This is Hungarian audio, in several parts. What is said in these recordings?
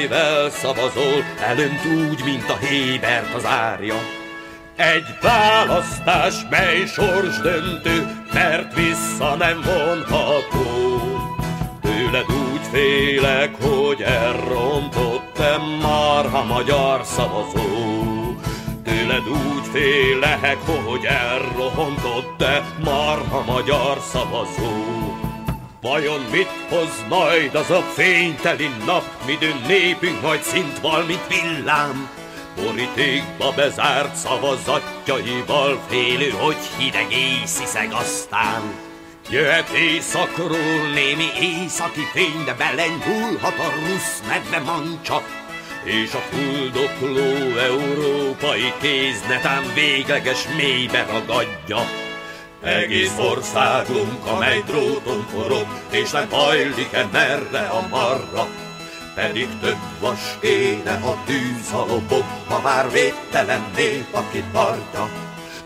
Amivel szavazol, elönt úgy, mint a Hébert az árja. Egy választás, mely sorsdöntő, mert vissza nem vonható. Tőled úgy félek, hogy elrontottam már a magyar szavazó. Tőled úgy félek, hogy elrontottam már a magyar szavazó. Vajon mit hoz majd az a fényteli nap, midőn népünk majd szint val, mint villám? Borítékba bezárt szavazatjaival félő, hogy hideg észiszeg aztán. Jöhet éjszakról némi északi fény, de belenyúlhat a rusz medve mancsa, és a fuldokló európai kéz netán végleges mélybe ragadja. Egész országunk, amely dróton forog, és nem hajlik-e merre a marra. Pedig több vas kéne a tűz ha már védtelen nép, aki tartja.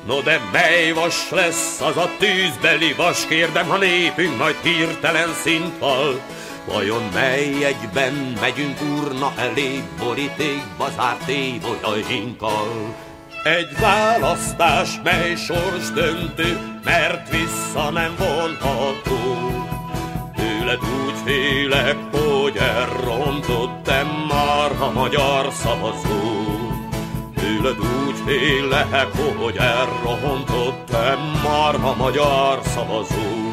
No de mely vas lesz az a tűzbeli vas, kérdem, ha népünk majd hirtelen szintval. Vajon mely egyben megyünk urna elé, borítékba zárt évolyainkkal? Egy választás, mely sors döntő, mert vissza nem vonható. Tőled úgy félek, hogy elrontottam már a magyar szavazó. Tőled úgy félek, hogy elrontottam már a magyar szavazó.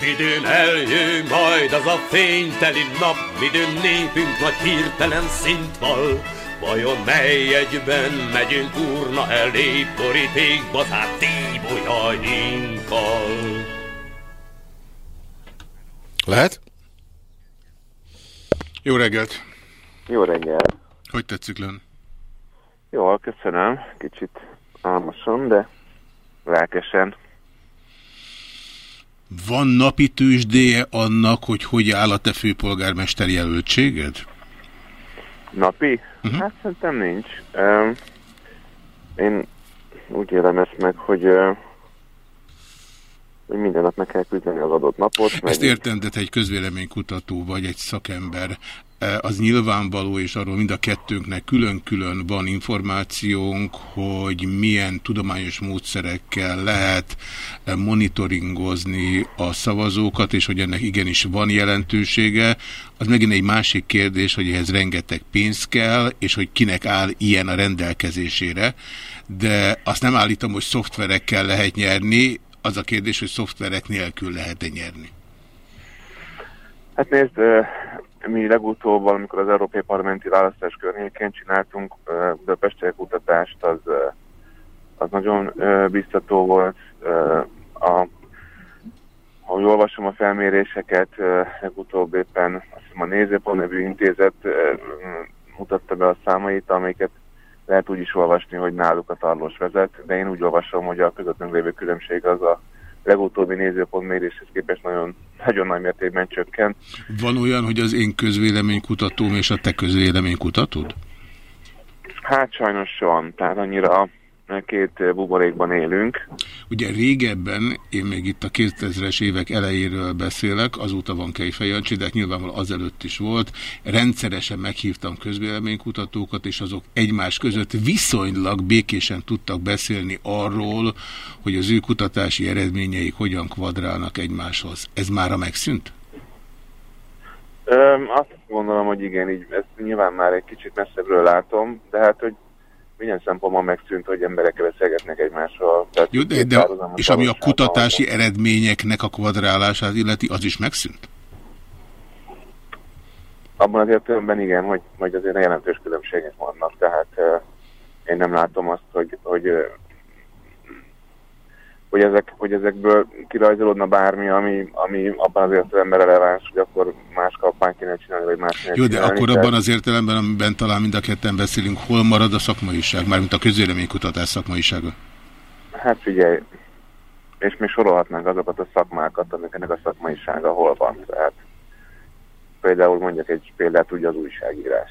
Midőn eljön majd az a fényteli nap, midőn népünk nagy hirtelen szint val. Vajon mely egyben megyünk urna elé, borítékba zárt tíbolyainkkal? Lehet? Jó reggelt! Jó reggelt! Hogy tetszik len? Jól, köszönöm. Kicsit álmosan, de lelkesen. Van napi tőzsdéje annak, hogy hogy áll a te főpolgármester jelöltséged? Napi? Uh-huh. Hát szerintem nincs. Um, én úgy élem ezt meg, hogy, uh, hogy minden nap meg kell küzdeni az adott napot. Ezt értem, de te egy közvéleménykutató vagy, egy szakember. Az nyilvánvaló, és arról mind a kettőnknek külön-külön van információnk, hogy milyen tudományos módszerekkel lehet monitoringozni a szavazókat, és hogy ennek igenis van jelentősége. Az megint egy másik kérdés, hogy ehhez rengeteg pénz kell, és hogy kinek áll ilyen a rendelkezésére. De azt nem állítom, hogy szoftverekkel lehet nyerni, az a kérdés, hogy szoftverek nélkül lehet-e nyerni. Hát nézd, mi legutóbb, amikor az Európai Parlamenti Választás környékén csináltunk Budapesti kutatást, az, az nagyon biztató volt. A, ha olvasom a felméréseket, legutóbb éppen azt hiszem a Nézőpont nevű intézet mutatta be a számait, amiket lehet úgy is olvasni, hogy náluk a tarlós vezet, de én úgy olvasom, hogy a közöttünk lévő különbség az a legutóbbi nézőpont méréshez képest nagyon, nagyon nagy mértékben csökkent. Van olyan, hogy az én közvéleménykutatóm és a te közvéleménykutatod? Hát sajnos van, tehát annyira két buborékban élünk. Ugye régebben, én még itt a 2000-es évek elejéről beszélek, azóta van Kejfej Jancsi, de nyilvánvalóan azelőtt is volt. Rendszeresen meghívtam közvéleménykutatókat, és azok egymás között viszonylag békésen tudtak beszélni arról, hogy az ő kutatási eredményeik hogyan kvadrálnak egymáshoz. Ez mára megszűnt? Öm, azt gondolom, hogy igen, így ezt nyilván már egy kicsit messzebbről látom, de hát, hogy milyen szempontból megszűnt, hogy emberek beszélgetnek egymással. Jó, de, de, és ami a kutatási van. eredményeknek a kvadrálását illeti, az is megszűnt? Abban az értelemben igen, hogy, hogy azért jelentős különbségek vannak, tehát uh, én nem látom azt, hogy, hogy, uh, hogy, ezek, hogy ezekből kirajzolódna bármi, ami, ami abban az értelemben releváns, hogy akkor más kampány kéne csinálni, vagy más Jó, de csinálni. akkor tehát- abban az értelemben, amiben talán mind a ketten beszélünk, hol marad a szakmaiság, mármint a közvéleménykutatás szakmaisága? Hát figyelj, és mi sorolhatnánk azokat a szakmákat, amik ennek a szakmaisága hol van. Tehát például mondjak egy példát, ugye az újságírás.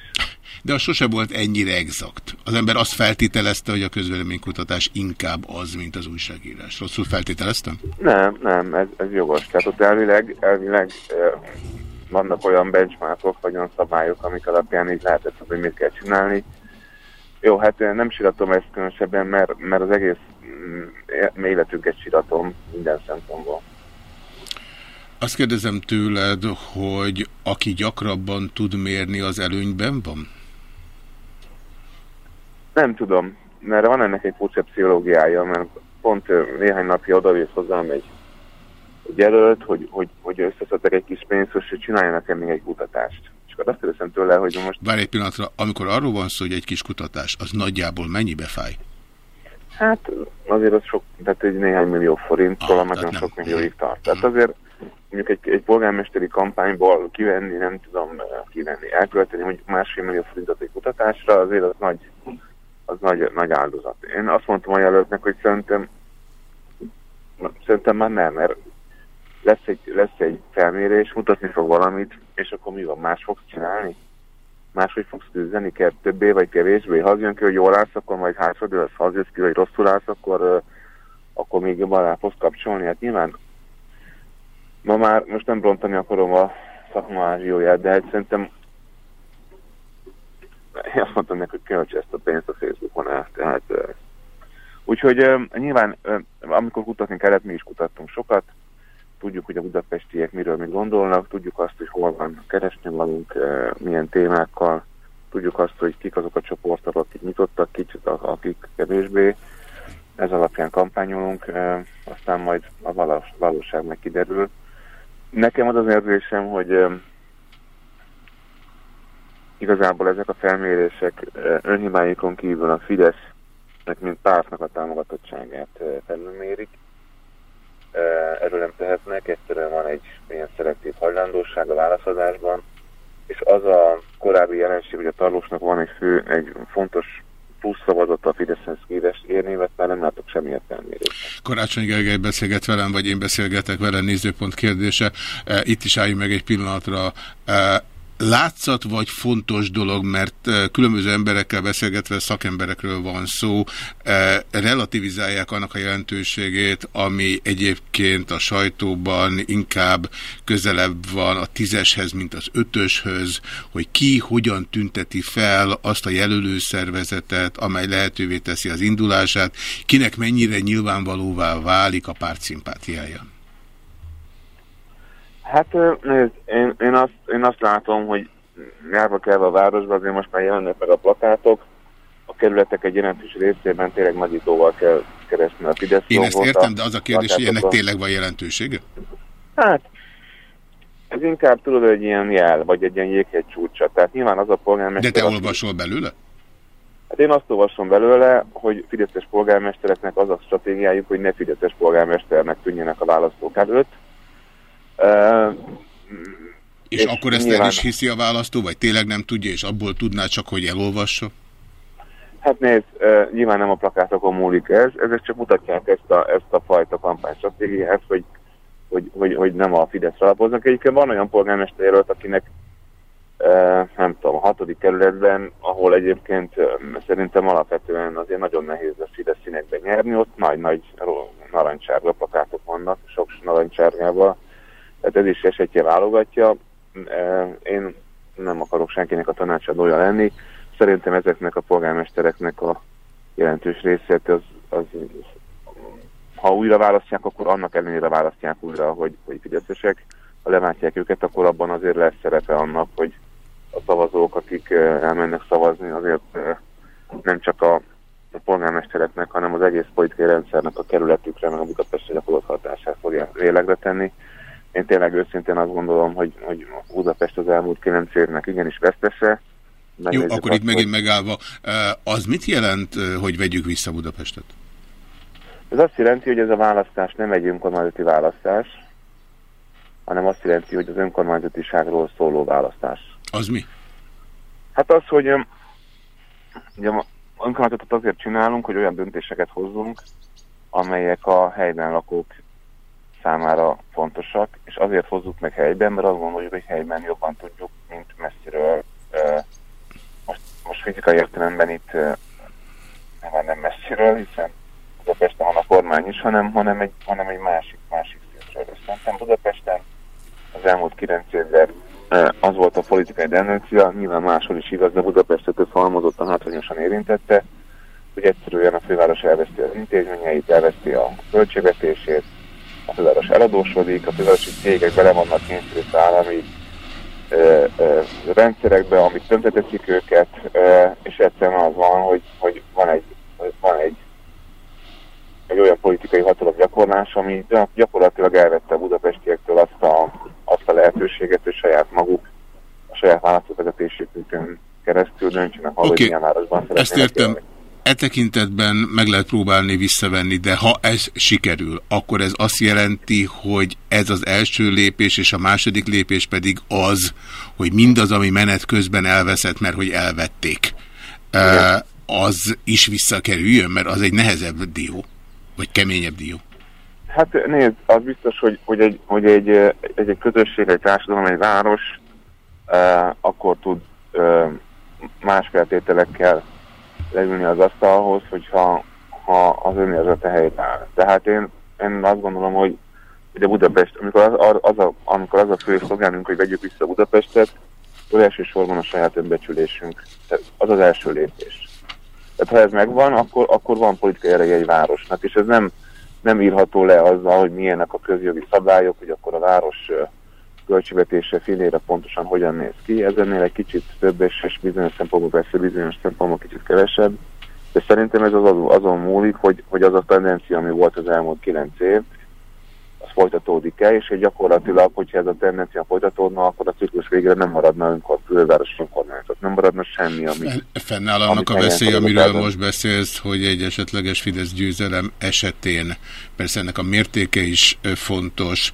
De az sose volt ennyire exakt. Az ember azt feltételezte, hogy a közvéleménykutatás inkább az, mint az újságírás. Rosszul feltételeztem? Nem, nem, ez, ez jogos. Tehát ott elvileg, elvileg eh, vannak olyan benchmarkok, vagy olyan szabályok, amik alapján így lehetett hogy mit kell csinálni. Jó, hát nem siratom ezt különösebben, mert, mert az egész mm, életünket siratom minden szempontból. Azt kérdezem tőled, hogy aki gyakrabban tud mérni, az előnyben van? Nem tudom, mert van ennek egy furcsa pszichológiája, mert pont néhány napja odavész hozzám egy, jelölt, hogy, hogy, hogy összeszedtek egy kis pénzt, és hogy csinálja nekem még egy kutatást. És akkor azt kérdezem tőle, hogy most Várj egy pillanatra, amikor arról van szó, hogy egy kis kutatás, az nagyjából mennyibe fáj? hát azért az sok, tehát egy néhány millió forint, Ah, nagyon sok millióig tart. Tehát azért mondjuk egy, egy polgármesteri kampányból kivenni, nem tudom kivenni, elkölteni mondjuk másfél millió forintot egy kutatásra, azért az nagy, az nagy, nagy áldozat. Én azt mondtam a jelöltnek, hogy szerintem szerintem már nem, mert lesz egy, lesz egy felmérés, mutatni fog valamit, és akkor mi van, más fogsz csinálni? Máshogy fogsz küzdeni, kell többé vagy kevésbé. Ha az jön ki, hogy jól állsz, akkor majd hátradőlsz, ha az jössz ki, hogy rosszul állsz, akkor, akkor még jobban rá fogsz kapcsolni. Hát nyilván ma már most nem rontani akarom a szakma de hát szerintem én azt mondtam neki, hogy költs ezt a pénzt a Facebookon el. Tehát, úgyhogy nyilván, amikor kutatni kellett, mi is kutattunk sokat, tudjuk, hogy a budapestiek miről mit gondolnak, tudjuk azt, hogy hol van keresni valunk, milyen témákkal, tudjuk azt, hogy kik azok a csoportok, akik nyitottak, kicsit, akik kevésbé. Ez alapján kampányolunk, aztán majd a valós, valóság meg kiderül. Nekem az az érzésem, hogy igazából ezek a felmérések önhibáikon kívül a Fidesznek, mint pártnak a támogatottságát. Ö, Erről nem tehetnek, egyszerűen van egy ilyen szelektív hajlandóság a válaszadásban, és az a korábbi jelenség, hogy a Tarlósnak van egy fő, egy fontos plusz szavazat a Fideszhez képest érni, mert már nem látok semmilyen felmérést. Karácsony Gergely beszélget velem, vagy én beszélgetek vele, nézőpont kérdése. Itt is álljunk meg egy pillanatra. Látszat vagy fontos dolog, mert e, különböző emberekkel beszélgetve szakemberekről van szó, e, relativizálják annak a jelentőségét, ami egyébként a sajtóban inkább közelebb van a tízeshez, mint az ötöshöz, hogy ki hogyan tünteti fel azt a jelölőszervezetet, amely lehetővé teszi az indulását, kinek mennyire nyilvánvalóvá válik a párt szimpátiája. Hát nézd, én, én, azt, én azt látom, hogy járva kell a városba, azért most már jelennek meg a plakátok, a kerületek egy jelentős részében tényleg nagyítóval kell keresni a Fidesz Én ezt értem, de az a kérdés, hogy ennek tényleg van jelentősége? Hát, ez inkább tudod, egy ilyen jel, vagy egy ilyen jéghegy csúcsa. Tehát nyilván az a polgármester... De te olvasol belőle? Hát én azt olvasom belőle, hogy fideszes polgármestereknek az a stratégiájuk, hogy ne fideszes polgármesternek tűnjenek a választók előtt. És, És akkor ezt el nyilván- is hiszi a választó, vagy tényleg nem tudja, és abból tudná csak, hogy elolvassa? Hát nézd, nyilván nem a plakátokon múlik ez, ezek csak mutatják ezt a, ezt a fajta kampánystratégiát, hogy, hogy, hogy, hogy nem a Fidesz alapoznak. Egyébként van olyan polgármester jelölt, akinek nem tudom, a hatodik kerületben, ahol egyébként szerintem alapvetően azért nagyon nehéz a Fidesz színekben nyerni, ott nagy-nagy narancsárga plakátok vannak, sok narancsárgával, tehát ez is esetje válogatja. Én nem akarok senkinek a tanácsadója lenni, szerintem ezeknek a polgármestereknek a jelentős részét, az, az, ha újra választják, akkor annak ellenére választják újra, hogy, hogy fideszesek. Ha leváltják őket, akkor abban azért lesz szerepe annak, hogy a szavazók, akik elmennek szavazni, azért nem csak a, a polgármestereknek, hanem az egész politikai rendszernek a kerületükre, meg a Budapestre gyakorolt hatását fogja lélegre tenni. Én tényleg őszintén azt gondolom, hogy, hogy Budapest az elmúlt kilenc évnek igenis vesztese, Jó, akkor itt azt, megint hogy- megállva, az mit jelent, hogy vegyük vissza Budapestet? Ez azt jelenti, hogy ez a választás nem egy önkormányzati választás, hanem azt jelenti, hogy az önkormányzatiságról szóló választás. Az mi? Hát az, hogy ugye önkormányzatot azért csinálunk, hogy olyan döntéseket hozzunk, amelyek a helyben lakók számára fontosak, és azért hozzuk meg helyben, mert azt gondoljuk, hogy helyben jobban tudjuk, mint messziről. Most, most fizikai értelemben itt nem, nem messziről, hiszen Budapesten van a kormány is, hanem, hanem, egy, hanem egy másik, másik szintről. Szerintem Budapesten az elmúlt kilenc évben ö, az volt a politikai tendencia, nyilván máshol is igaz, de Budapestet ez halmozottan hátrányosan érintette, hogy egyszerűen a főváros elveszti az intézményeit, elveszti a költségvetését, a főváros eladósodik, a fővárosi cégek bele vannak kényszerítve állami ö, ö, rendszerekbe, amik tönkreteszik őket, ö, és egyszerűen az van, hogy, hogy van egy, van egy, egy olyan politikai hatalom gyakorlás, ami gyakorlatilag elvette a budapestiektől azt a, azt a lehetőséget, hogy saját maguk, a saját választóvezetésükön keresztül döntsenek arról, Oké, hogy milyen városban Ezt értem. élni. E tekintetben meg lehet próbálni visszavenni, de ha ez sikerül, akkor ez azt jelenti, hogy ez az első lépés, és a második lépés pedig az, hogy mindaz, ami menet közben elveszett, mert hogy elvették, eh, az is visszakerüljön, mert az egy nehezebb dió, vagy keményebb dió. Hát nézd, az biztos, hogy, hogy, egy, hogy egy, eh, egy, egy közösség, egy társadalom, egy város uh, akkor tud uh, más feltételekkel leülni az asztalhoz, hogyha ha az önérzete helyben áll. Tehát én, én azt gondolom, hogy ugye Budapest, amikor az, az, a, amikor az a fő szolgálunk, hogy vegyük vissza Budapestet, az elsősorban a saját önbecsülésünk. Tehát az az első lépés. Tehát ha ez megvan, akkor, akkor van politikai ereje egy városnak, és ez nem, nem írható le azzal, hogy milyenek a közjogi szabályok, hogy akkor a város költségvetése filére pontosan hogyan néz ki. Ez ennél egy kicsit több, és, bizonyos szempontból persze bizonyos szempontból kicsit kevesebb. De szerintem ez az azon, múlik, hogy, hogy az a tendencia, ami volt az elmúlt kilenc év, folytatódik-e, és hogy gyakorlatilag, hogyha ez a tendencia folytatódna, akkor a ciklus végére nem maradna önkor, főváros önkormányzat, nem maradna semmi, ami... Fenn- Fennáll annak a veszély, amiről most beszélsz, hogy egy esetleges Fidesz győzelem esetén, persze ennek a mértéke is fontos,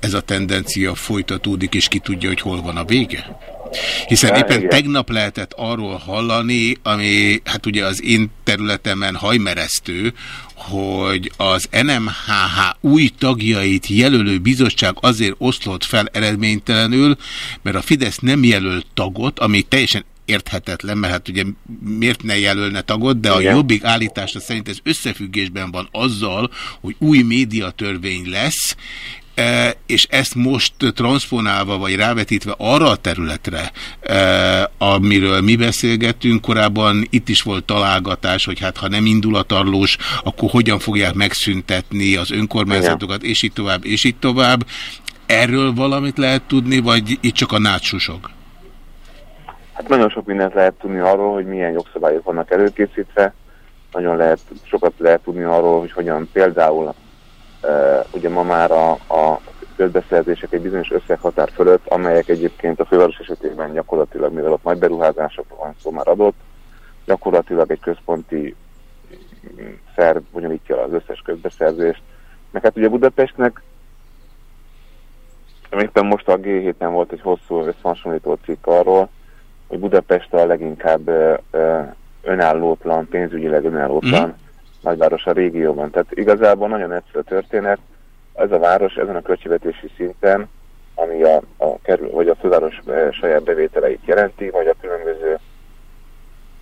ez a tendencia folytatódik, és ki tudja, hogy hol van a vége? Hiszen éppen igen. tegnap lehetett arról hallani, ami hát ugye az én területemen hajmeresztő, hogy az NMHH új tagjait jelölő bizottság azért oszlott fel eredménytelenül, mert a Fidesz nem jelölt tagot, ami teljesen érthetetlen, mert hát ugye miért ne jelölne tagot, de a Igen. jobbik állítása szerint ez összefüggésben van azzal, hogy új médiatörvény lesz, és ezt most transponálva vagy rávetítve arra a területre, e, amiről mi beszélgettünk, korábban itt is volt találgatás, hogy hát ha nem indul a tarlós, akkor hogyan fogják megszüntetni az önkormányzatokat, és így tovább, és így tovább. Erről valamit lehet tudni, vagy itt csak a nátsusok? Hát nagyon sok mindent lehet tudni arról, hogy milyen jogszabályok vannak előkészítve, nagyon lehet, sokat lehet tudni arról, hogy hogyan például ugye ma már a, a közbeszerzések egy bizonyos összeghatár fölött, amelyek egyébként a főváros esetében gyakorlatilag, mivel ott nagy beruházásokról van szó már adott, gyakorlatilag egy központi mm, szerv bonyolítja az összes közbeszerzést. Meg hát ugye Budapestnek éppen most a G7-en volt egy hosszú összehasonlító cikk arról, hogy Budapest a leginkább önállótlan, pénzügyileg önállótlan Mhm. Nagyváros a régióban. Tehát igazából nagyon egyszerű a történet. Ez a város ezen a költségvetési szinten, ami a, a, kerül, vagy a főváros ö, saját bevételeit jelenti, vagy a különböző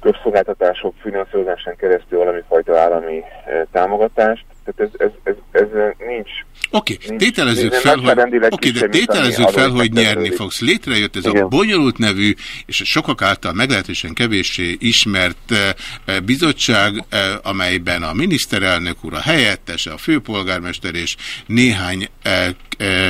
közszolgáltatások finanszírozásán keresztül valami fajta állami e, támogatást. Tehát ez, ez, ez, ez nincs Oké, okay, tételezzük fel, hogy, okay, de tételezzük fel, hogy nyerni fogsz. Létrejött ez a Igen. bonyolult nevű, és sokak által meglehetősen kevéssé ismert eh, eh, bizottság, eh, amelyben a miniszterelnök úr, a helyettese, a főpolgármester és néhány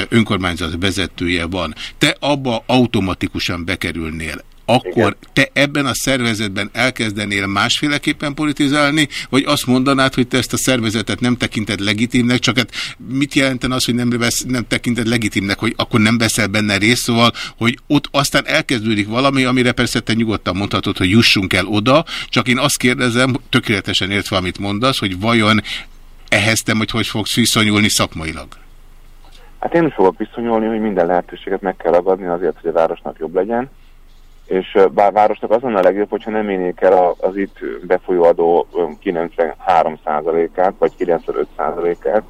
önkormányzat vezetője van. Te abba automatikusan bekerülnél. Akkor Igen. te ebben a szervezetben elkezdenél másféleképpen politizálni, vagy azt mondanád, hogy te ezt a szervezetet nem tekinted legitimnek, csak hát mit jelenten az, hogy nem, vesz, nem tekinted legitimnek, hogy akkor nem veszel benne részt, szóval, hogy ott aztán elkezdődik valami, amire persze te nyugodtan mondhatod, hogy jussunk el oda, csak én azt kérdezem, tökéletesen értve, amit mondasz, hogy vajon ehhez te, hogy hogy fogsz viszonyulni szakmailag? Hát én is fogok viszonyulni, hogy minden lehetőséget meg kell ragadni azért, hogy a városnak jobb legyen. És bár városnak az a legjobb, hogyha nem énék el az itt befolyó adó 93%-át, vagy 95%-át,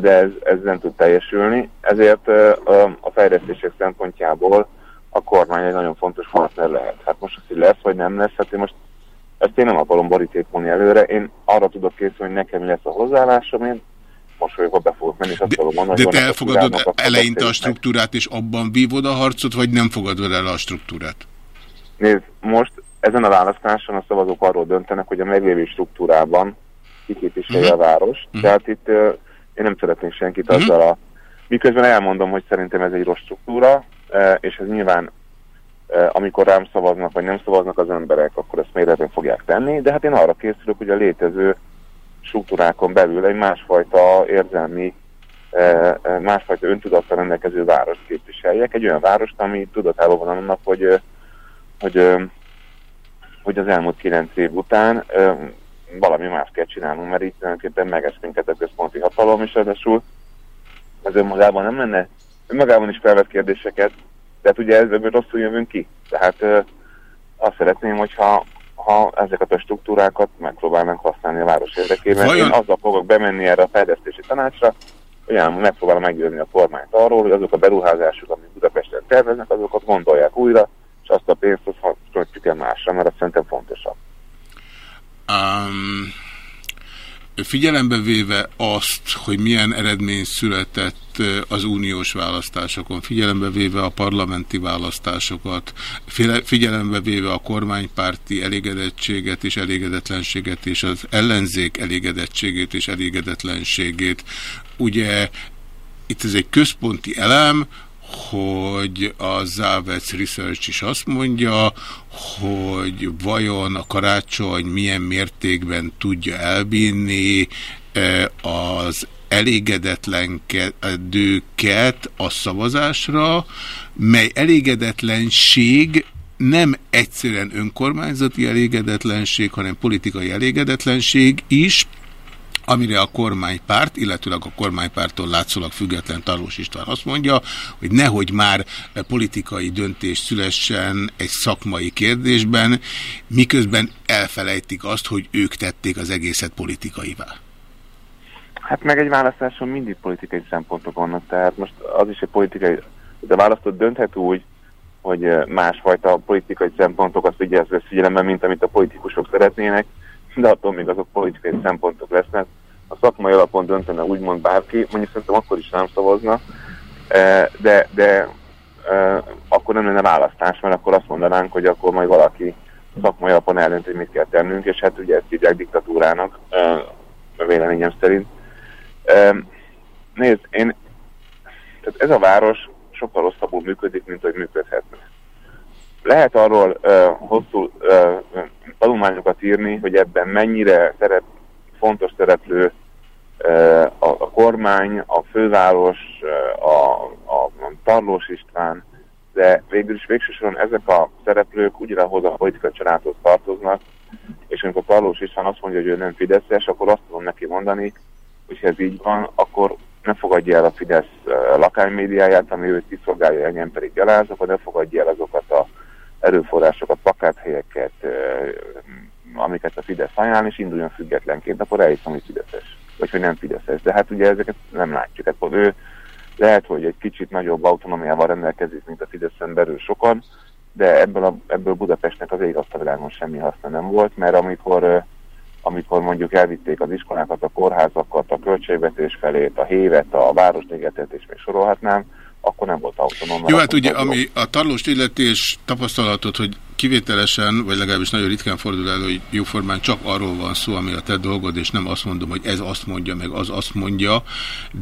de ez, ez nem tud teljesülni. Ezért a fejlesztések szempontjából a kormány egy nagyon fontos partner lehet. Hát most az, hogy lesz vagy nem lesz, hát én most ezt én nem akarom borítékolni előre. Én arra tudok készülni, hogy nekem lesz a hozzáállásom, én mosolyogva be fogok menni, és azt fogom mondani, De te elfogadod eleinte a struktúrát, és abban vívod a harcot, vagy nem fogadod el a struktúrát? Nézd, most ezen a választáson a szavazók arról döntenek, hogy a meglévő struktúrában kiképviselje uh -huh. a város. Uh -huh. Tehát itt uh, én nem szeretnék senkit uh -huh. azzal a... Miközben elmondom, hogy szerintem ez egy rossz struktúra, uh, és ez nyilván amikor rám szavaznak, vagy nem szavaznak az emberek, akkor ezt méretben fogják tenni, de hát én arra készülök, hogy a létező struktúrákon belül egy másfajta érzelmi, másfajta öntudattal rendelkező város képviseljek. Egy olyan várost, ami tudatában van annak, hogy, hogy, hogy az elmúlt kilenc év után valami más kell csinálnunk, mert itt tulajdonképpen megesz minket a központi hatalom, és ráadásul ez önmagában nem lenne, önmagában is felvett kérdéseket, tehát ugye ebből rosszul jövünk ki. Tehát azt szeretném, hogyha ha ezeket a struktúrákat megpróbálnánk használni a város érdekében. Vajon... Én azzal fogok bemenni erre a fejlesztési tanácsra, hogy megpróbálom meggyőzni a kormányt arról, hogy azok a beruházások, amit Budapesten terveznek, azokat gondolják újra, és azt a pénzt azt hasonlítjuk el másra, mert azt szerintem fontosabb. Um, Figyelembe véve azt, hogy milyen eredmény született az uniós választásokon, figyelembe véve a parlamenti választásokat, figyelembe véve a kormánypárti elégedettséget és elégedetlenséget, és az ellenzék elégedettségét és elégedetlenségét, ugye itt ez egy központi elem, hogy a Závec Research is azt mondja, hogy vajon a karácsony milyen mértékben tudja elbínni e, az elégedetlenkedőket a szavazásra, mely elégedetlenség nem egyszerűen önkormányzati elégedetlenség, hanem politikai elégedetlenség is, amire a kormánypárt, illetőleg a kormánypártól látszólag független Tarlós István azt mondja, hogy nehogy már politikai döntés szülessen egy szakmai kérdésben, miközben elfelejtik azt, hogy ők tették az egészet politikaivá. Hát meg egy választáson mindig politikai szempontok vannak, tehát most az is egy politikai, de választott dönthet úgy, hogy másfajta politikai szempontokat figyelsz figyelembe, mint amit a politikusok szeretnének, de attól még azok politikai szempontok lesznek. A szakmai alapon döntene úgymond bárki, mondjuk szerintem akkor is nem szavazna, e, de, de e, akkor nem lenne választás, mert akkor azt mondanánk, hogy akkor majd valaki szakmai alapon eldönt, hogy mit kell tennünk, és hát ugye ezt hívják diktatúrának, e, véleményem szerint. Nézd, én, tehát ez a város sokkal rosszabbul működik, mint hogy működhetne. Lehet arról uh, hosszú uh, tanulmányokat írni, hogy ebben mennyire szerep, fontos szereplő uh, a, a kormány, a főváros, a, a, a Tarlós István, de végül is végsősoron ezek a szereplők ugyanahoz a politikai családhoz tartoznak, és amikor Tarlós István azt mondja, hogy ő nem Fideszes, akkor azt tudom neki mondani, hogy ez így van, akkor ne fogadja el a Fidesz lakánymédiáját, ami őt kiszolgálja, engem pedig gyalázok, ne fogadja el azokat a erőforrásokat, plakáthelyeket, amiket a Fidesz ajánl, és induljon függetlenként, akkor elhiszem, hogy Fideszes, vagy hogy nem Fideszes. De hát ugye ezeket nem látjuk. Hát ő lehet, hogy egy kicsit nagyobb autonomiával rendelkezik, mint a Fideszen belül sokan, de ebből, a, ebből Budapestnek az világon semmi haszna nem volt, mert amikor, amikor mondjuk elvitték az iskolákat, a kórházakat, a költségvetés felét, a hévet, a városnégetet, és még sorolhatnám, akkor nem volt autonóm. Jó, hát ugye, ami a tarlóst illeti és tapasztalatot, hogy kivételesen, vagy legalábbis nagyon ritkán fordul elő, hogy jóformán csak arról van szó, ami a te dolgod, és nem azt mondom, hogy ez azt mondja, meg az azt mondja,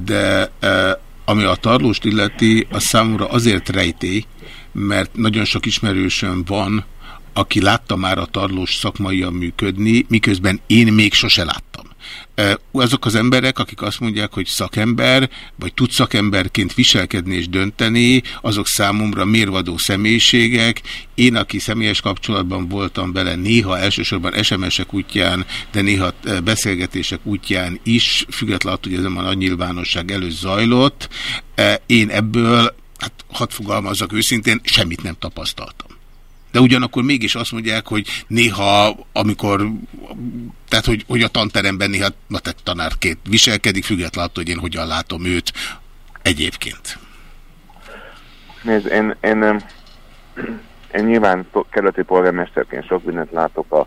de e, ami a tarlóst illeti, a számomra azért rejtély, mert nagyon sok ismerősöm van, aki látta már a tarlós szakmaian működni, miközben én még sose láttam. Azok az emberek, akik azt mondják, hogy szakember, vagy tud szakemberként viselkedni és dönteni, azok számomra mérvadó személyiségek. Én, aki személyes kapcsolatban voltam bele néha elsősorban SMS-ek útján, de néha beszélgetések útján is, függetlenül hogy ez a nagy nyilvánosság előtt zajlott, én ebből, hát hadd fogalmazzak őszintén, semmit nem tapasztaltam. De ugyanakkor mégis azt mondják, hogy néha, amikor, tehát hogy, hogy a tanteremben néha, na tehát tanárként viselkedik, függetlenül attól, hogy én hogyan látom őt egyébként. Nézd, én, én, én nyilván kerületi polgármesterként sok mindent látok a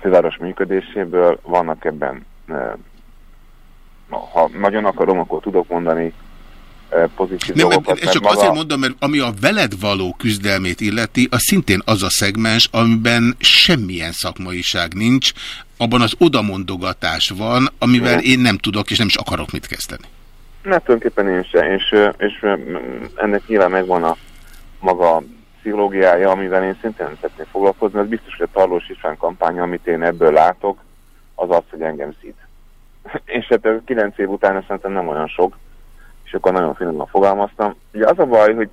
főváros működéséből, vannak ebben, ha nagyon akarom, akkor tudok mondani pozitív Nem, dolgokat. ezt csak maga... azért mondom, mert ami a veled való küzdelmét illeti, az szintén az a szegmens, amiben semmilyen szakmaiság nincs, abban az odamondogatás van, amivel én nem tudok és nem is akarok mit kezdeni. Ne, tulajdonképpen én sem, és, és ennek nyilván megvan a maga pszichológiája, amivel én szintén szeretnék foglalkozni, mert biztos, hogy a Tarlós István kampány, amit én ebből látok, az az, hogy engem szít. és hát 9 év után szerintem nem olyan sok, és akkor nagyon finoman fogalmaztam. Ugye az a baj, hogy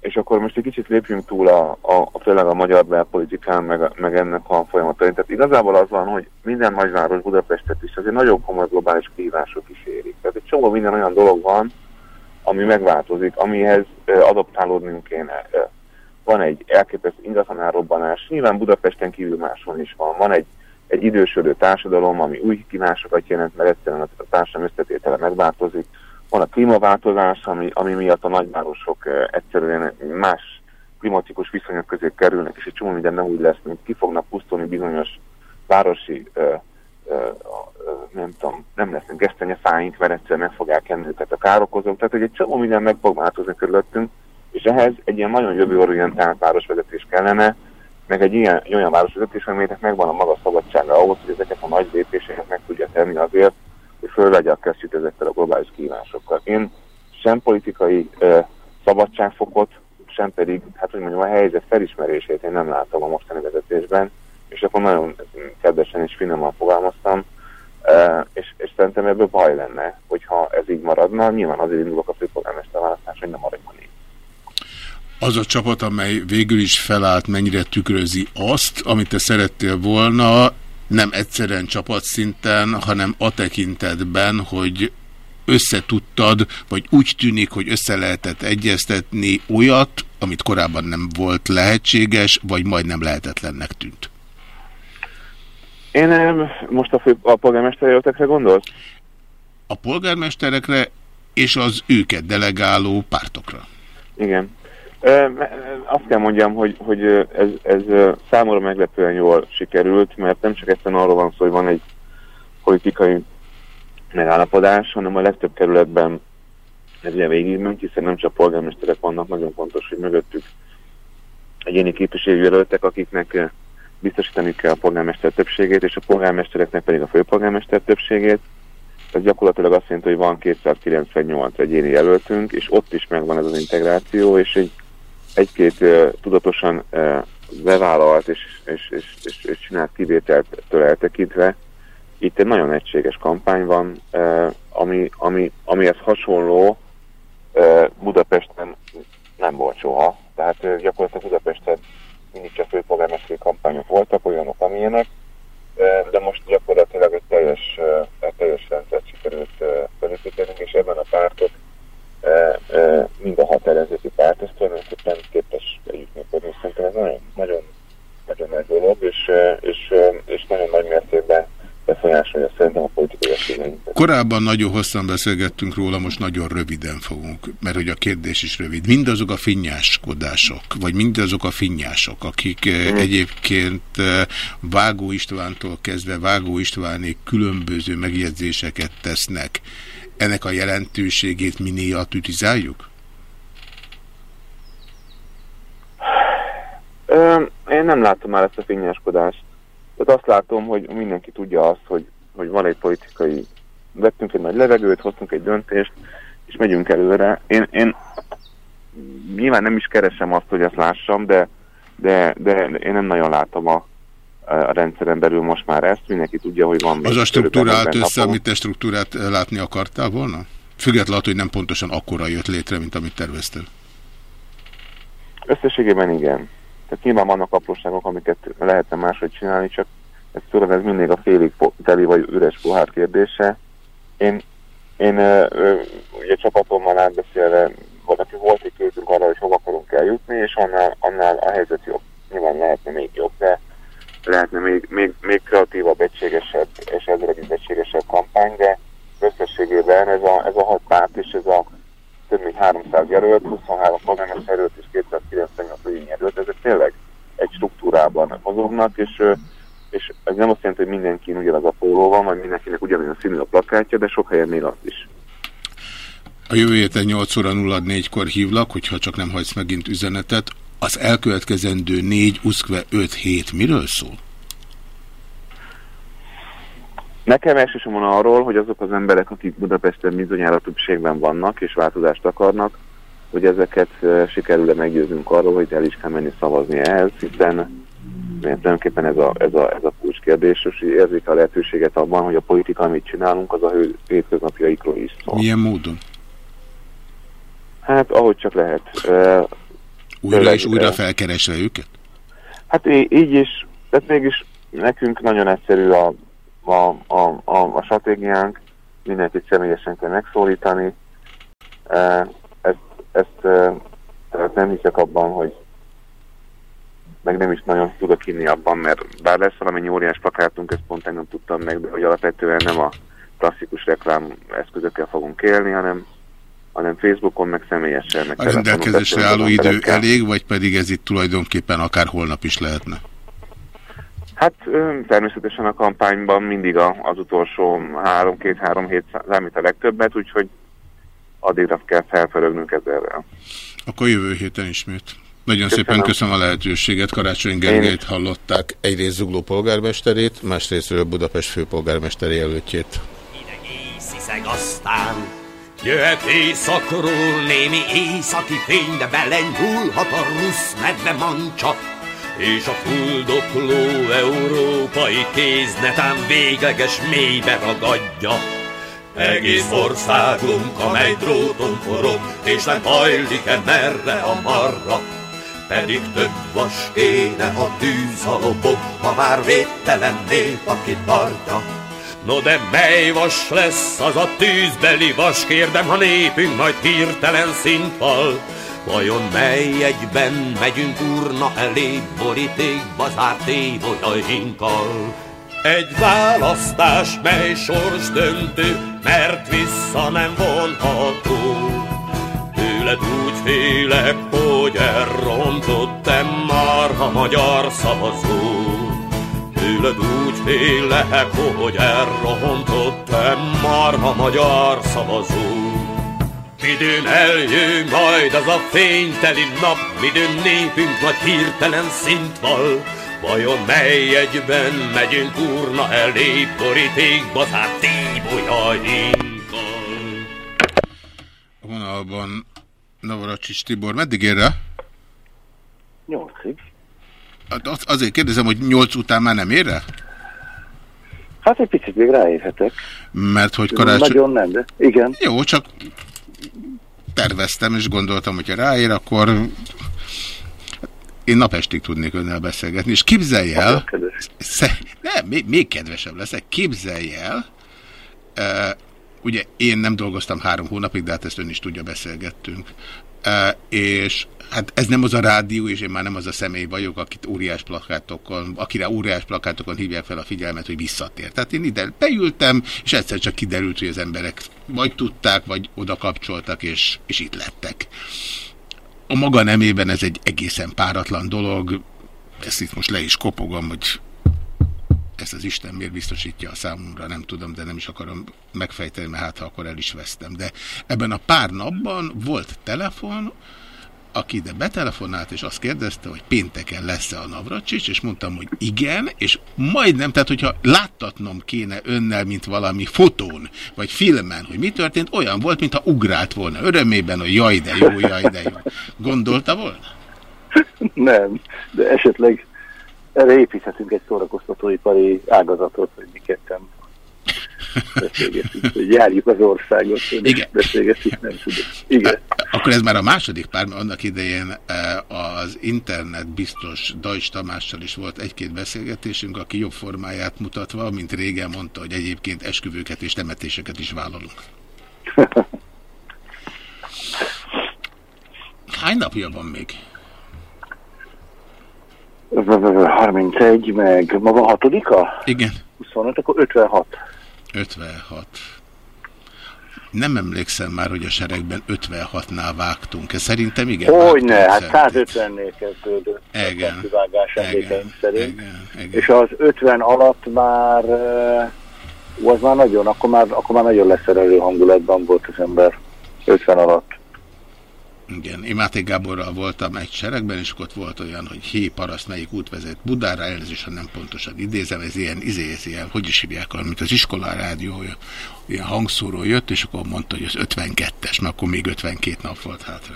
és akkor most egy kicsit lépjünk túl a, a, a főleg a magyar belpolitikán, meg, meg ennek a folyamatain. Tehát igazából az van, hogy minden nagyváros Budapestet is azért nagyon komoly globális kihívások is érik. Tehát egy csomó minden olyan dolog van, ami megváltozik, amihez adaptálódnunk kéne. Van egy elképesztő ingatlanárobbanás, nyilván Budapesten kívül máshol is van. Van egy, egy idősödő társadalom, ami új kívásokat jelent, mert egyszerűen a társadalom összetétele megváltozik van a klímaváltozás, ami, ami miatt a nagyvárosok egyszerűen más klimatikus viszonyok közé kerülnek, és egy csomó minden nem úgy lesz, mint ki fognak pusztulni bizonyos városi, ö, ö, ö, nem tudom, nem lesznek gesztenyefáink, mert egyszerűen meg fogják enni őket a károkozók. Tehát, hogy egy csomó minden meg fog változni körülöttünk, és ehhez egy ilyen nagyon jövőorientált városvezetés kellene, meg egy ilyen, olyan városvezetés, amelynek megvan a maga szabadsága ahhoz, hogy ezeket a nagy lépéseket meg tudja tenni azért, hogy fölvegye a kesztyűt ezekkel a globális kívásokkal. Én sem politikai uh, szabadságfokot, sem pedig, hát hogy mondjam, a helyzet felismerését én nem látom a mostani vezetésben, és akkor nagyon kedvesen és finoman fogalmaztam, uh, és, és szerintem ebből baj lenne, hogyha ez így maradna. Nyilván azért indulok a főpolgármester választás, hogy nem maradjon így. Az a csapat, amely végül is felállt, mennyire tükrözi azt, amit te szerettél volna, nem egyszerűen csapatszinten, hanem a tekintetben, hogy összetudtad, vagy úgy tűnik, hogy össze lehetett egyeztetni olyat, amit korábban nem volt lehetséges, vagy majdnem lehetetlennek tűnt. Én most a, fő, a polgármesterjelöltekre gondolsz? A polgármesterekre és az őket delegáló pártokra. Igen. Azt kell mondjam, hogy, hogy ez, ez számomra meglepően jól sikerült, mert nem csak egyszerűen arról van szó, hogy van egy politikai megállapodás, hanem a legtöbb kerületben ez ugye végigment, hiszen nem csak polgármesterek vannak, nagyon fontos, hogy mögöttük egyéni képviselőjelöltek, akiknek biztosítani kell a polgármester többségét, és a polgármestereknek pedig a főpolgármester többségét. Ez gyakorlatilag azt jelenti, hogy van 298 egyéni jelöltünk, és ott is megvan ez az integráció, és egy egy-két tudatosan bevállalt és, és, és, és, és csinált kivételtől eltekintve, itt egy nagyon egységes kampány van, ami, ami, amihez hasonló Budapesten nem volt soha. Tehát gyakorlatilag Budapesten mindig csak főpolgármesteri kampányok voltak, olyanok, amilyenek, de most gyakorlatilag egy teljes, egy teljes rendszert sikerült felépítenünk, és ebben a pártok mind a hat ellenzéki párt, ez tulajdonképpen képes együttműködni. Szerintem ez nagyon, nagyon, nagyon nagy dolog, és, és, és nagyon nagy mértékben befolyásolja szerintem a politikai esélyeinket. Korábban nagyon hosszan beszélgettünk róla, most nagyon röviden fogunk, mert hogy a kérdés is rövid. Mindazok a finnyáskodások, vagy mindazok a finnyások, akik mm. egyébként Vágó Istvántól kezdve Vágó Istvánék különböző megjegyzéseket tesznek, ennek a jelentőségét minél tütizáljuk? Én nem látom már ezt a finnyáskodást. Tehát azt látom, hogy mindenki tudja azt, hogy, hogy van egy politikai... Vettünk egy nagy levegőt, hoztunk egy döntést, és megyünk előre. Én, én nyilván nem is keresem azt, hogy ezt lássam, de, de, de én nem nagyon látom a, a rendszeren belül most már ezt, mindenki tudja, hogy van Az a struktúra állt össze, amit te struktúrát eh, látni akartál volna? Függetlenül, hogy nem pontosan akkora jött létre, mint amit terveztél. Összességében igen. Tehát nyilván vannak apróságok, amiket lehetne máshogy csinálni, csak ez tudod, ez mindig a félig teli vagy üres pohár kérdése. Én, én ö, ö, ugye csapatommal átbeszélve, valaki volt egy képünk arra, hogy hova akarunk eljutni, és annál, annál a helyzet jobb. Nyilván lehetne még jobb, de lehetne még, még, még kreatívabb, egységesebb és ezzel egy egységesebb kampány, de összességében ez a, ez a hat párt és ez a több mint 300 jelölt, 23 polgármester jelölt és 298 ügyi jelölt, ezek tényleg egy struktúrában mozognak, és, és ez nem azt jelenti, hogy mindenki ugyanaz a póló van, vagy mindenkinek ugyanaz színű a plakátja, de sok helyen még az is. A jövő héten 8 óra 04-kor hívlak, hogyha csak nem hagysz megint üzenetet. Az elkövetkezendő 4, uszkve 5 hét miről szól? Nekem elsősorban arról, hogy azok az emberek, akik Budapesten bizonyára többségben vannak és változást akarnak, hogy ezeket eh, sikerül-e meggyőznünk arról, hogy el is kell menni szavazni ehhez, hiszen mert tulajdonképpen ez a, ez a, ez a kulcskérdés, és érzik a lehetőséget abban, hogy a politika, amit csinálunk, az a hő- hétköznapjaikról is szól. Milyen módon? Hát, ahogy csak lehet. Újra Tényleg, és újra felkeresve őket? Hát így is, tehát mégis nekünk nagyon egyszerű a, a, a, a, a stratégiánk, mindenkit személyesen kell megszólítani. E, Ezt, ezt e, tehát nem hiszek abban, hogy meg nem is nagyon tudok hinni abban, mert bár lesz valamennyi óriás plakátunk, ezt pont nem tudtam meg, de hogy alapvetően nem a klasszikus reklám eszközökkel fogunk élni, hanem hanem Facebookon, meg személyesen. Meg A rendelkezésre álló idő elég, vagy pedig ez itt tulajdonképpen akár holnap is lehetne? Hát természetesen a kampányban mindig a, az utolsó három, két-három hét számít a legtöbbet, úgyhogy addigra kell felfelögnünk ezerrel. Akkor jövő héten ismét. Nagyon Köszönöm. szépen köszönöm a lehetőséget. Karácsony Gergelyt hallották. Egyrészt Zugló polgármesterét, másrésztről Budapest főpolgármester jelöltjét. Hideg észiszeg aztán Jöhet éjszakról némi északi fény, de belenyúlhat a rusz medve mancsa, és a fuldokló európai kéz netán végleges mélybe ragadja. Egész országunk, amely dróton forog, és nem hajlik-e merre a marra. Pedig több vas kéne a tűz a lobog, ha már védtelen nép, aki tartja. No de mely vas lesz az a tűzbeli vas, kérdem, ha népünk majd hirtelen szintval. Vajon mely egyben megyünk urna elé, borítékba zárt évolyainkkal? Egy választás, mely sors döntő, mert vissza nem vonható. Tőled úgy félek, hogy elrontottam már a magyar szavazó. Tőled úgy félek, hogy elrontottam már a magyar szavazó. Midőn eljön majd az a fényteli nap, midőn népünk nagy hirtelen szint val. Vajon mely egyben megyünk urna elé, borítékba zárt tíbolyainkkal? A vonalban Navaracsics Tibor. Meddig ér rá? Nyolcig. Hát az- Azért kérdezem, hogy nyolc után már nem ér rá? Hát egy picit még ráérhetek. Mert hogy karácsony... Nagyon nem, de igen. Jó, csak terveztem, és gondoltam, hogy ha ráér, akkor én napestig tudnék önnel beszélgetni, és képzelj el, nem, még, még kedvesebb leszek, képzelj el, e, ugye én nem dolgoztam három hónapig, de hát ezt ön is tudja, beszélgettünk, és hát ez nem az a rádió, és én már nem az a személy vagyok, akit óriás plakátokon, akire óriás plakátokon hívják fel a figyelmet, hogy visszatér. Tehát én ide beültem, és egyszer csak kiderült, hogy az emberek vagy tudták, vagy oda kapcsoltak, és, és itt lettek. A maga nemében ez egy egészen páratlan dolog, ezt itt most le is kopogom, hogy ezt az Isten miért biztosítja a számomra, nem tudom, de nem is akarom megfejteni, mert hát ha akkor el is vesztem. De ebben a pár napban volt telefon, aki ide betelefonált, és azt kérdezte, hogy pénteken lesz-e a Navracsics, és mondtam, hogy igen, és majdnem, tehát hogyha láttatnom kéne önnel, mint valami fotón, vagy filmen, hogy mi történt, olyan volt, mintha ugrált volna örömében, hogy jaj, de jó, jaj, de jó. Gondolta volna? Nem, de esetleg erre építhetünk egy szórakoztatóipari ágazatot, hogy mi ketten beszélgetünk, hogy járjuk az országot, Igen. beszélgetünk, nem tudom. Igen. Akkor ez már a második pár, mert annak idején eh, az internet biztos Dajs Tamással is volt egy-két beszélgetésünk, aki jobb formáját mutatva, mint régen mondta, hogy egyébként esküvőket és temetéseket is vállalunk. Hány napja van még? 31, meg ma van hatodika? Igen. 25, akkor 56. 56. Nem emlékszem már, hogy a seregben 56-nál vágtunk. Ez szerintem igen. Hogyne, hát szerintem. 150-nél kezdődött Igen. a kivágás Igen, emlékeim szerint. igen, igen. És az 50 alatt már eh, az már nagyon, akkor már, akkor már nagyon leszerelő hangulatban volt az ember 50 alatt. Igen, én Máté Gáborral voltam egy seregben, és ott volt olyan, hogy hé paraszt, melyik út vezet Budára, elnézést, ha nem pontosan idézem, ez ilyen, izé, ez ilyen, hogy is hívják, mint az iskola rádió, ilyen hangszóró jött, és akkor mondta, hogy az 52-es, mert akkor még 52 nap volt hátra.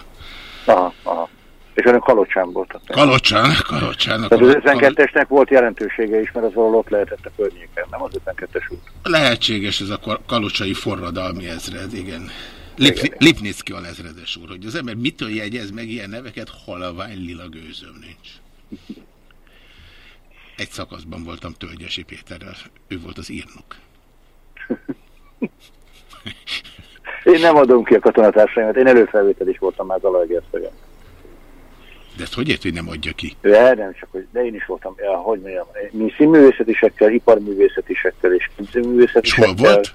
Aha, aha. És önök Kalocsán voltak. Kalocsán, Kalocsán. Tehát az 52-esnek volt jelentősége is, mert az valahol ott lehetett a környéken, nem az 52-es út. Lehetséges ez a kal- kalocsai forradalmi ezred, igen. Lip, Lipnicki alezredes úr, hogy az ember mitől jegyez meg ilyen neveket, halvány lila gőzöm nincs. Egy szakaszban voltam Tölgyesi Péterrel, ő volt az írnok. Én nem adom ki a katonatársaimat, én előfelvétel is voltam már Zalaegerszegen. De ezt hogy ért, hogy nem adja ki? De nem csak, hogy, de én is voltam, ja, hogy mondjam, mi színművészetisekkel, iparművészetisekkel és És hol képzőművészetisekkel. volt?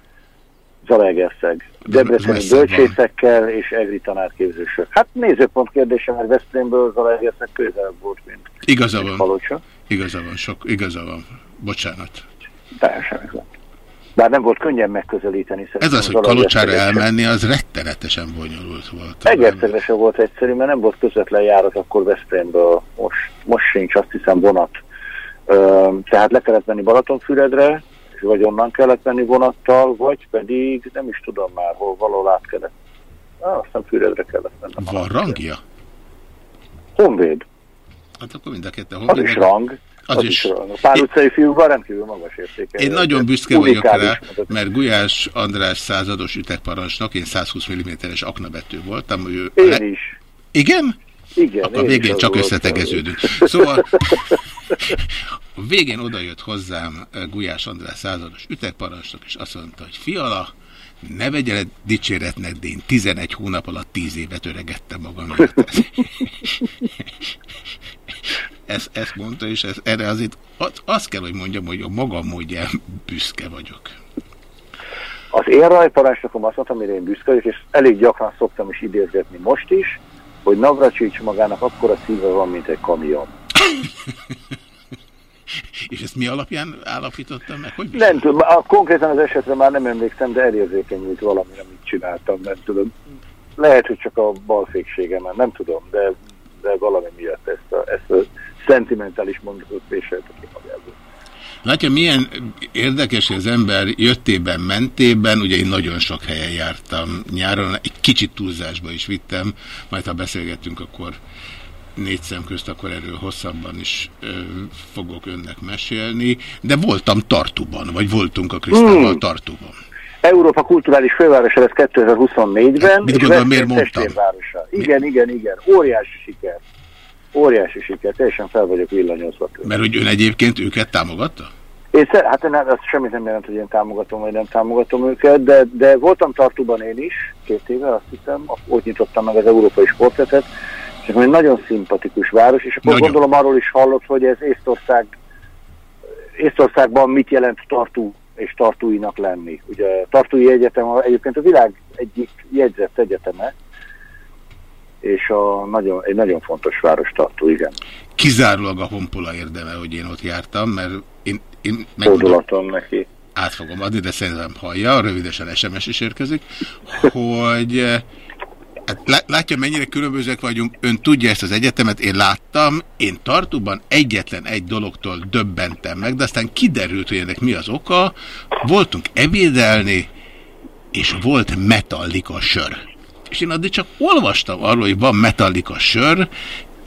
Zalaegerszeg. Debreceni bölcsészekkel és egri tanárképzősök. Hát nézőpont kérdése, mert Veszprémből Zalaegerszeg közelebb volt, mint Igaza van, Palocsa. igaza van, sok, igaza van. Bocsánat. Teljesen igaz. Bár nem volt könnyen megközelíteni. Ez az, hogy Kalocsára elmenni, az rettenetesen bonyolult volt. Egerszegre volt egyszerű, mert nem volt közvetlen járat akkor Veszprémből. Most, most sincs, azt hiszem vonat. Ö, tehát le kellett menni Balatonfüredre, vagy onnan kellett menni vonattal, vagy pedig nem is tudom már, hol valahol át kellett. Ah, aztán Füredre kellett mennem. Van rangja? Honvéd. Hát akkor mind a ketten Az is rang. Az is. rang. A pár utcai fiúkban rendkívül magas értéke. Én nagyon büszke vagyok rá, mert Gulyás András százados ütegparancsnok, én 120 mm-es aknabetű voltam. Ő Én le- is. Igen? Igen. Akkor végén csak összetegeződünk. Szóval a végén odajött hozzám Gulyás András százados ütegparancsnok, és azt mondta, hogy fiala, ne vegye le dicséretnek, de én 11 hónap alatt 10 évet öregettem magam. Ezt, ezt mondta, és ez, erre azért az, azt kell, hogy mondjam, hogy a magam módján büszke vagyok. Az én rajparancsnokom azt mondta, amire én büszke vagyok, és elég gyakran szoktam is idézgetni most is, hogy Navracsics magának akkora szíve van, mint egy kamion. És ezt mi alapján állapítottam meg? Hogy Nem tudom, a, konkrétan az esetre már nem emlékszem, de elérzékenyült valami, amit csináltam, nem tudom. Lehet, hogy csak a balfékségemen, nem tudom, de, de valami miatt ezt a, ezt a szentimentális mondatot véselte ki magából. Látja, milyen érdekes, hogy az ember jöttében, mentében, ugye én nagyon sok helyen jártam nyáron, egy kicsit túlzásba is vittem, majd ha beszélgettünk, akkor négy szem közt, akkor erről hosszabban is ö, fogok önnek mesélni, de voltam Tartuban, vagy voltunk a Krisztával Hmm. Tartuban. Európa kulturális fővárosa lesz 2024-ben, Mit és gondol, miért mondtam? Igen, igen, igen. Óriási siker. Óriási siker. Teljesen fel vagyok villanyozva. Mert hogy ön egyébként őket támogatta? Én hát én azt semmit nem jelent, hogy én támogatom, vagy nem támogatom őket, de, de voltam Tartuban én is, két éve azt hiszem, ott nyitottam meg az Európai Sporthetet, és ez egy nagyon szimpatikus város, és akkor Nagyon. gondolom arról is hallott, hogy ez Észtország, Észtországban mit jelent Tartu és Tartuinak lenni. Ugye Tartui Egyetem a- egyébként a világ egyik jegyzett egyeteme, és a nagyon, egy nagyon fontos város Tartu, igen. Kizárólag a honpola érdeme, hogy én ott jártam, mert én, Fordulatom neki. át fogom adni, de szerintem hallja, rövidesen SMS is érkezik, hogy eh, hát lá- látja, mennyire különbözőek vagyunk, ön tudja ezt az egyetemet, én láttam, én Tartuban egyetlen egy dologtól döbbentem meg, de aztán kiderült, hogy ennek mi az oka, voltunk ebédelni, és volt metallika sör. És én addig csak olvastam arról, hogy van metallika sör,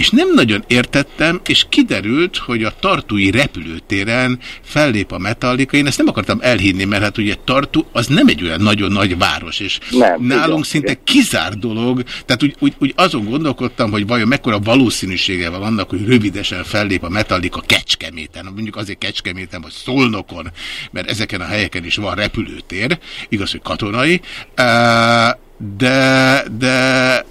és nem nagyon értettem, és kiderült, hogy a tartui repülőtéren fellép a Metallica. Én ezt nem akartam elhinni, mert hát ugye Tartu az nem egy olyan nagyon nagy város, és Nem, nálunk igen, szinte igen. kizár dolog, tehát úgy, úgy, úgy azon gondolkodtam, hogy vajon mekkora valószínűsége van annak, hogy rövidesen fellép a Metallica Kecskeméten, mondjuk azért Kecskeméten vagy Szolnokon, mert ezeken a helyeken is van repülőtér, igaz, hogy katonai, de, de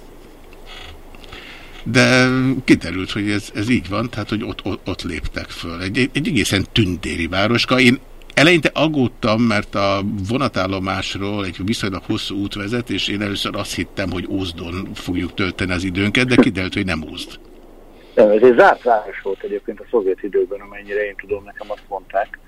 de kiderült, hogy ez, ez így van, tehát hogy ott, ott, ott léptek föl. Egy, egy egészen tündéri városka. Én eleinte aggódtam, mert a vonatállomásról egy viszonylag hosszú út vezet, és én először azt hittem, hogy Ózdon fogjuk tölteni az időnket, de kiderült, hogy nem Ózd. Nem, ez egy zárt város volt egyébként a szovjet időben, amennyire én tudom, nekem azt mondták.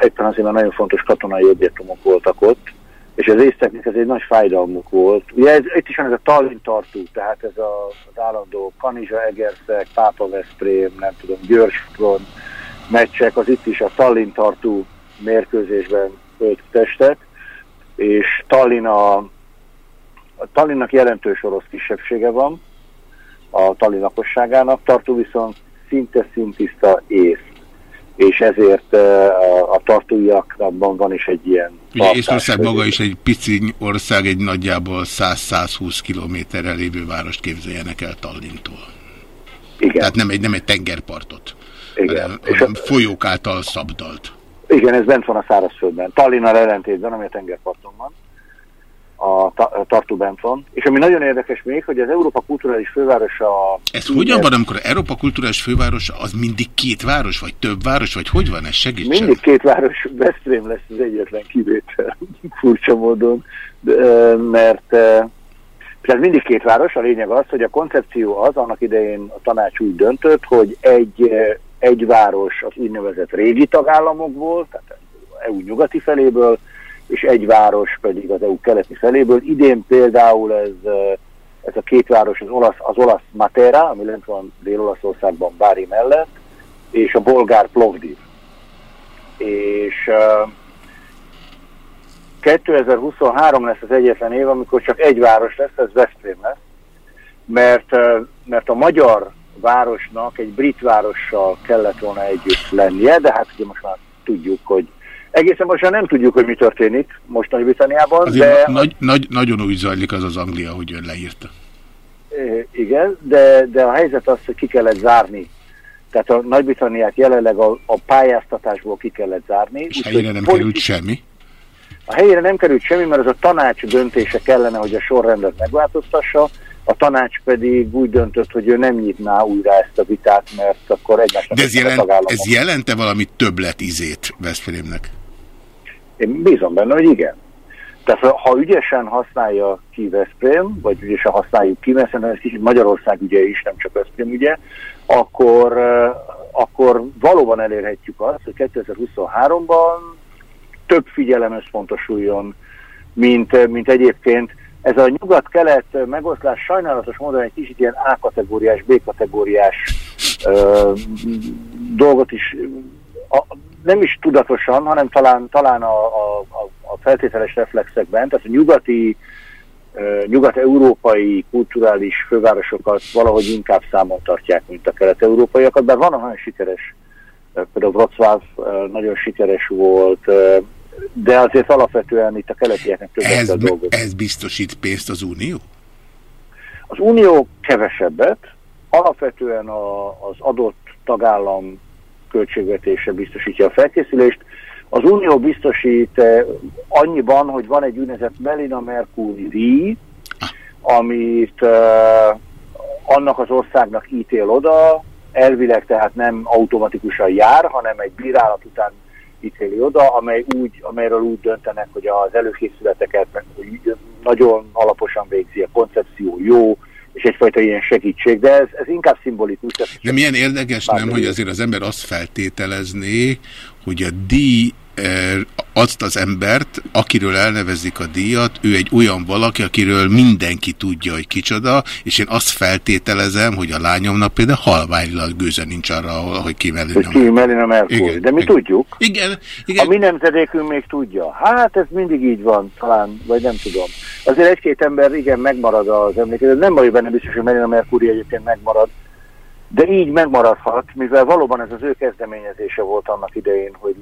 Éppen azért, mert nagyon fontos katonai objektumok voltak ott, és az észteknek ez egy nagy fájdalmuk volt. Ugye ez, itt is van ez a Tallinn tartó, tehát ez a, az állandó Kanizsa, Egerszeg, Pápa Veszprém, nem tudom, Györgyfron meccsek, az itt is a Tallinn tartó mérkőzésben ölt testet, és Tallinn a, a Tallinnnak jelentős orosz kisebbsége van, a Tallinn lakosságának, Tartu viszont szinte szintiszta ész. És ezért a, a tartóiakban van is egy ilyen Ugye hogy- maga is egy pici ország, egy nagyjából 100-120 kilométerre lévő várost képzeljenek el Tallintól. Igen, Tehát nem egy, nem egy tengerpartot, igen. hanem, És hanem a, folyók által szabdalt. igen, ez bent van a szárazföldben. Tallinnal ellentétben, ami a tengerparton van. A, ta, a Tartu van. És ami nagyon érdekes még, hogy az Európa kulturális fővárosa... Ez hogyan van, amikor Európa kulturális főváros az mindig két város, vagy több város, vagy hogy van ez? Segítsen. Mindig két város, Veszprém lesz az egyetlen kivétel, furcsa módon, de, mert tehát mindig két város, a lényeg az, hogy a koncepció az, annak idején a tanács úgy döntött, hogy egy, egy város az úgynevezett régi tagállamokból, tehát EU nyugati feléből, és egy város pedig az EU keleti feléből. Idén például ez, ez a két város az olasz, az olasz Matera, ami lent van Dél-Olaszországban Bári mellett, és a bolgár Plovdiv és uh, 2023 lesz az egyetlen év, amikor csak egy város lesz, ez Veszprém lesz, mert, mert a magyar városnak egy brit várossal kellett volna együtt lennie, de hát ugye most már tudjuk, hogy egészen most már nem tudjuk, hogy mi történik most Nagy-Britanniában, de nagy, nagy, nagyon úgy zajlik az az Anglia, hogy ön leírta. Igen, de, de a helyzet az, hogy ki kellett zárni. Tehát a Nagy-Britanniát jelenleg a, a pályáztatásból ki kellett zárni. És úgyhogy helyére nem politi- került semmi. A helyére nem került semmi, mert az a tanács döntése kellene, hogy a sorrendet megváltoztassa, a tanács pedig úgy döntött, hogy ő nem nyitná újra ezt a vitát, mert akkor egymásnak De ez, jelent, ez jelente valami többlet izét Veszprémnek? Én bízom benne, hogy igen. Tehát ha- ügyesen használja ki Veszprém, vagy ügyesen használjuk ki, mert ez kicsit Magyarország ügye is, nem csak Veszprém ügye, akkor, akkor valóban elérhetjük azt, hogy 2023-ban több figyelem összpontosuljon, mint, mint egyébként. Ez a nyugat-kelet megoszlás sajnálatos módon egy kicsit ilyen A-kategóriás, B-kategóriás dolgot is a, nem is tudatosan, hanem talán, talán a, a, a- feltételes reflexekben, tehát a nyugati, nyugat-európai kulturális fővárosokat valahogy inkább számon tartják, mint a kelet-európaiakat, bár vannak nagyon sikeres, például Wrocław nagyon sikeres volt, de azért alapvetően itt a keletieknek többet Ez, kell dolgozni. ez biztosít pénzt az Unió? Az Unió kevesebbet, alapvetően a, az adott tagállam költségvetése biztosítja a felkészülést. Az Unió biztosít eh, annyiban, hogy van egy úgynevezett Melina Mercuri díj, amit eh, annak az országnak ítél oda, elvileg tehát nem automatikusan jár, hanem egy bírálat után ítéli oda, amely úgy, amelyről úgy döntenek, hogy az előkészületeket nagyon alaposan végzi, a koncepció jó, és egyfajta ilyen segítség, de ez, ez inkább szimbolikus. De milyen érdekes nem, hogy azért az ember azt feltételezné, hogy a díj azt az embert, akiről elnevezik a díjat, ő egy olyan valaki, akiről mindenki tudja, hogy kicsoda, és én azt feltételezem, hogy a lányomnak például halványlag gőze nincs arra, hogy ki Melina. Hogy Melina Mercury. De mi igen. tudjuk. Igen, igen. A mi nemzedékünk még tudja. Hát ez mindig így van, talán, vagy nem tudom. Azért egy-két ember igen megmarad az emlékezet. Nem vagyok benne biztos, hogy Melina Mercury egyébként megmarad, de így megmaradhat, mivel valóban ez az ő kezdeményezése volt annak idején, hogy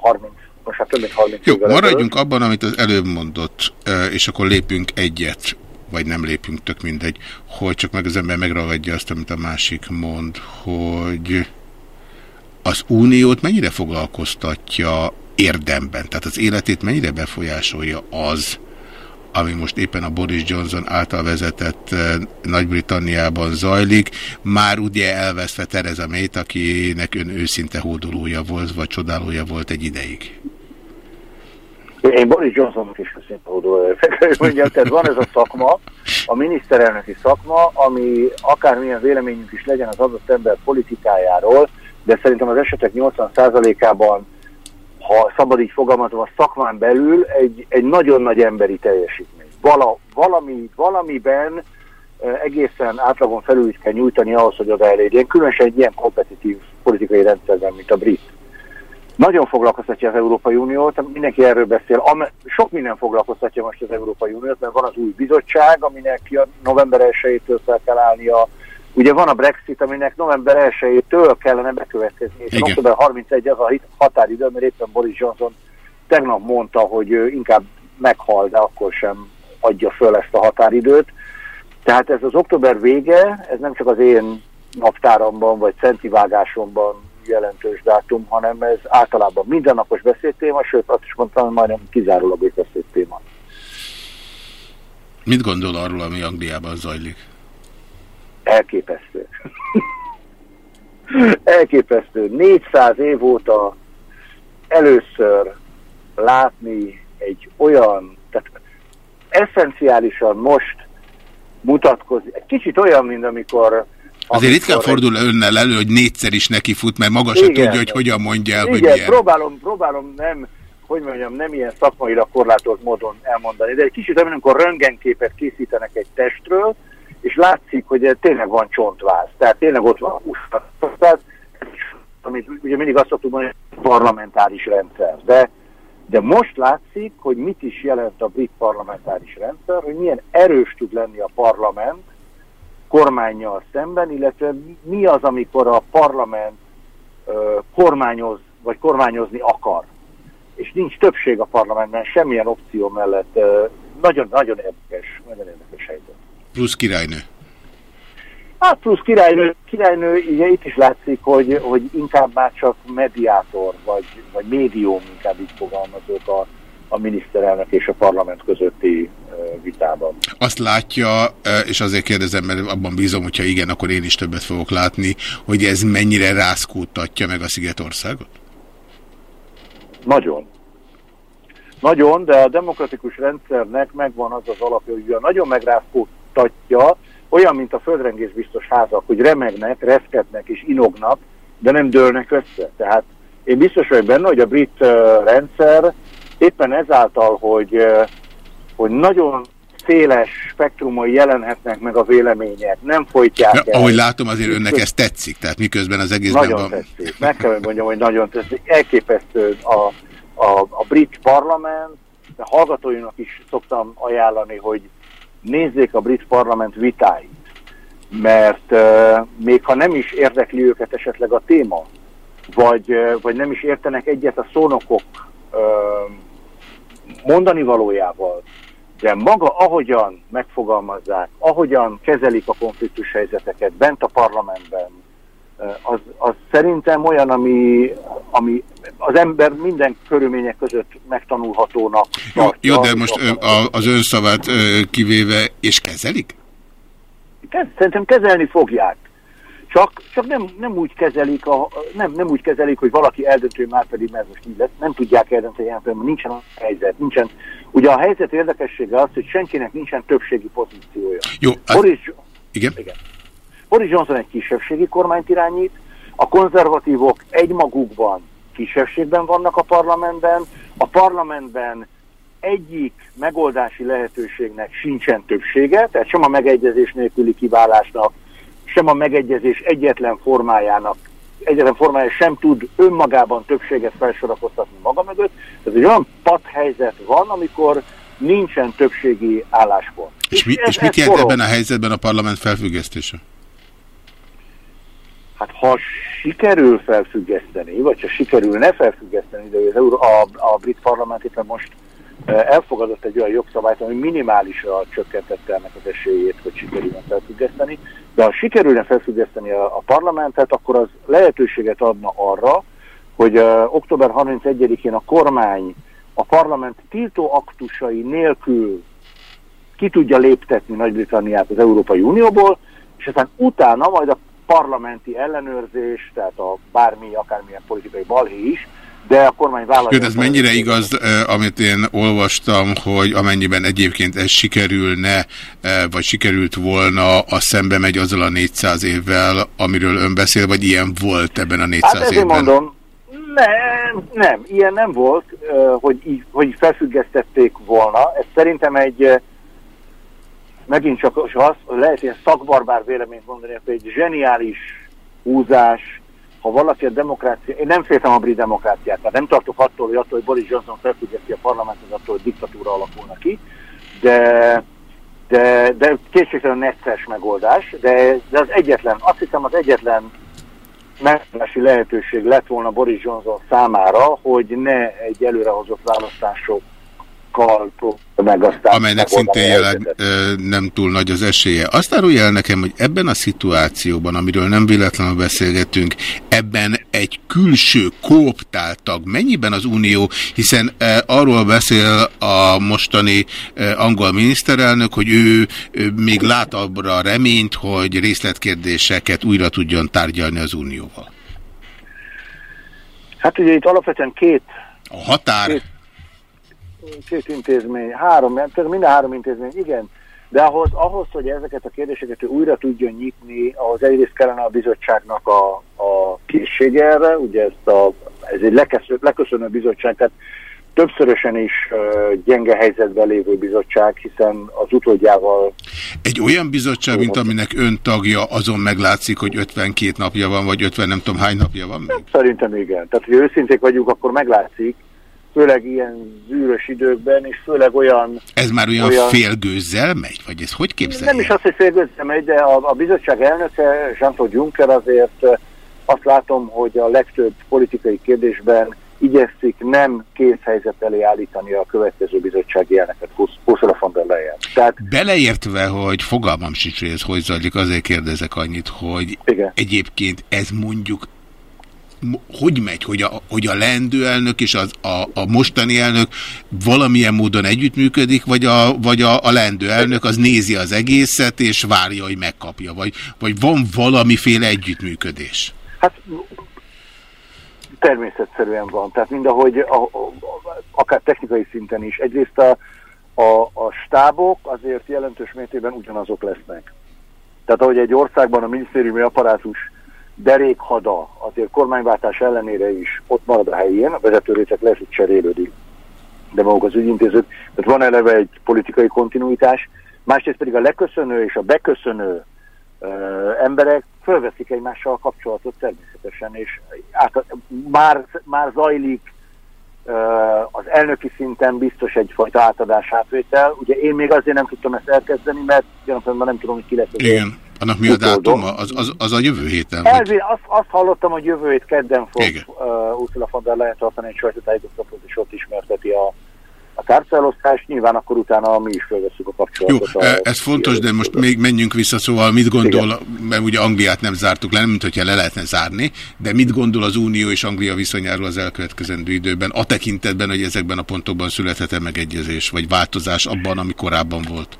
30, most hát több mint 30 Jó, maradjunk abban, amit az előbb mondott, és akkor lépünk egyet, vagy nem lépünk, tök mindegy, hogy csak meg az ember megragadja azt, amit a másik mond, hogy az uniót mennyire foglalkoztatja érdemben, tehát az életét mennyire befolyásolja az, ami most éppen a Boris Johnson által vezetett Nagy-Britanniában zajlik, már ugye elveszve Tereza May-t, akinek ön őszinte hódolója volt, vagy csodálója volt egy ideig. Én Boris Johnsonnak is őszinte hódolója. Mondjam, tehát van ez a szakma, a miniszterelnöki szakma, ami akármilyen véleményünk is legyen az adott ember politikájáról, de szerintem az esetek 80%-ában ha szabad így fogalmazom, a szakmán belül egy, egy nagyon nagy emberi teljesítmény. Vala, valami, valamiben egészen átlagon felül is kell nyújtani ahhoz, hogy oda elérjen, különösen egy ilyen kompetitív politikai rendszerben, mint a brit. Nagyon foglalkoztatja az Európai Uniót, mindenki erről beszél. Am sok minden foglalkoztatja most az Európai Uniót, mert van az új bizottság, aminek november 1-től fel kell állnia Ugye van a Brexit, aminek november 1-től kellene bekövetkezni, és október 31 az a határidő, mert éppen Boris Johnson tegnap mondta, hogy ő inkább meghal, de akkor sem adja föl ezt a határidőt. Tehát ez az október vége, ez nem csak az én naptáramban vagy centivágásomban jelentős dátum, hanem ez általában mindennapos beszédtéma, sőt azt is mondtam, hogy majdnem kizárólagos beszédtéma. Mit gondol arról, ami Angliában zajlik? Elképesztő. elképesztő. 400 év óta először látni egy olyan, tehát eszenciálisan most mutatkozik, egy kicsit olyan, mint amikor Azért ritkán fordul önnel elő, hogy négyszer is neki fut, mert maga se tudja, hogy hogyan mondja el, igen, hogy milyen. Próbálom, próbálom nem, hogy mondjam, nem ilyen szakmaira korlátolt módon elmondani, de egy kicsit amikor röntgenképet készítenek egy testről, és látszik, hogy tényleg van csontváz. Tehát tényleg ott van tehát, amit ugye mindig azt szoktuk mondani, parlamentáris rendszer. De, de most látszik, hogy mit is jelent a brit parlamentáris rendszer, hogy milyen erős tud lenni a parlament kormányjal szemben, illetve mi az, amikor a parlament uh, kormányoz, vagy kormányozni akar. És nincs többség a parlamentben, semmilyen opció mellett. Nagyon-nagyon érdekes, nagyon érdekes helyzet plusz királynő? Hát plusz királynő, királynő ugye itt is látszik, hogy, hogy inkább már csak mediátor, vagy, vagy médium, inkább így fogalmazok a, a miniszterelnök és a parlament közötti vitában. Azt látja, és azért kérdezem, mert abban bízom, hogyha igen, akkor én is többet fogok látni, hogy ez mennyire rászkódtatja meg a Szigetországot? Nagyon. Nagyon, de a demokratikus rendszernek megvan az az alapja, hogy nagyon megrázkódtatja mutatja, olyan, mint a földrengésbiztos házak, hogy remegnek, reszketnek és inognak, de nem dőlnek össze. Tehát én biztos vagyok benne, hogy a brit uh, rendszer éppen ezáltal, hogy, uh, hogy nagyon széles spektrumon jelenhetnek meg a vélemények, nem folytják ja, el. Ahogy látom, azért önnek ez tetszik, tehát miközben az egészben nagyon van... tetszik, meg kell, mondjam, hogy nagyon tetszik. Elképesztő a, a, a brit parlament, de hallgatóinak is szoktam ajánlani, hogy nézzék a brit parlament vitáit, mert még ha nem is érdekli őket esetleg a téma, vagy, vagy nem is értenek egyet a szónokok mondani valójával, de maga ahogyan megfogalmazzák, ahogyan kezelik a konfliktus helyzeteket bent a parlamentben, az, az szerintem olyan, ami, ami az ember minden körülmények között megtanulhatónak. Jó, jó de most az ön szavát kivéve, és kezelik? Kez, szerintem kezelni fogják. Csak, csak nem, nem, úgy kezelik a, nem, nem úgy kezelik, hogy valaki eldöntő, már pedig mert most így lesz. Nem tudják eldönteni, mert nincsen a helyzet. Nincsen. Ugye a helyzet érdekessége az, hogy senkinek nincsen többségi pozíciója. Jó, az... Boris, igen. igen. Boris Johnson egy kisebbségi kormányt irányít, a konzervatívok egymagukban kisebbségben vannak a parlamentben, a parlamentben egyik megoldási lehetőségnek sincsen többsége, tehát sem a megegyezés nélküli kiválásnak, sem a megegyezés egyetlen formájának, egyetlen formája sem tud önmagában többséget felsorakoztatni maga mögött. Tehát egy olyan padhelyzet van, amikor nincsen többségi álláspont. És, mi, és, és mit jelent ebben a helyzetben a parlament felfüggesztése? Hát ha sikerül felfüggeszteni, vagy ha sikerülne felfüggeszteni, de az Euró, a, a brit parlament éppen most elfogadott egy olyan jogszabályt, ami minimálisra csökkentette ennek az esélyét, hogy sikerülne felfüggeszteni, de ha sikerülne felfüggeszteni a, a parlamentet, akkor az lehetőséget adna arra, hogy uh, október 31-én a kormány a parlament tiltó aktusai nélkül ki tudja léptetni Nagy-Britanniát az Európai Unióból, és aztán utána majd a parlamenti ellenőrzés, tehát a bármi, akármilyen politikai balhé is, de a kormány vállalja... Jó, ez mennyire igaz, eh, amit én olvastam, hogy amennyiben egyébként ez sikerülne, eh, vagy sikerült volna, a szembe megy azzal a 400 évvel, amiről ön beszél, vagy ilyen volt ebben a 400 hát évben? mondom, nem, nem, ilyen nem volt, eh, hogy, hogy felfüggesztették volna. Ez szerintem egy megint csak az, lehet ilyen szakbarbár véleményt mondani, hogy egy zseniális húzás, ha valaki a demokrácia, én nem féltem a brit demokráciát, tehát nem tartok attól, hogy attól, hogy Boris Johnson felfüggeszti a parlamentet, attól, hogy diktatúra alakulna ki, de, de, de kétségtelen necces megoldás, de, de az egyetlen, azt hiszem az egyetlen megoldási lehetőség lett volna Boris Johnson számára, hogy ne egy előrehozott választások meg aztán... Amelynek szintén jelenleg nem túl nagy az esélye. Azt árulja el nekem, hogy ebben a szituációban, amiről nem véletlenül beszélgetünk, ebben egy külső kooptáltag mennyiben az Unió, hiszen e, arról beszél a mostani e, angol miniszterelnök, hogy ő, ő még lát abra reményt, hogy részletkérdéseket újra tudjon tárgyalni az Unióval. Hát ugye itt alapvetően két... A határ... Két két intézmény, három, minden három intézmény, igen, de ahhoz, ahhoz, hogy ezeket a kérdéseket újra tudjon nyitni, ahhoz egyrészt kellene a bizottságnak a, a készsége erre, ugye ezt a, ez egy leköszönő, leköszönő bizottság, tehát többszörösen is uh, gyenge helyzetben lévő bizottság, hiszen az utódjával... Egy olyan bizottság, mint aminek ön tagja, azon meglátszik, hogy 52 napja van, vagy 50 nem tudom hány napja van még? Szerintem igen. Tehát, hogy őszinték vagyunk, akkor meglátszik, főleg ilyen zűrös időkben, és főleg olyan... Ez már olyan, olyan félgőzzel megy? Vagy ez hogy képzelje? Nem is az, hogy félgőzzel megy, de a, a bizottság elnöke, Jean-Claude Juncker azért azt látom, hogy a legtöbb politikai kérdésben igyekszik nem készhelyzet elé állítani a következő bizottsági elnöket, Ursula von der Leyen. Tehát, Beleértve, hogy fogalmam sincs, hogy ez hogy zajlik, azért kérdezek annyit, hogy igen. egyébként ez mondjuk hogy megy, hogy a, hogy a leendő elnök és az, a, a mostani elnök valamilyen módon együttműködik, vagy a, vagy a, a leendő elnök az nézi az egészet, és várja, hogy megkapja, vagy, vagy van valamiféle együttműködés? Hát természetszerűen van, tehát mindahogy a, a, akár technikai szinten is. Egyrészt a, a, a stábok azért jelentős mértékben ugyanazok lesznek. Tehát ahogy egy országban a minisztériumi apparátus derékhada azért kormányváltás ellenére is ott marad a helyén, a vezetőrétek lesz, hogy cserélődik, de maguk az ügyintézők. Tehát van eleve egy politikai kontinuitás, másrészt pedig a leköszönő és a beköszönő ö, emberek fölveszik egymással a kapcsolatot természetesen, és át, már, már zajlik az elnöki szinten biztos egyfajta átadás átvétel. Ugye én még azért nem tudtam ezt elkezdeni, mert gyakorlatilag nem tudom, hogy ki lesz Igen. Annak mi a dátuma? Az, az, az a jövő héten? Elvi, azt, azt hallottam, hogy jövő hét kedden fog uh, Ursula von der Leyen tartani egy sajtótájékoztatót, és ott ismerteti a, a tárcelosztást, nyilván akkor utána mi is felveszünk a kapcsolatot. Jó, a, ez fontos, de most még menjünk vissza, szóval mit gondol, Igen. mert ugye Angliát nem zártuk le, nem mint hogyha le lehetne zárni, de mit gondol az Unió és Anglia viszonyáról az elkövetkezendő időben, a tekintetben, hogy ezekben a pontokban születhet-e megegyezés, vagy változás abban, ami korábban volt?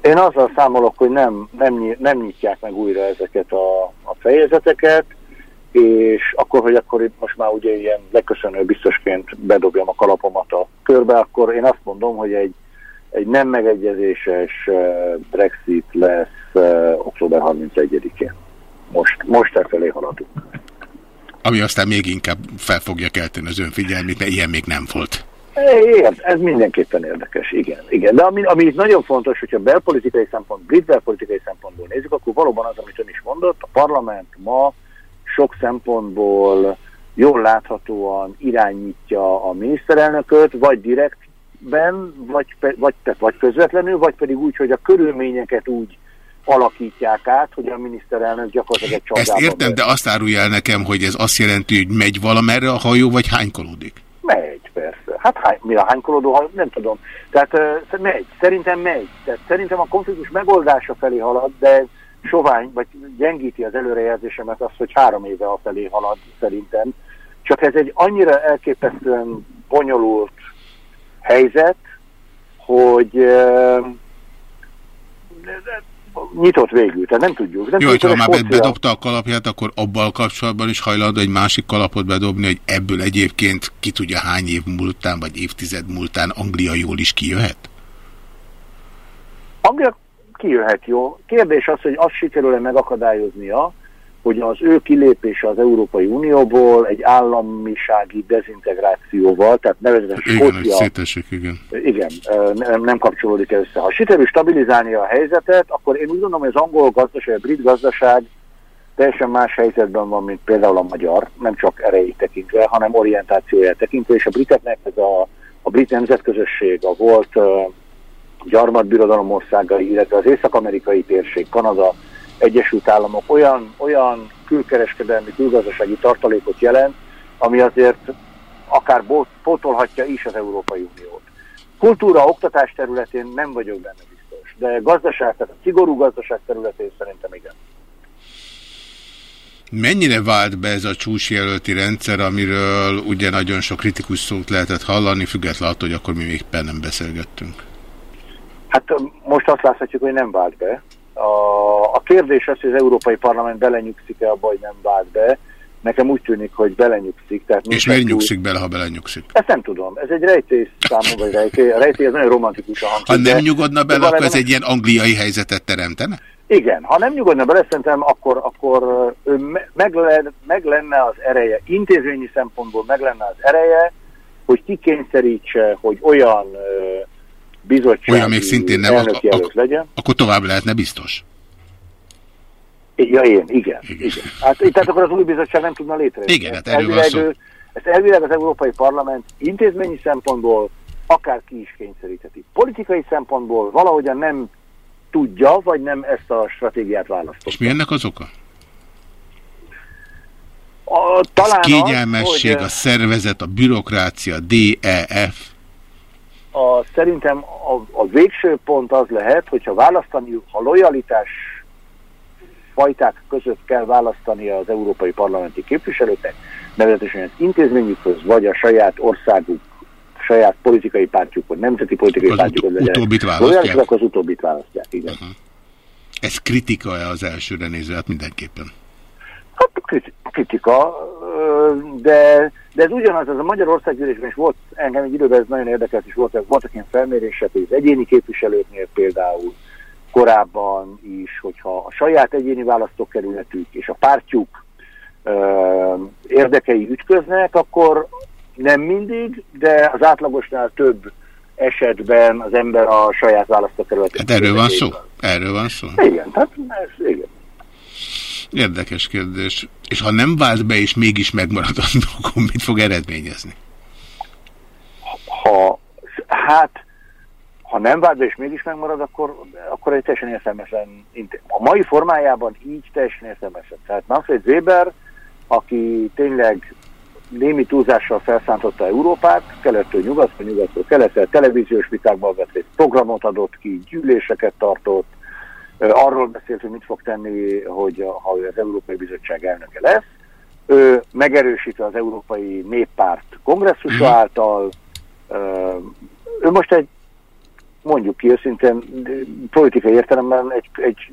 Én azzal számolok, hogy nem, nem, nem nyitják meg újra ezeket a, a fejezeteket, és akkor, hogy akkor itt most már ugye ilyen leköszönő biztosként bedobjam a kalapomat a körbe, akkor én azt mondom, hogy egy, egy nem megegyezéses Brexit lesz október 31-én. Most, most e felé haladunk. Ami aztán még inkább fel fogja kelteni az ön figyelmét, mert ilyen még nem volt. Érd, ez mindenképpen érdekes, igen. igen. De ami, ami itt nagyon fontos, hogyha belpolitikai szempont, brit belpolitikai szempontból nézzük, akkor valóban az, amit ön is mondott, a parlament ma sok szempontból jól láthatóan irányítja a miniszterelnököt, vagy direktben, vagy, vagy, vagy közvetlenül, vagy pedig úgy, hogy a körülményeket úgy alakítják át, hogy a miniszterelnök gyakorlatilag egy Ezt értem, de azt árulja el nekem, hogy ez azt jelenti, hogy megy valamerre a hajó, vagy hánykolódik? Megy, persze. Hát hány, mi a hánykolódó hajó? Nem tudom. Tehát uh, megy, szerintem megy. Tehát szerintem a konfliktus megoldása felé halad, de sovány, vagy gyengíti az előrejelzésemet az, hogy három éve a felé halad szerintem. Csak ez egy annyira elképesztően bonyolult helyzet, hogy nyitott végül, tehát nem tudjuk. Nem Jó, tudjuk, hogyha már bedobta a kalapját, akkor abban kapcsolatban is hajlandó egy másik kalapot bedobni, hogy ebből egyébként ki tudja hány év múltán, vagy évtized múltán Anglia jól is kijöhet? Anglia kijöhet jó. Kérdés az, hogy azt sikerül-e megakadályoznia, hogy az ő kilépése az Európai Unióból egy államisági dezintegrációval, tehát nevezetesen Skócia... Szétesik, igen. Igen, nem, nem kapcsolódik össze. Ha sikerül stabilizálni a helyzetet, akkor én úgy gondolom, hogy az angol gazdaság, a brit gazdaság teljesen más helyzetben van, mint például a magyar, nem csak erejét tekintve, hanem orientációját tekintve, és a briteknek ez a, a brit nemzetközösség, a volt gyarmatbirodalom országai, illetve az észak-amerikai térség, Kanada, Egyesült Államok olyan, olyan külkereskedelmi, külgazdasági tartalékot jelent, ami azért akár pótolhatja is az Európai Uniót. Kultúra, oktatás területén nem vagyok benne biztos, de gazdaság, tehát a szigorú gazdaság területén szerintem igen. Mennyire vált be ez a csúcsjelölti rendszer, amiről ugye nagyon sok kritikus szót lehetett hallani, függetlenül attól, hogy akkor mi még nem beszélgettünk? Hát most azt láthatjuk, hogy nem vált be. A, a kérdés az, hogy az Európai Parlament belenyugszik-e abba, hogy nem vált be. Nekem úgy tűnik, hogy belenyugszik. Tehát És miért nyugszik bele, ha belenyugszik? Ezt nem tudom. Ez egy rejtély számomra, vagy rejtély. A rejtély ez nagyon romantikus a hangzik. Ha nem nyugodna bele, akkor ez egy ilyen angliai helyzetet teremtene? Igen, ha nem nyugodna bele, szerintem akkor, akkor meg, le, meg lenne az ereje, intézményi szempontból meg lenne az ereje, hogy kikényszerítse, hogy olyan bizottsági Olyan még szintén nem, ak ak legyen. Akkor tovább lehetne biztos. Ja, én, igen. igen. igen. Hát, tehát akkor az új bizottság nem tudna létrezni. Igen, hát erről van szó. Ezt elvileg az Európai Parlament intézményi szempontból akár ki is kényszerítheti. Politikai szempontból valahogyan nem tudja, vagy nem ezt a stratégiát választott. És mi ennek az oka? A, talán kényelmesség, az, hogy, a szervezet, a bürokrácia, DEF a, szerintem a, a végső pont az lehet, hogyha választani, ha lojalitás fajták között kell választani az európai parlamenti képviselőknek, nevezetesen az intézményükhöz, vagy a saját országuk, saját politikai pártjuk, vagy nemzeti politikai az pártjuk. Az utóbbit választják. az utóbbit választják, igen. Uh -huh. Ez kritika-e az elsőre nézve? Hát mindenképpen. Hát kritika, de, de ez ugyanaz, az a Magyarországgyűlésben is volt, engem egy időben ez nagyon érdekelt, és voltak, voltak ilyen felmérések, az egyéni képviselőknél például korábban is, hogyha a saját egyéni választókerületük és a pártjuk ö, érdekei ütköznek, akkor nem mindig, de az átlagosnál több esetben az ember a saját választókerületét. Hát erről van szó? Erről van szó? Igen, tehát ez, igen. Érdekes kérdés. És ha nem vált be, és mégis megmarad a akkor mit fog eredményezni? Ha, hát, ha nem vált be, és mégis megmarad, akkor, akkor egy teljesen értelmesen, a mai formájában így teljesen értelmesen. Tehát Manfred Weber, aki tényleg némi túlzással felszántotta Európát, kelettől nyugatra, nyugatról keletre, televíziós vitákban vett részt, programot adott ki, gyűléseket tartott, arról beszélt, hogy mit fog tenni, hogy ha az Európai Bizottság elnöke lesz. Ő megerősíti az Európai Néppárt kongresszusa mhm. által. Ő most egy, mondjuk ki őszintén, politikai értelemben egy, egy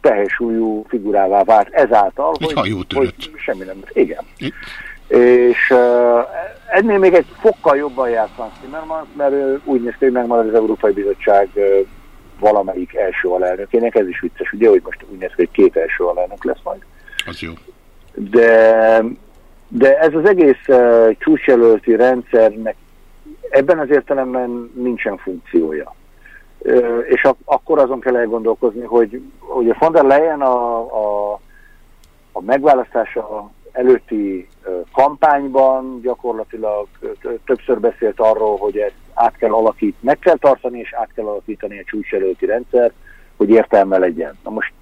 tehesúlyú figurává vált ezáltal, hogy, hogy semmi nem. Igen. És uh, ennél még egy fokkal jobban járt Franz Timmermans, mert ő úgy néz ki, hogy megmarad az Európai Bizottság uh, valamelyik első alelnökének, ez is vicces, ugye, hogy most úgy néz ki, hogy két első alelnök lesz majd. Az jó. De De ez az egész uh, csúcsjelölti rendszernek ebben az értelemben nincsen funkciója. Uh, és ak akkor azon kell elgondolkozni, hogy, hogy a von der Leyen a, a, a megválasztása előtti kampányban gyakorlatilag többször beszélt arról, hogy ezt át kell alakítani, meg kell tartani és át kell alakítani a csúcselőti rendszer, hogy értelme legyen. Na most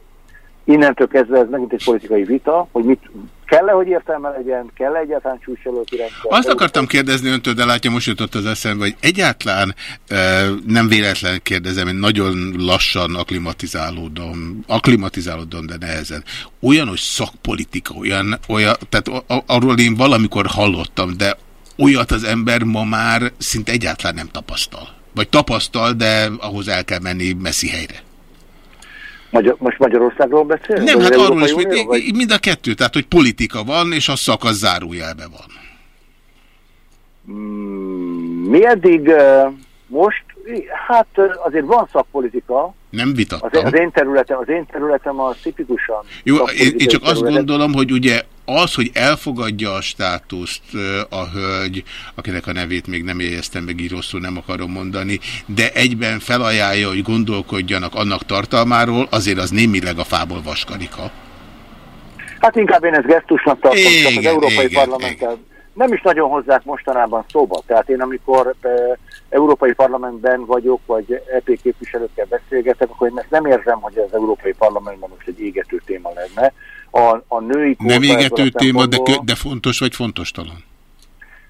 innentől kezdve ez megint egy politikai vita, hogy mit kell-e, hogy értelme legyen, kell-e egyáltalán csúcselőti rendszer. Azt akartam kérdezni öntől, de látja, most jutott az eszembe, hogy egyáltalán e, nem véletlen kérdezem, én nagyon lassan aklimatizálódom, aklimatizálódom, de nehezen. Olyan, hogy szakpolitika, olyan, olyan tehát arról én valamikor hallottam, de olyat az ember ma már szinte egyáltalán nem tapasztal. Vagy tapasztal, de ahhoz el kell menni messzi helyre. Magyar, most Magyarországról beszél? Nem, hát arról is, Unió, vagy? mind a kettő, tehát hogy politika van, és a szakasz zárójelbe van. Mm, mi eddig most, hát azért van szakpolitika. Nem vitattam. Az, az én területem, az én területem az tipikusan. Jó, én, én csak azt gondolom, hogy ugye az, hogy elfogadja a státuszt a hölgy, akinek a nevét még nem jegyeztem meg, így rosszul nem akarom mondani, de egyben felajánlja, hogy gondolkodjanak annak tartalmáról, azért az némileg a fából vaskarika. Hát inkább én ezt gesztusnak tartom, igen, az Európai Parlamenttel nem is nagyon hozzák mostanában szóba. Tehát én amikor e, Európai Parlamentben vagyok, vagy EP képviselőkkel beszélgetek, akkor én ezt nem érzem, hogy az Európai Parlamentben most egy égető téma lenne a, a női Nem égető téma, de, de fontos vagy fontos talán?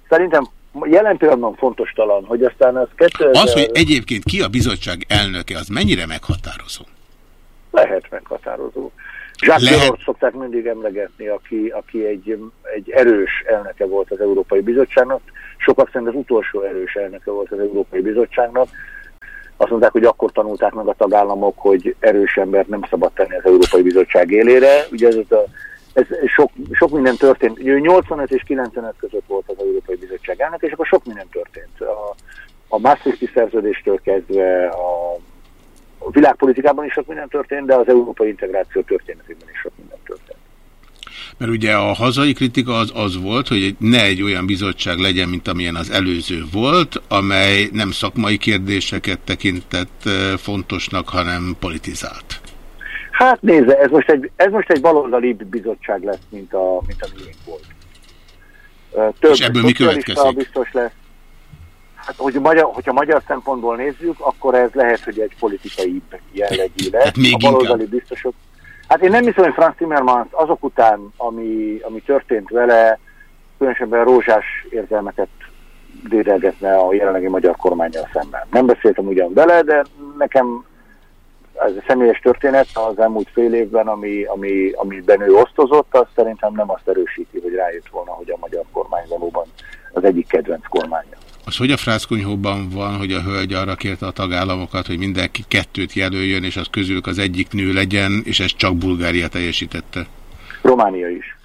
Szerintem jelen pillanatban fontos talán, hogy aztán az 2000... Az, hogy egyébként ki a bizottság elnöke, az mennyire meghatározó? Lehet meghatározó. Jacques Lehet... Delors szokták mindig emlegetni, aki, aki egy, egy erős elnöke volt az Európai Bizottságnak. Sokak szerint az utolsó erős elnöke volt az Európai Bizottságnak. Azt mondták, hogy akkor tanulták meg a tagállamok, hogy erős embert nem szabad tenni az Európai Bizottság élére. Ugye ez, a, ez sok, sok minden történt. Ugye 85 és 95 között volt az Európai Bizottság elnök, és akkor sok minden történt. A, a Maastrichti szerződéstől kezdve a, a világpolitikában is sok minden történt, de az európai integráció történetében is sok minden történt. Mert ugye a hazai kritika az az volt, hogy ne egy olyan bizottság legyen, mint amilyen az előző volt, amely nem szakmai kérdéseket tekintett fontosnak, hanem politizált. Hát nézze, ez most egy, ez most egy baloldali bizottság lesz, mint a, mint a miénk volt. Több És ebből mi következik? biztos lesz. Hát, hogy magyar, hogyha magyar szempontból nézzük, akkor ez lehet, hogy egy politikai jellegű lesz. Hát még a baloldali inkább. biztosok Hát én nem hiszem, hogy Franz Timmermans azok után, ami, ami történt vele, különösebben rózsás érzelmeket dédelgetne a jelenlegi magyar kormányjal szemben. Nem beszéltem ugyan vele, de nekem ez a személyes történet az elmúlt fél évben, ami, ami, amiben ő osztozott, az szerintem nem azt erősíti, hogy rájött volna, hogy a magyar kormány valóban az egyik kedvenc kormánya. Az hogy a frászkonyhóban van, hogy a hölgy arra kérte a tagállamokat, hogy mindenki kettőt jelöljön, és az közülük az egyik nő legyen, és ez csak Bulgária teljesítette? Románia is.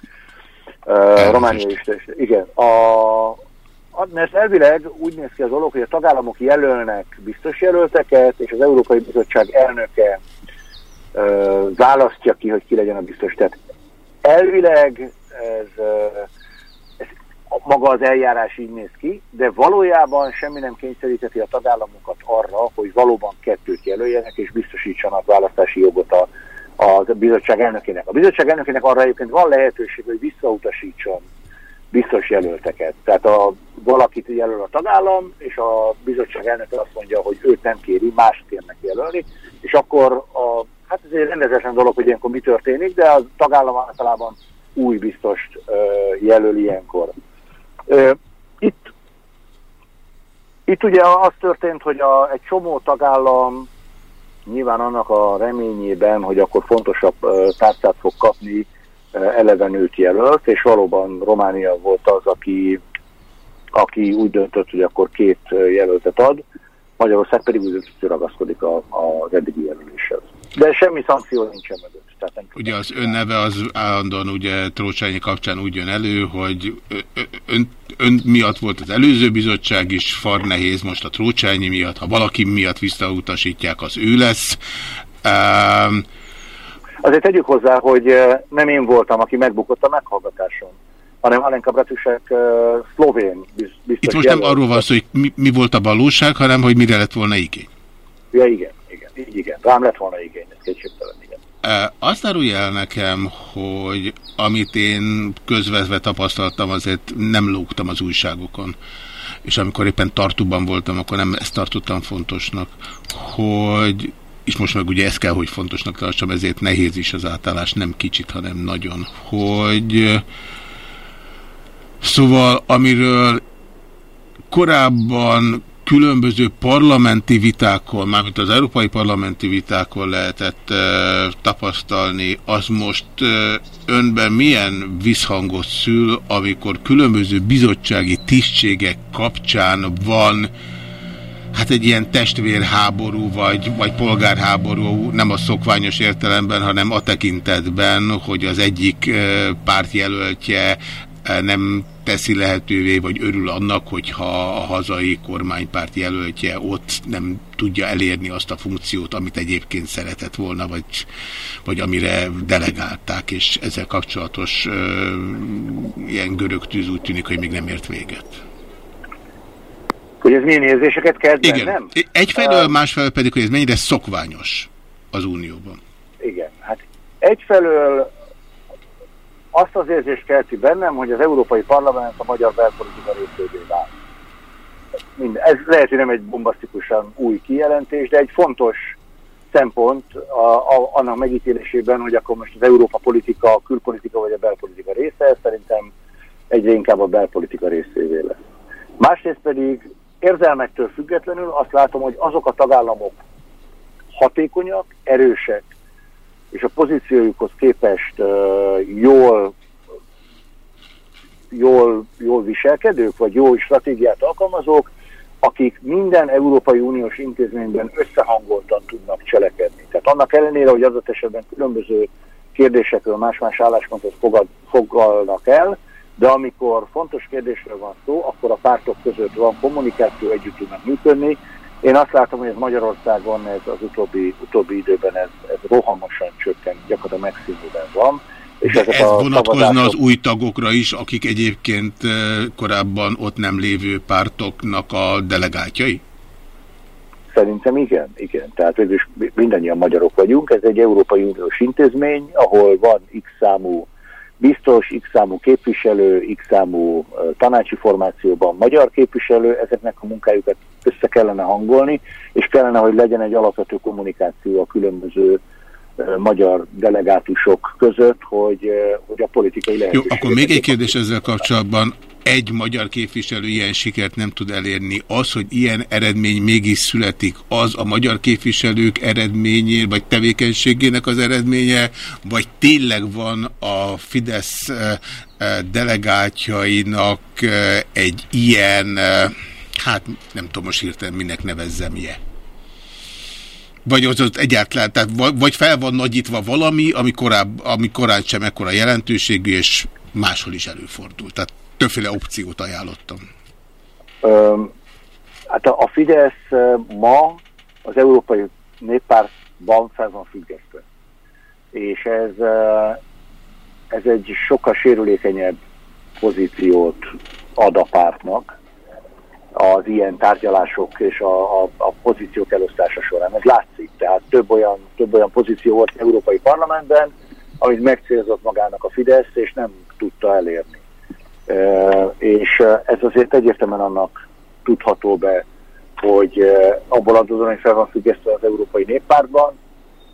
Uh, Románia is, igen. A, mert elvileg úgy néz ki az dolog, hogy a tagállamok jelölnek biztos jelölteket, és az Európai Bizottság elnöke uh, választja ki, hogy ki legyen a biztos. Tehát elvileg ez... Uh, maga az eljárás így néz ki, de valójában semmi nem kényszeríteti a tagállamokat arra, hogy valóban kettőt jelöljenek és biztosítsanak választási jogot a, a bizottság elnökének. A bizottság elnökének arra egyébként van lehetőség, hogy visszautasítson biztos jelölteket. Tehát a, valakit jelöl a tagállam, és a bizottság elnöke azt mondja, hogy őt nem kéri, mást kérnek jelölni, és akkor a, hát ez egy rendezetlen dolog, hogy ilyenkor mi történik, de a tagállam általában új biztost uh, jelöl ilyenkor. Itt, itt ugye az történt, hogy a, egy csomó tagállam nyilván annak a reményében, hogy akkor fontosabb tárcát fog kapni, eleven őt jelölt, és valóban Románia volt az, aki, aki úgy döntött, hogy akkor két jelöltet ad, Magyarország pedig úgy döntött, hogy ragaszkodik az eddigi jelöléshez. De semmi szankció nincsen mögött. Tehát nem ugye az ön neve az állandóan ugye Trócsányi kapcsán úgy jön elő, hogy ön, ön miatt volt az előző bizottság is far nehéz, most a Trócsányi miatt, ha valaki miatt visszautasítják, az ő lesz. Um, Azért tegyük hozzá, hogy nem én voltam, aki megbukott a meghallgatáson. hanem Alenka Bratusek uh, szlovén biztos Itt most nem arról van szó, hogy mi, mi volt a valóság, hanem hogy mire lett volna igény. Ja, igen, igen, így igen. Rám lett volna igény, ez kétségtelen, igen. Azt árulja el nekem, hogy amit én közvetve tapasztaltam, azért nem lógtam az újságokon. És amikor éppen tartóban voltam, akkor nem ezt tartottam fontosnak, hogy és most meg ugye ezt kell, hogy fontosnak tartsam, ezért nehéz is az átállás, nem kicsit, hanem nagyon, hogy szóval amiről korábban különböző parlamenti vitákon, mármint az európai parlamenti vitákon lehetett e, tapasztalni, az most e, önben milyen visszhangot szül, amikor különböző bizottsági tisztségek kapcsán van hát egy ilyen testvérháború, vagy, vagy polgárháború, nem a szokványos értelemben, hanem a tekintetben, hogy az egyik pártjelöltje nem teszi lehetővé, vagy örül annak, hogyha a hazai kormánypárt jelöltje ott nem tudja elérni azt a funkciót, amit egyébként szeretett volna, vagy, vagy amire delegálták, és ezzel kapcsolatos ö, ilyen görög tűz úgy tűnik, hogy még nem ért véget. Hogy ez milyen érzéseket kell Igen. Nem? Egyfelől, másfelől pedig, hogy ez mennyire szokványos az Unióban. Igen, hát egyfelől azt az érzést kelti bennem, hogy az Európai Parlament a magyar belpolitika részévé vált. Ez lehet, hogy nem egy bombasztikusan új kijelentés, de egy fontos szempont a, a, annak megítélésében, hogy akkor most az Európa politika, a külpolitika vagy a belpolitika része, szerintem egyre inkább a belpolitika részévé lesz. Másrészt pedig érzelmektől függetlenül azt látom, hogy azok a tagállamok hatékonyak, erősek, és a pozíciójukhoz képest jól, jól, jól viselkedők, vagy jó stratégiát alkalmazók, akik minden Európai Uniós intézményben összehangoltan tudnak cselekedni. Tehát annak ellenére, hogy az esetben különböző kérdésekről más-más álláspontot fogad, fogalnak el, de amikor fontos kérdésről van szó, akkor a pártok között van kommunikáció, együtt tudnak működni, én azt látom, hogy ez Magyarországon ez az utóbbi, utóbbi időben ez, ez rohamosan csökken, gyakorlatilag megszínűben van. És De ez vonatkozna szavazások... az új tagokra is, akik egyébként eh, korábban ott nem lévő pártoknak a delegátjai? Szerintem igen, igen. Tehát végülis mindannyian magyarok vagyunk. Ez egy Európai Uniós intézmény, ahol van x számú biztos, x számú képviselő, x számú tanácsi formációban magyar képviselő, ezeknek a munkájukat össze kellene hangolni, és kellene, hogy legyen egy alapvető kommunikáció a különböző magyar delegátusok között, hogy, hogy a politikai lehetőség. Jó, akkor még egy kérdés ezzel kapcsolatban egy magyar képviselő ilyen sikert nem tud elérni. Az, hogy ilyen eredmény mégis születik, az a magyar képviselők eredményé, vagy tevékenységének az eredménye, vagy tényleg van a Fidesz delegátjainak egy ilyen, hát nem tudom most hirtelen minek nevezzem ilyen. Vagy az, az egyáltalán, tehát vagy fel van nagyítva valami, ami, korább, ami korán sem ekkora jelentőségű, és máshol is előfordul. Tehát többféle opciót ajánlottam. hát a, a Fidesz ma az Európai Néppártban fel van függesztve. És ez, ez egy sokkal sérülékenyebb pozíciót ad a pártnak az ilyen tárgyalások és a, a, a pozíciók elosztása során. Ez látszik, tehát több olyan, több olyan pozíció volt Európai Parlamentben, amit megcélzott magának a Fidesz, és nem tudta elérni és ez azért egyértelműen annak tudható be, hogy abból adódóan, hogy fel van függesztve az Európai Néppártban,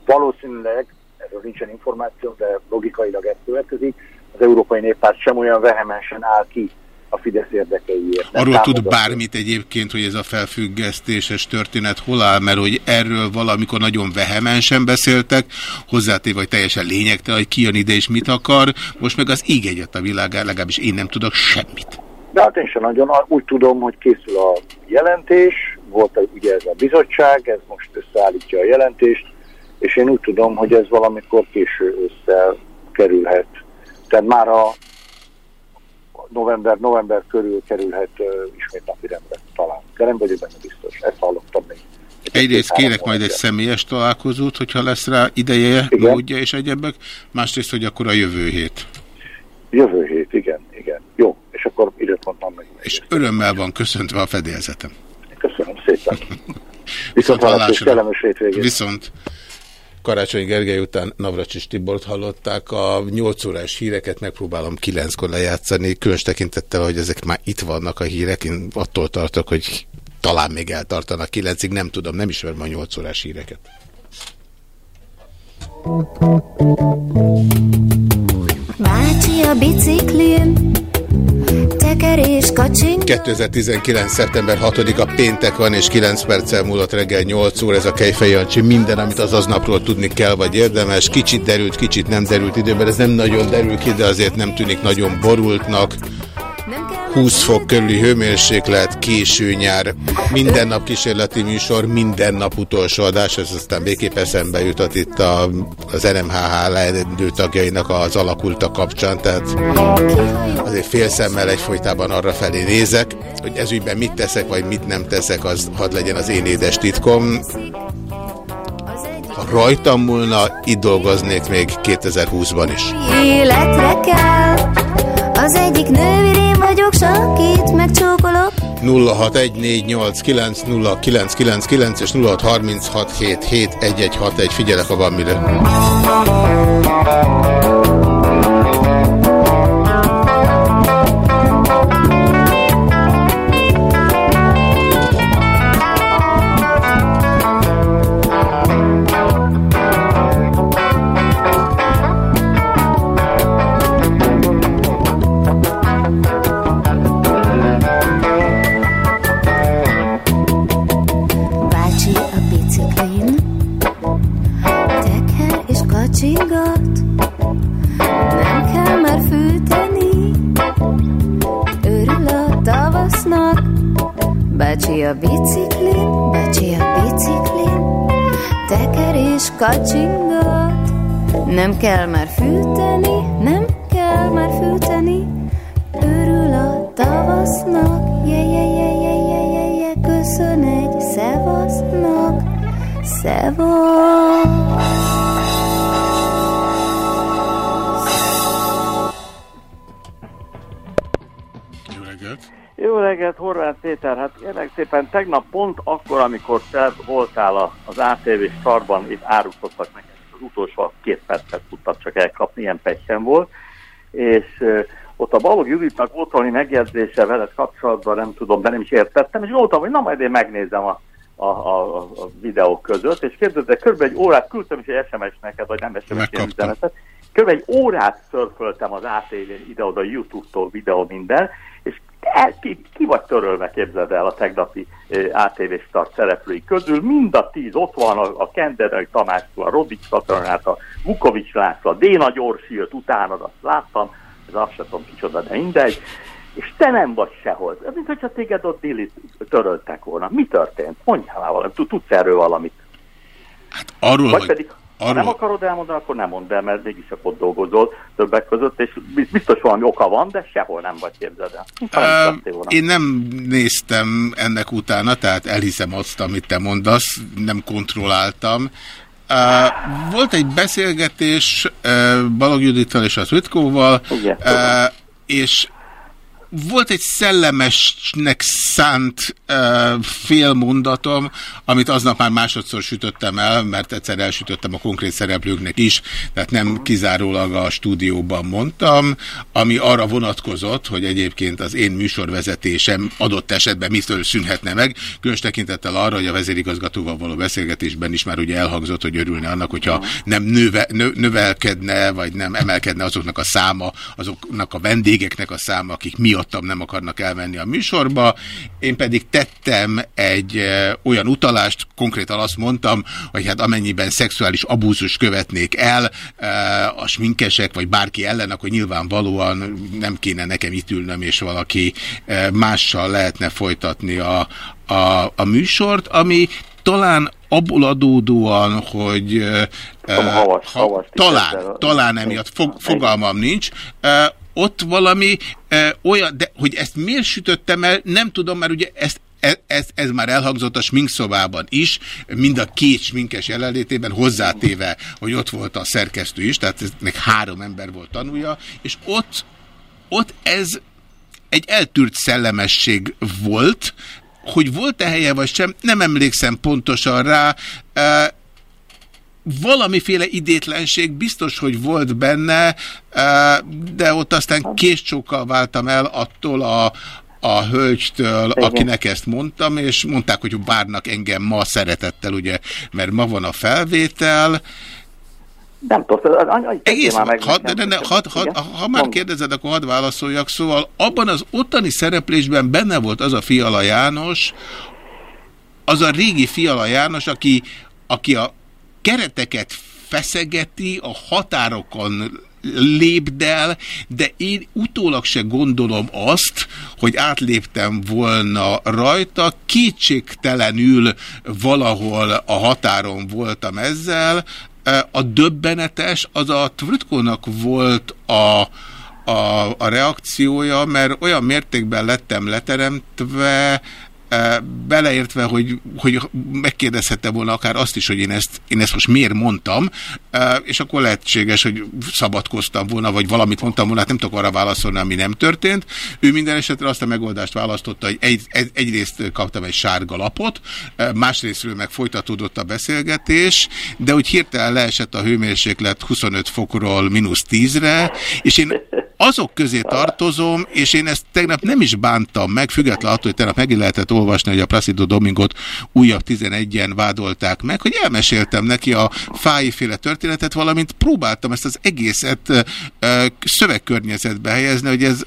valószínűleg, erről nincsen információ, de logikailag ez következik, az Európai Néppárt sem olyan vehemensen áll ki a Fidesz érdekeiért. Arról tud bármit egyébként, hogy ez a felfüggesztéses történet hol áll, mert hogy erről valamikor nagyon vehemensen beszéltek, hozzátéve, hogy teljesen lényegtelen, hogy ki jön ide és mit akar, most meg az ég egyet a világán, legalábbis én nem tudok semmit. De hát én sem nagyon. Úgy tudom, hogy készül a jelentés, volt ugye ez a bizottság, ez most összeállítja a jelentést, és én úgy tudom, hogy ez valamikor késő össze kerülhet. Tehát már a november, november körül kerülhet uh, ismét napirendre talán. De nem vagyok benne biztos. Ezt hallottam még. Egyrészt kérek majd egy személyes találkozót, hogyha lesz rá ideje, módja és egyebek. Másrészt, hogy akkor a jövő hét. Jövő hét, igen, igen. Jó, és akkor időt mondtam meg. És örömmel van köszöntve a fedélzetem. Köszönöm szépen. Viszont hallásra. Viszont Karácsony Gergely után Navracsis Tibort hallották. A 8 órás híreket megpróbálom 9-kor lejátszani, különös tekintettel, hogy ezek már itt vannak a hírek. Én attól tartok, hogy talán még eltartanak 9-ig, nem tudom, nem ismerem a 8 órás híreket. Bácsi a biciklin, tekerés, kacsing. 2019. szeptember 6-a péntek van, és 9 perccel múlott reggel 8 óra ez a Kejfej Jancsi. Minden, amit az aznapról tudni kell, vagy érdemes. Kicsit derült, kicsit nem derült időben. Ez nem nagyon derül ki, de azért nem tűnik nagyon borultnak. 20 fok körüli hőmérséklet, késő nyár, minden nap kísérleti műsor, minden nap utolsó adás, ez aztán végképp eszembe jutott itt a, az NMHH leendő tagjainak az alakulta kapcsán, tehát azért fél szemmel egyfolytában arra felé nézek, hogy ezügyben mit teszek, vagy mit nem teszek, az hadd legyen az én édes titkom. Ha rajtam múlna, itt dolgoznék még 2020-ban is. Életre kell, az egyik nővéré vagyok, sakít, megcsókolok. 0614890999 és 0636771161. Figyelek, ha van mire. Becsi a biciklin, becsi a biciklin, teker és kacsingat. Nem kell már fűteni, nem kell már fűteni, örül a tavasznak, je, je, je, je, je, je, je, köszön egy szevasznak, szevasz. Jó reggelt, Horváth Péter. Hát kérlek szépen, tegnap pont akkor, amikor te voltál az ATV startban, itt árultottak nekem, az utolsó két percet tudtak csak elkapni, ilyen peksen volt, és uh, ott a Balog Juditnak volt valami megjegyzése veled kapcsolatban, nem tudom, de nem is értettem, és gondoltam, hogy na majd én megnézem a, a, a, a videók között, és kérdezte, kb. egy órát küldtem is egy SMS neked, vagy nem SMS üzenetet, kb. egy órát szörföltem az ATV ide-oda YouTube-tól videó minden, el, ki, ki vagy törölve, képzeld el a tegnapi ATV Start szereplői közül. Mind a tíz ott van, a, a Kenderai Tamástól, a Rodics Katalonát, a Vukovics László, a Déna Gyorsi jött utánad, azt láttam, ez azt sem tudom kicsoda, de mindegy. És te nem vagy sehol. Mint hogyha téged ott Billy töröltek volna. Mi történt? Mondjál már valamit. Tudsz erről valamit? Hát arról, vagy hogy... pedig Arról... Ha nem akarod elmondani, akkor nem mondd el, mert mégis ott dolgozol többek között, és biztos valami oka van, de sehol nem vagy képzeld el. Uh, én nem néztem ennek utána, tehát elhiszem azt, amit te mondasz, nem kontrolláltam. Uh, volt egy beszélgetés uh, Balog Judittal és a Ritkóval, uh, és volt egy szellemesnek szánt uh, félmondatom, amit aznap már másodszor sütöttem el, mert egyszer elsütöttem a konkrét szereplőknek is, tehát nem kizárólag a stúdióban mondtam, ami arra vonatkozott, hogy egyébként az én műsorvezetésem adott esetben mitől szűnhetne meg, különös tekintettel arra, hogy a vezérigazgatóval való beszélgetésben is már ugye elhangzott, hogy örülne annak, hogyha nem növe, nö, növelkedne, vagy nem emelkedne azoknak a száma, azoknak a vendégeknek a száma, akik mi miattam nem akarnak elmenni a műsorba. Én pedig tettem egy e, olyan utalást, konkrétan azt mondtam, hogy hát amennyiben szexuális abúzus követnék el e, a sminkesek, vagy bárki ellen, akkor nyilvánvalóan nem kéne nekem itt ülnöm, és valaki e, mással lehetne folytatni a, a, a műsort, ami talán abból adódóan, hogy havas, ha, havas talán, talán emiatt fog, fogalmam nincs, ott valami e, olyan, de hogy ezt miért sütöttem el, nem tudom, mert ugye ezt ez, ez, ez már elhangzott a sminkszobában is, mind a két sminkes jelenlétében hozzátéve, hogy ott volt a szerkesztő is, tehát még három ember volt tanulja, és ott ott ez egy eltűrt szellemesség volt, hogy volt-e helye vagy sem, nem emlékszem pontosan rá. Valamiféle idétlenség biztos, hogy volt benne, de ott aztán késcsókkal váltam el attól a, a hölgytől, Igen. akinek ezt mondtam, és mondták, hogy várnak engem ma szeretettel, ugye, mert ma van a felvétel, nem tudom, Egész, már meg, had, ne, ne, had, had, ha, ha már kérdezed, akkor hadd válaszoljak. Szóval abban az ottani szereplésben benne volt az a Fiala János, az a régi Fiala János, aki, aki a kereteket feszegeti, a határokon lépdel, de én utólag se gondolom azt, hogy átléptem volna rajta, kétségtelenül valahol a határon voltam ezzel, a döbbenetes, az a Tvrtkónak volt a, a, a reakciója, mert olyan mértékben lettem leteremtve, beleértve, hogy, hogy megkérdezhette volna akár azt is, hogy én ezt, én ezt most miért mondtam, és akkor lehetséges, hogy szabadkoztam volna, vagy valamit mondtam volna, hát nem tudok arra válaszolni, ami nem történt. Ő minden esetre azt a megoldást választotta, hogy egy, egy, egyrészt kaptam egy sárga lapot, másrésztről meg folytatódott a beszélgetés, de úgy hirtelen leesett a hőmérséklet 25 fokról mínusz 10-re, és én azok közé tartozom, és én ezt tegnap nem is bántam meg, függetlenül attól, hogy tegnap megint lehetett olvasni, hogy a Placido Domingot újabb 11-en vádolták meg, hogy elmeséltem neki a fájiféle történetet, valamint próbáltam ezt az egészet szövegkörnyezetbe helyezni, hogy ez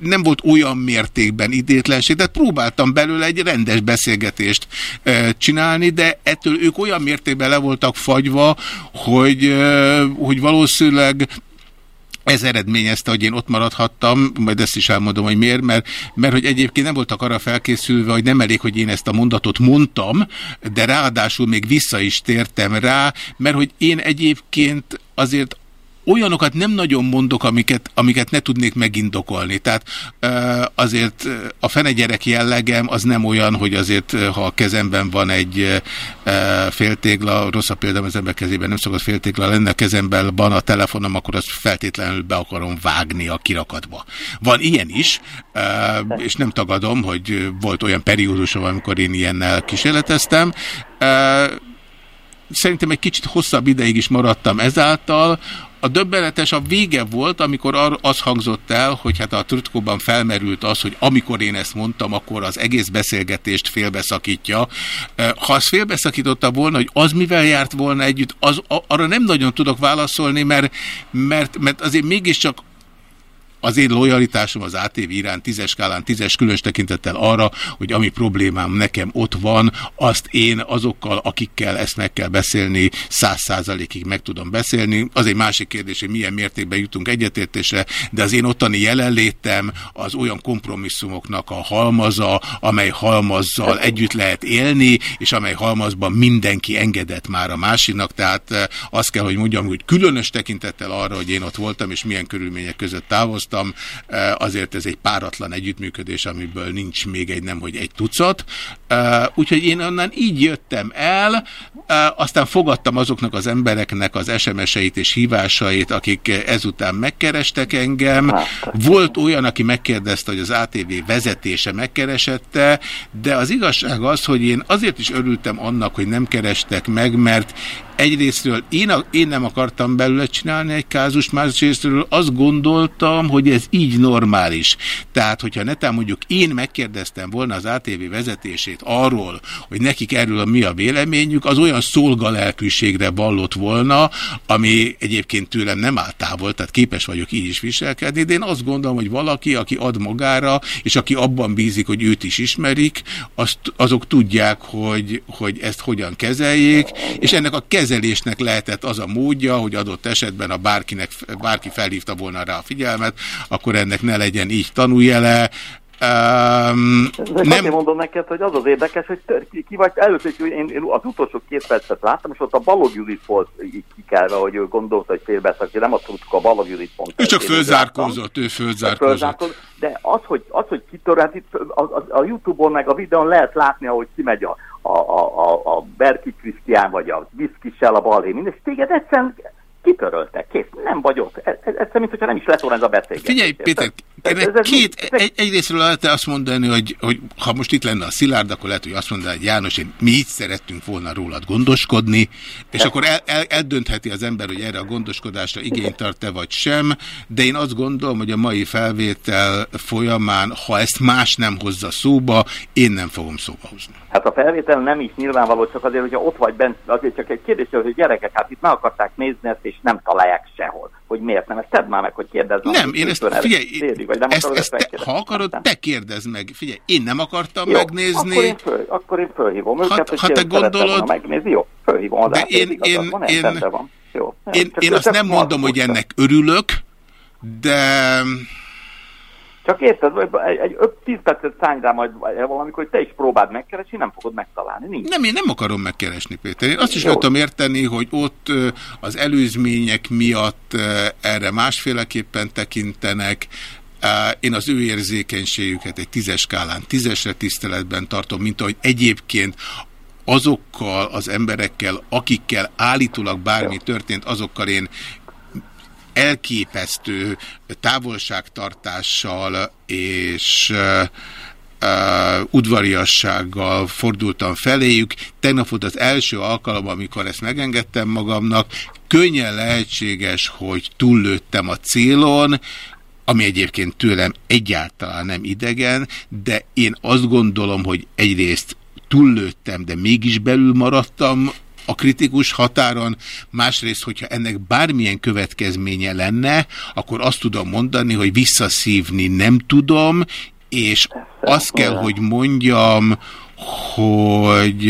nem volt olyan mértékben idétlenség, de próbáltam belőle egy rendes beszélgetést csinálni, de ettől ők olyan mértékben le voltak fagyva, hogy, hogy valószínűleg ez eredményezte, hogy én ott maradhattam, majd ezt is elmondom, hogy miért, mert, mert hogy egyébként nem voltak arra felkészülve, hogy nem elég, hogy én ezt a mondatot mondtam, de ráadásul még vissza is tértem rá, mert hogy én egyébként azért olyanokat nem nagyon mondok, amiket, amiket ne tudnék megindokolni. Tehát azért a fenegyerek jellegem az nem olyan, hogy azért, ha a kezemben van egy féltégla, rossz a példa, az ember kezében nem szokott féltégla lenne, a kezemben van a telefonom, akkor azt feltétlenül be akarom vágni a kirakatba. Van ilyen is, és nem tagadom, hogy volt olyan periódusom, amikor én ilyennel kísérleteztem, szerintem egy kicsit hosszabb ideig is maradtam ezáltal, a döbbenetes a vége volt, amikor az hangzott el, hogy hát a Trutkóban felmerült az, hogy amikor én ezt mondtam, akkor az egész beszélgetést félbeszakítja. Ha az félbeszakította volna, hogy az mivel járt volna együtt, az, arra nem nagyon tudok válaszolni, mert, mert, mert azért mégiscsak az én lojalitásom az ATV iránt tízes skálán, tízes különös tekintettel arra, hogy ami problémám nekem ott van, azt én azokkal, akikkel ezt meg kell beszélni, száz százalékig meg tudom beszélni. Az egy másik kérdés, hogy milyen mértékben jutunk egyetértésre, de az én ottani jelenlétem az olyan kompromisszumoknak a halmaza, amely halmazzal együtt lehet élni, és amely halmazban mindenki engedett már a másiknak, tehát eh, azt kell, hogy mondjam, hogy különös tekintettel arra, hogy én ott voltam, és milyen körülmények között távoztam, hoztam, eh, azért ez egy páratlan együttműködés, amiből nincs még egy nem, hogy egy tucat. Eh, úgyhogy én onnan így jöttem el, eh, aztán fogadtam azoknak az embereknek az SMS-eit és hívásait, akik ezután megkerestek engem. Hát, Volt olyan, aki megkérdezte, hogy az ATV vezetése megkeresette, de az igazság az, hogy én azért is örültem annak, hogy nem kerestek meg, mert egyrésztről én, a, én nem akartam belőle csinálni egy kázus, másrésztről azt gondoltam, hogy ez így normális. Tehát, hogyha netán mondjuk én megkérdeztem volna az ATV vezetését arról, hogy nekik erről mi a véleményük, az olyan szolgalelkűségre vallott volna, ami egyébként tőlem nem áll távol, tehát képes vagyok így is viselkedni, de én azt gondolom, hogy valaki, aki ad magára, és aki abban bízik, hogy őt is ismerik, azt, azok tudják, hogy, hogy ezt hogyan kezeljék, és ennek a kez kezelésnek lehetett az a módja, hogy adott esetben, a bárkinek, bárki felhívta volna rá a figyelmet, akkor ennek ne legyen így tanújele, Um, nem mondom neked, hogy az az érdekes, hogy ki, ki vagy először, hogy én, én, az utolsó két percet láttam, és ott a Balog Judit volt kikelve, hogy ő gondolta, hogy félbeszakja, nem azt tudtuk, a Balog Judit pont. Ő csak fölzárkózott, ő fölzárkózott. De az, hogy, az, hogy kitör, hát itt a, a, a Youtube-on meg a videón lehet látni, ahogy kimegy a, a, a, a, Berki Krisztián, vagy a Viszkissel a balhé, és téged egyszerűen kitöröltek. Kész, nem vagy ott. Ez, ez, ez mint hogyha nem is lett volna ez a beszélgetés. Figyelj, Péter, ez, ez, ez, két, egy, egyrésztről lehet azt mondani, hogy, hogy ha most itt lenne a Szilárd, akkor lehet, hogy azt mondaná, hogy János, én, mi így szerettünk volna rólad gondoskodni, és akkor el, el, eldöntheti az ember, hogy erre a gondoskodásra igényt tart-e vagy sem, de én azt gondolom, hogy a mai felvétel folyamán, ha ezt más nem hozza szóba, én nem fogom szóba hozni. Hát a felvétel nem is nyilvánvaló, csak azért, hogyha ott vagy bent, azért csak egy kérdés, hogy gyerekek, hát itt meg akarták nézni ezt, és nem találják sehol. Hogy miért nem? Ezt tedd már meg, hogy kérdezz. Nem, én ezt, figyelj, térdig, vagy nem ezt, akarod ezt, te, ha akarod, te kérdezd meg. Figyelj, én nem akartam jó, megnézni. Akkor én, föl, akkor én fölhívom ha, őket, ha te gondolod... Megnézni, jó, fölhívom az de én, én, van, én, van. Jó, én, én azt nem mondom, hogy ennek örülök, de... Csak érted, egy, egy 10 percet szállj rá majd valamikor, hogy te is próbáld megkeresni, nem fogod megtalálni. Nincs. Nem, én nem akarom megkeresni, Péter. Én azt is tudom érteni, hogy ott az előzmények miatt erre másféleképpen tekintenek, én az ő érzékenységüket egy tízes skálán tízesre tiszteletben tartom, mint ahogy egyébként azokkal az emberekkel, akikkel állítólag bármi történt, azokkal én elképesztő távolságtartással és uh, udvariassággal fordultam feléjük. Tegnap volt az első alkalom, amikor ezt megengedtem magamnak. Könnyen lehetséges, hogy túllőttem a célon, ami egyébként tőlem egyáltalán nem idegen, de én azt gondolom, hogy egyrészt túllőttem, de mégis belül maradtam a kritikus határon, másrészt, hogyha ennek bármilyen következménye lenne, akkor azt tudom mondani, hogy visszaszívni nem tudom, és azt kell, hogy mondjam, hogy...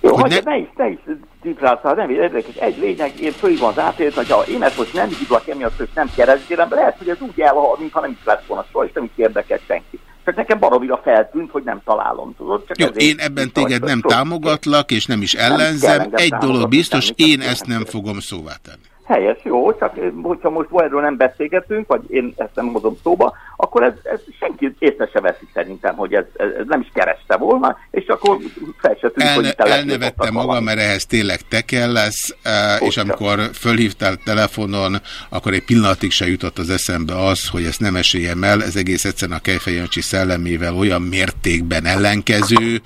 Jó, hogy ne... ne is, ne is cifrálszál, nem érdekes. Egy lényeg, én fölhívom az átért, hogyha én ezt most nem hívlak emiatt, és nem keresgélem, lehet, hogy ez úgy elhal, mintha nem is lett volna soha, és nem is érdekel senki. Csak nekem baromira feltűnt, hogy nem találom, tudod? Csak Jó, én ebben téged nem támogatlak, és nem is ellenzem. Nem Egy dolog biztos, én ezt nem fogom szóvá tenni. Helyes, jó, csak hogyha most erről nem beszélgetünk, vagy én ezt nem hozom szóba, akkor ez, ez senki észre se veszi szerintem, hogy ez, ez nem is kereste volna, és akkor fel se tűnik, Elne, hogy Elnevette magam, mert ehhez tényleg te kell lesz, Úgy és amikor fölhívtál telefonon, akkor egy pillanatig se jutott az eszembe az, hogy ezt nem eséljem el, ez egész egyszerűen a Kejfejancsi szellemével olyan mértékben ellenkező,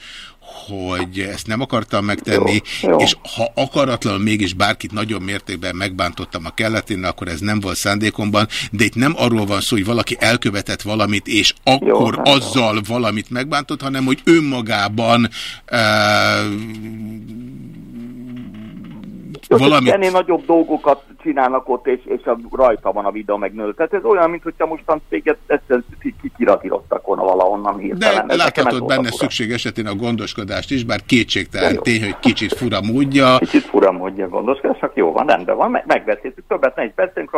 hogy ezt nem akartam megtenni, jó, jó. és ha akaratlan mégis bárkit nagyon mértékben megbántottam a kelletén, akkor ez nem volt szándékomban, de itt nem arról van szó, hogy valaki elkövetett valamit, és akkor jó, azzal valamit megbántott, hanem hogy önmagában uh, jó, valamit... Ennél nagyobb dolgokat csinálnak ott, és, és a, rajta van a videó megnő. Tehát ez olyan, mintha mostan téged egyszerűen kikirazíroztak volna valahonnan hirtelen. De láthatod benne fura. szükség esetén a gondoskodást is, bár kétségtelen tény, hogy kicsit fura módja. Kicsit fura módja gondoskodás, csak jó van, rendben van, megbeszéltük, többet ne is beszélünk,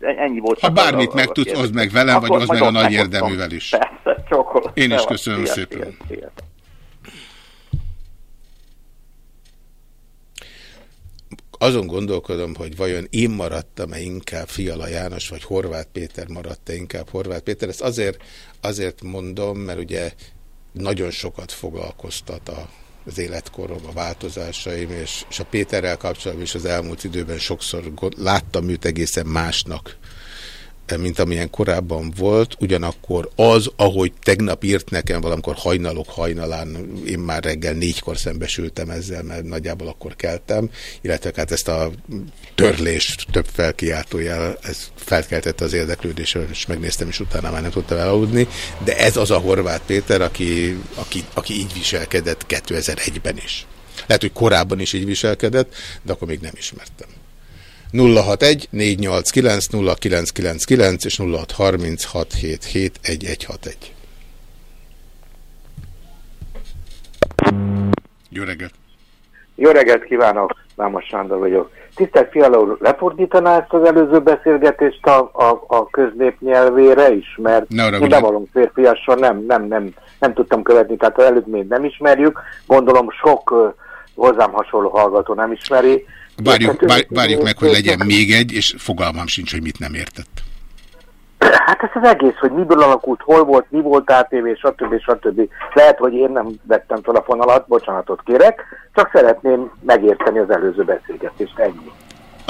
ennyi volt. Ha bármit meg tudsz, hozd meg velem, vagy hozd meg a nagy érdeművel is. Persze. Én is köszönöm szépen. Azon gondolkodom, hogy vajon én maradtam-e inkább Fiala János, vagy Horváth Péter maradt-e inkább Horváth Péter. Ezt azért, azért mondom, mert ugye nagyon sokat foglalkoztat a, az életkorom, a változásaim, és, és a Péterrel kapcsolatban is az elmúlt időben sokszor láttam őt egészen másnak, mint amilyen korábban volt, ugyanakkor az, ahogy tegnap írt nekem valamikor hajnalok hajnalán, én már reggel négykor szembesültem ezzel, mert nagyjából akkor keltem, illetve hát ezt a törlést több felkiáltójel, ez felkeltette az érdeklődésre, és megnéztem, és utána már nem tudtam elaludni, de ez az a Horváth Péter, aki, aki, aki így viselkedett 2001-ben is. Lehet, hogy korábban is így viselkedett, de akkor még nem ismertem. 061 489 0999 és 0636771161. Jó reggelt! Jó reggelt kívánok! Vámos Sándor vagyok. Tisztelt Fiala úr, lefordítaná ezt az előző beszélgetést a, a, a köznép nyelvére is? Mert ne én bevallom férfiasan nem, nem, nem, nem tudtam követni, tehát az előtt még nem ismerjük. Gondolom sok hozzám hasonló hallgató nem ismeri. Várjuk, várjuk meg, hogy legyen még egy, és fogalmam sincs, hogy mit nem értett. Hát ez az egész, hogy miből alakult, hol volt, mi volt ATV, stb. stb. Lehet, hogy én nem vettem fel a fonalat, bocsánatot kérek, csak szeretném megérteni az előző beszélgetést, ennyi.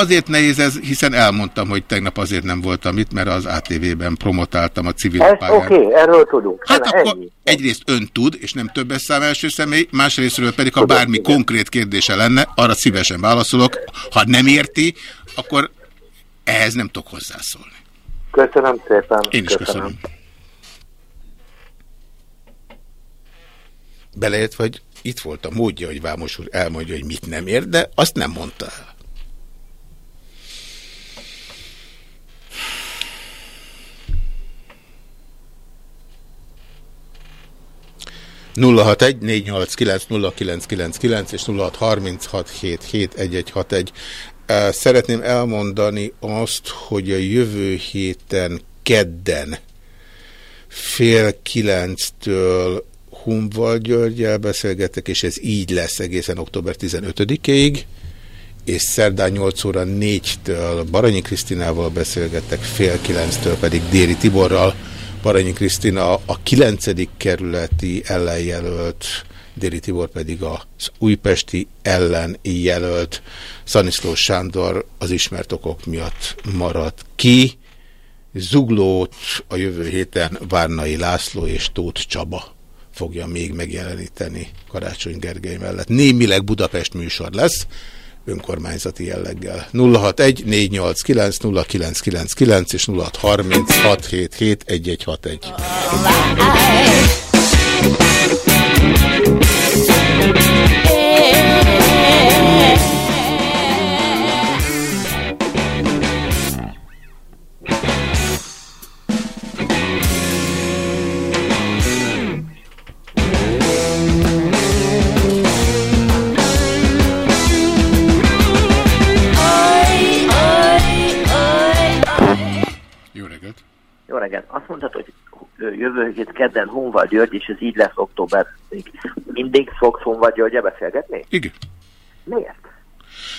Azért nehéz ez, hiszen elmondtam, hogy tegnap azért nem voltam itt, mert az ATV-ben promotáltam a civil Oké, okay, erről tudunk. Hát Enne, akkor ennyi. egyrészt ön tud, és nem többes szám első személy, másrésztről pedig, ha bármi igen. konkrét kérdése lenne, arra szívesen válaszolok. Ha nem érti, akkor ehhez nem tudok hozzászólni. Köszönöm szépen. Én is köszönöm. köszönöm. Beleért, vagy itt volt a módja, hogy Vámos úr elmondja, hogy mit nem ér, de azt nem mondta el. 061-489-0999 és 0636771161. Szeretném elmondani azt, hogy a jövő héten kedden fél kilenctől Humval Györgyel beszélgetek, és ez így lesz egészen október 15-ig, és szerdán 8 óra 4-től Baranyi Krisztinával beszélgetek, fél kilenctől pedig Déri Tiborral, Paranyi Krisztina a 9. kerületi ellenjelölt, Déri Tibor pedig az újpesti ellenjelölt. Szaniszló Sándor az ismert okok miatt maradt ki. Zuglót a jövő héten Várnai László és Tóth Csaba fogja még megjeleníteni Karácsony Gergely mellett. Némileg Budapest műsor lesz, önkormányzati jelleggel. 061 489 0999 és 0630 677 1161. Jó reggelt. Azt mondtad, hogy jövő hét kedden Honval György, és ez így lesz októberig. Mindig fogsz Honval Györgye beszélgetni? Igen. Miért?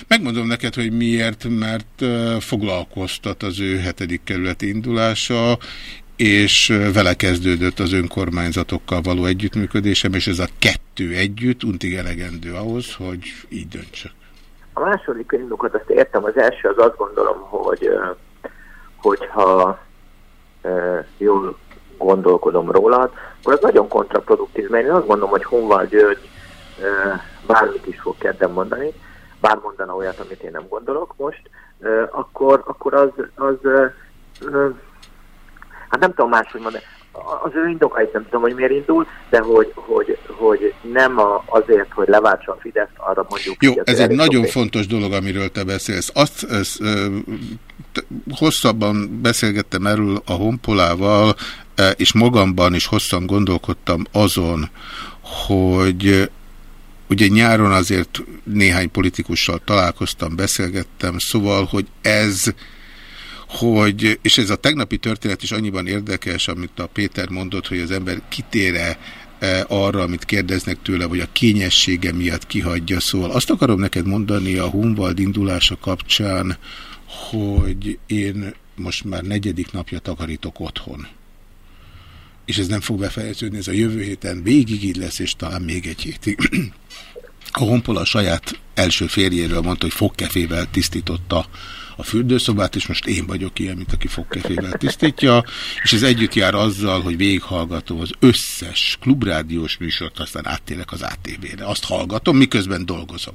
Megmondom neked, hogy miért, mert foglalkoztat az ő hetedik kerületi indulása, és vele kezdődött az önkormányzatokkal való együttműködésem, és ez a kettő együtt untig elegendő ahhoz, hogy így döntsök. A második indokat azt értem, az első az azt gondolom, hogy hogyha jól gondolkodom róla, akkor az nagyon kontraproduktív, mert én azt gondolom, hogy Honval György bármit is fog kedden mondani, bár mondana olyat, amit én nem gondolok most, akkor, akkor az, az hát nem tudom máshogy mondani, az ő indokait nem tudom, hogy miért indul, de hogy, hogy, hogy nem a, azért, hogy leváltsa a Fidesz, arra mondjuk... Jó, ez egy nagyon szokés. fontos dolog, amiről te beszélsz. Azt ez, hosszabban beszélgettem erről a honpolával, és magamban is hosszan gondolkodtam azon, hogy ugye nyáron azért néhány politikussal találkoztam, beszélgettem, szóval, hogy ez hogy, és ez a tegnapi történet is annyiban érdekes, amit a Péter mondott, hogy az ember kitére e, arra, amit kérdeznek tőle, vagy a kényessége miatt kihagyja. Szóval azt akarom neked mondani a Hunvald indulása kapcsán, hogy én most már negyedik napja takarítok otthon. És ez nem fog befejeződni, ez a jövő héten végig így lesz, és talán még egy hétig. A Honpola saját első férjéről mondta, hogy fogkefével tisztította a fürdőszobát, és most én vagyok ilyen, mint aki fogkefével tisztítja, és ez együtt jár azzal, hogy végighallgatom az összes klubrádiós műsort, aztán áttélek az ATV-re. Azt hallgatom, miközben dolgozom.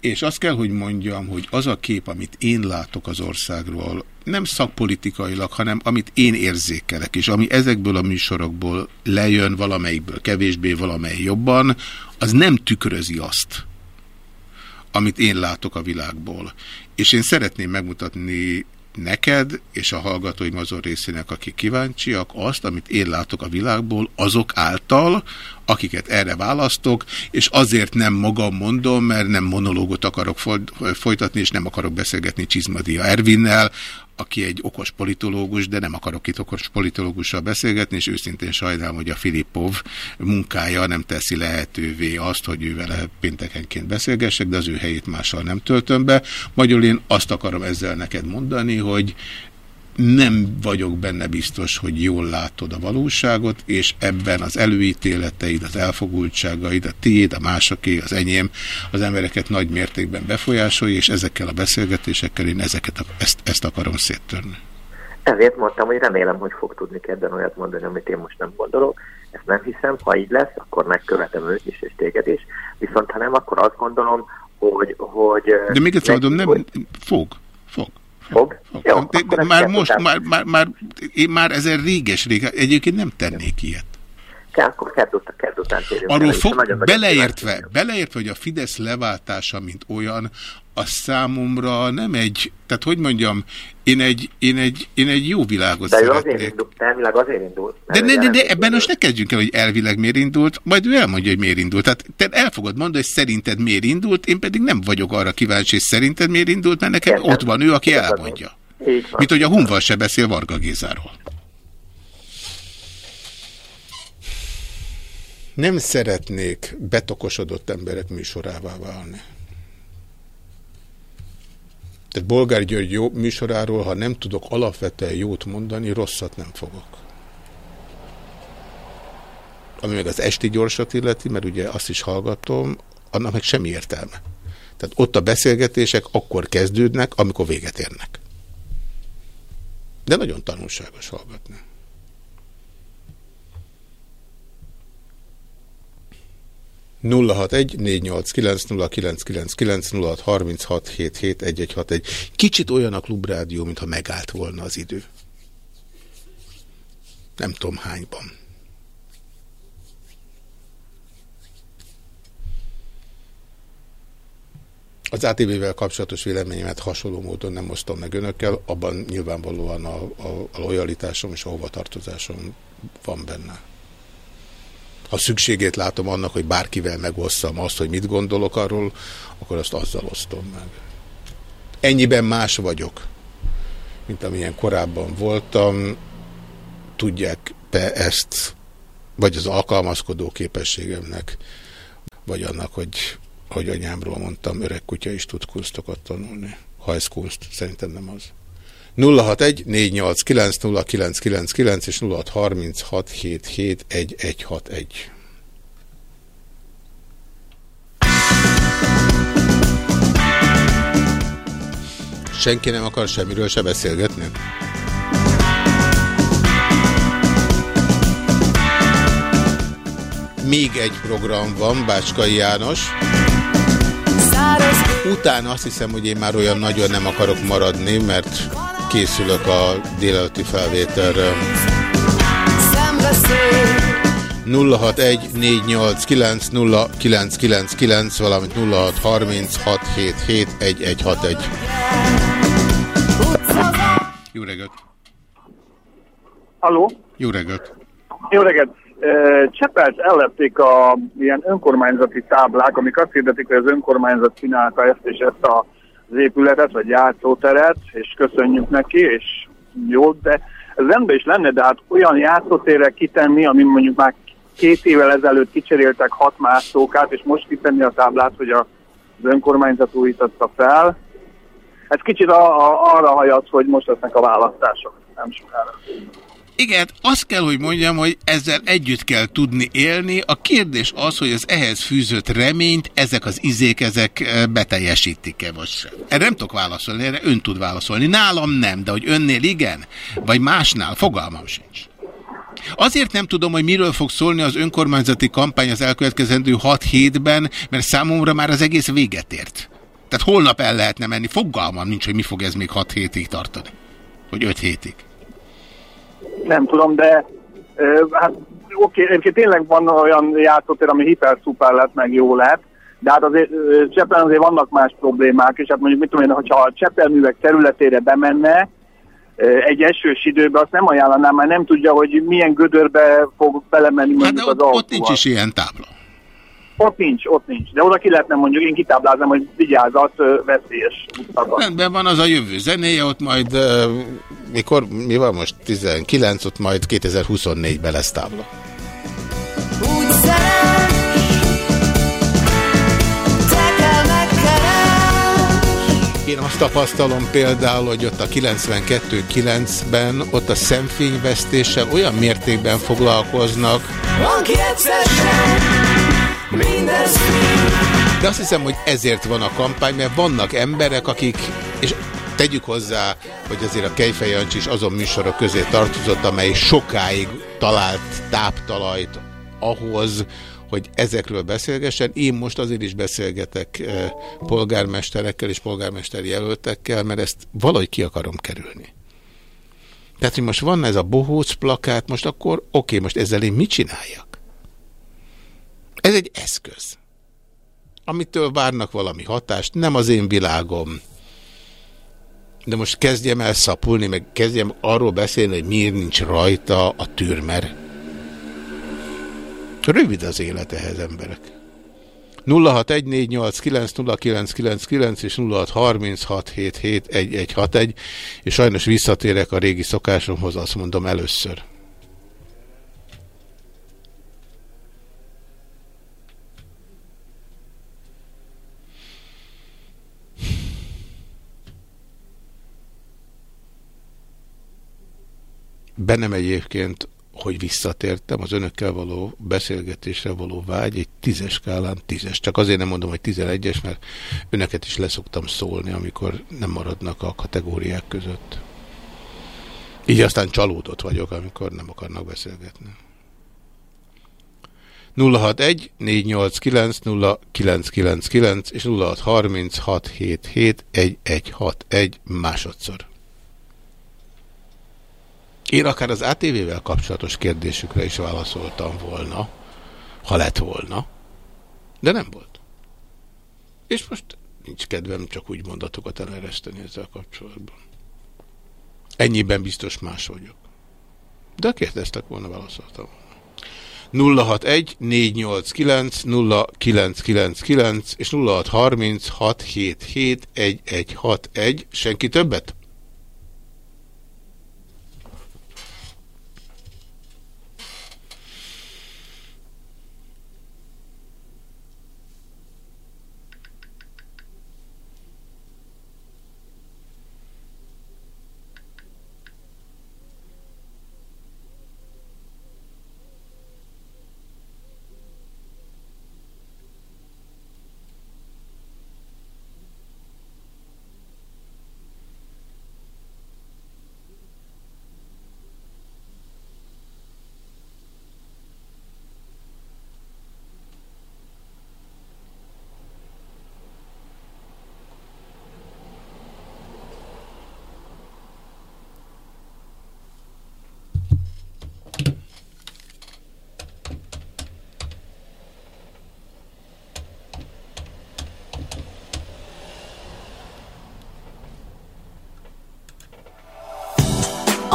És azt kell, hogy mondjam, hogy az a kép, amit én látok az országról, nem szakpolitikailag, hanem amit én érzékelek, és ami ezekből a műsorokból lejön, valamelyikből kevésbé, valamely jobban, az nem tükrözi azt, amit én látok a világból. És én szeretném megmutatni neked és a hallgatóim azon részének, akik kíváncsiak, azt, amit én látok a világból, azok által, akiket erre választok, és azért nem magam mondom, mert nem monológot akarok folytatni, és nem akarok beszélgetni Csizmadia Ervinnel, aki egy okos politológus, de nem akarok itt okos politológussal beszélgetni, és őszintén sajnálom, hogy a Filippov munkája nem teszi lehetővé azt, hogy ő vele péntekenként beszélgessek, de az ő helyét mással nem töltöm be. Magyarul én azt akarom ezzel neked mondani, hogy nem vagyok benne biztos, hogy jól látod a valóságot, és ebben az előítéleteid, az elfogultságaid, a tiéd, a másoké, az enyém, az embereket nagy mértékben befolyásolja, és ezekkel a beszélgetésekkel én ezeket, ezt, ezt akarom széttörni. Ezért mondtam, hogy remélem, hogy fog tudni kedden olyat mondani, amit én most nem gondolok. Ezt nem hiszem, ha így lesz, akkor megkövetem őt is, és téged is. Viszont ha nem, akkor azt gondolom, hogy... hogy De még egyszer mondom, nem, hogy... fog, fog. Fog? Jó, de, de már most, már, már, már, én már ezen réges-rég, egyébként nem tennék ilyet. Kell, akkor kedd után, kedd után Arról fog, beleértve, beleértve, hogy a Fidesz leváltása, mint olyan, a számomra nem egy, tehát hogy mondjam, én egy, én egy, én egy jó világot de szeretnék. De ő azért indult, elvileg azért indult. De, ne, de, de ebben most ne kezdjünk el, hogy elvileg miért indult, majd ő elmondja, hogy miért indult. Tehát te el fogod mondani, hogy szerinted miért indult, én pedig nem vagyok arra kíváncsi, hogy szerinted miért indult, mert nekem Értem. ott van ő, aki elmondja. Mint hogy a Hunval se beszél Varga Gézáról. Nem szeretnék betokosodott emberek műsorává válni. Tehát Bolgár György jó műsoráról, ha nem tudok alapvetően jót mondani, rosszat nem fogok. Ami meg az esti gyorsat illeti, mert ugye azt is hallgatom, annak meg semmi értelme. Tehát ott a beszélgetések akkor kezdődnek, amikor véget érnek. De nagyon tanulságos hallgatni. 061 Kicsit olyan a klubrádió, mintha megállt volna az idő. Nem tudom hányban. Az ATV-vel kapcsolatos véleményemet hasonló módon nem osztom meg önökkel, abban nyilvánvalóan a, a, a lojalitásom és a hovatartozásom van benne ha szükségét látom annak, hogy bárkivel megosszam azt, hogy mit gondolok arról, akkor azt azzal osztom meg. Ennyiben más vagyok, mint amilyen korábban voltam. Tudják be ezt, vagy az alkalmazkodó képességemnek, vagy annak, hogy, hogy anyámról mondtam, öreg kutya is tud kunsztokat tanulni. Ha ez kunszt, szerintem nem az. 061 489 és 0636771161. Senki nem akar semmiről se beszélgetni? Még egy program van, Bácskai János. Utána azt hiszem, hogy én már olyan nagyon nem akarok maradni, mert készülök a délelőtti felvételre. 061 valamint 0636771161. Jó reggelt! Halló? Jó reggelt! Jó reggelt! Csepelt ellették a ilyen önkormányzati táblák, amik azt hirdetik, hogy az önkormányzat csinálta ezt és ezt a az épületet, vagy játszóteret, és köszönjük neki, és jó, de ez rendben is lenne, de hát olyan játszótérre kitenni, ami mondjuk már két évvel ezelőtt kicseréltek hat mászókát, és most kitenni a táblát, hogy a, az önkormányzat újította fel. Ez kicsit a, a, arra hajaz, hogy most lesznek a választások, nem sokára. Igen, azt kell, hogy mondjam, hogy ezzel együtt kell tudni élni. A kérdés az, hogy az ehhez fűzött reményt ezek az izék, ezek eh, beteljesítik-e vagy sem. Erre nem tudok válaszolni, erre ön tud válaszolni. Nálam nem, de hogy önnél igen, vagy másnál, fogalmam sincs. Azért nem tudom, hogy miről fog szólni az önkormányzati kampány az elkövetkezendő 6 hétben, mert számomra már az egész véget ért. Tehát holnap el lehetne menni, fogalmam nincs, hogy mi fog ez még 6 hétig tartani. Vagy 5 hétig nem tudom, de hát oké, egyébként tényleg van olyan játszótér, ami hiper-szuper lett, meg jó lett, de hát azért Csepel azért vannak más problémák, és hát mondjuk mit tudom én, hogyha a Csepelművek területére bemenne, egy esős időben azt nem ajánlanám, mert nem tudja, hogy milyen gödörbe fog belemenni mondjuk hát de ott, az autóval. ott nincs is ilyen tábla. Ott nincs, ott nincs. De oda ki lehetne mondjuk, én kitábláznám, hogy vigyázat, veszélyes utakat. Rendben van az a jövő zenéje, ott majd, uh, mikor, mi van most, 19, ott majd 2024-ben lesz tábla. Úgy Én azt tapasztalom például, hogy ott a 92-9-ben ott a szemfényvesztéssel olyan mértékben foglalkoznak. Van de azt hiszem, hogy ezért van a kampány, mert vannak emberek, akik, és tegyük hozzá, hogy azért a Kejfej Jancsi is azon műsorok közé tartozott, amely sokáig talált táptalajt ahhoz, hogy ezekről beszélgessen. Én most azért is beszélgetek eh, polgármesterekkel és polgármesteri jelöltekkel, mert ezt valahogy ki akarom kerülni. Tehát, hogy most van ez a bohóc plakát, most akkor oké, okay, most ezzel én mit csináljak? Ez egy eszköz, amitől várnak valami hatást, nem az én világom. De most kezdjem el szapulni, meg kezdjem arról beszélni, hogy miért nincs rajta a türmer. Rövid az élet ehhez emberek. 0614890999 és 0636771161 és sajnos visszatérek a régi szokásomhoz, azt mondom először. Bennem egyébként hogy visszatértem, az önökkel való beszélgetésre való vágy egy tízes skálán tízes. Csak azért nem mondom, hogy tizenegyes, mert önöket is leszoktam szólni, amikor nem maradnak a kategóriák között. Így aztán csalódott vagyok, amikor nem akarnak beszélgetni. 061 489 0999 és 0636 77 1161 másodszor. Én akár az ATV-vel kapcsolatos kérdésükre is válaszoltam volna, ha lett volna, de nem volt. És most nincs kedvem csak úgy mondatokat elereszteni ezzel kapcsolatban. Ennyiben biztos más vagyok. De kérdeztek volna, válaszoltam volna. 061 489 0999 és 0630 677 1161. Senki többet?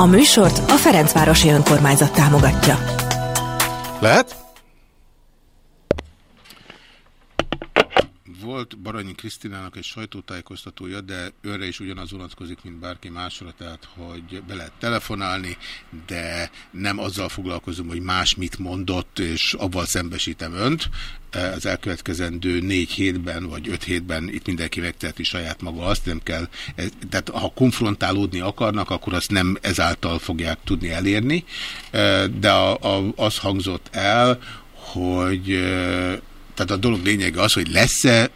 A műsort a Ferencvárosi Önkormányzat támogatja. Lehet? Volt Baranyi Krisztinának egy sajtótájékoztatója, de őre is ugyanaz vonatkozik, mint bárki másra, tehát hogy be lehet telefonálni, de nem azzal foglalkozom, hogy más mit mondott, és avval szembesítem önt. Az elkövetkezendő négy hétben, vagy öt hétben itt mindenki megteheti saját maga azt, nem kell, tehát ha konfrontálódni akarnak, akkor azt nem ezáltal fogják tudni elérni, de a, a, az hangzott el, hogy tehát a dolog lényege az, hogy lesz-e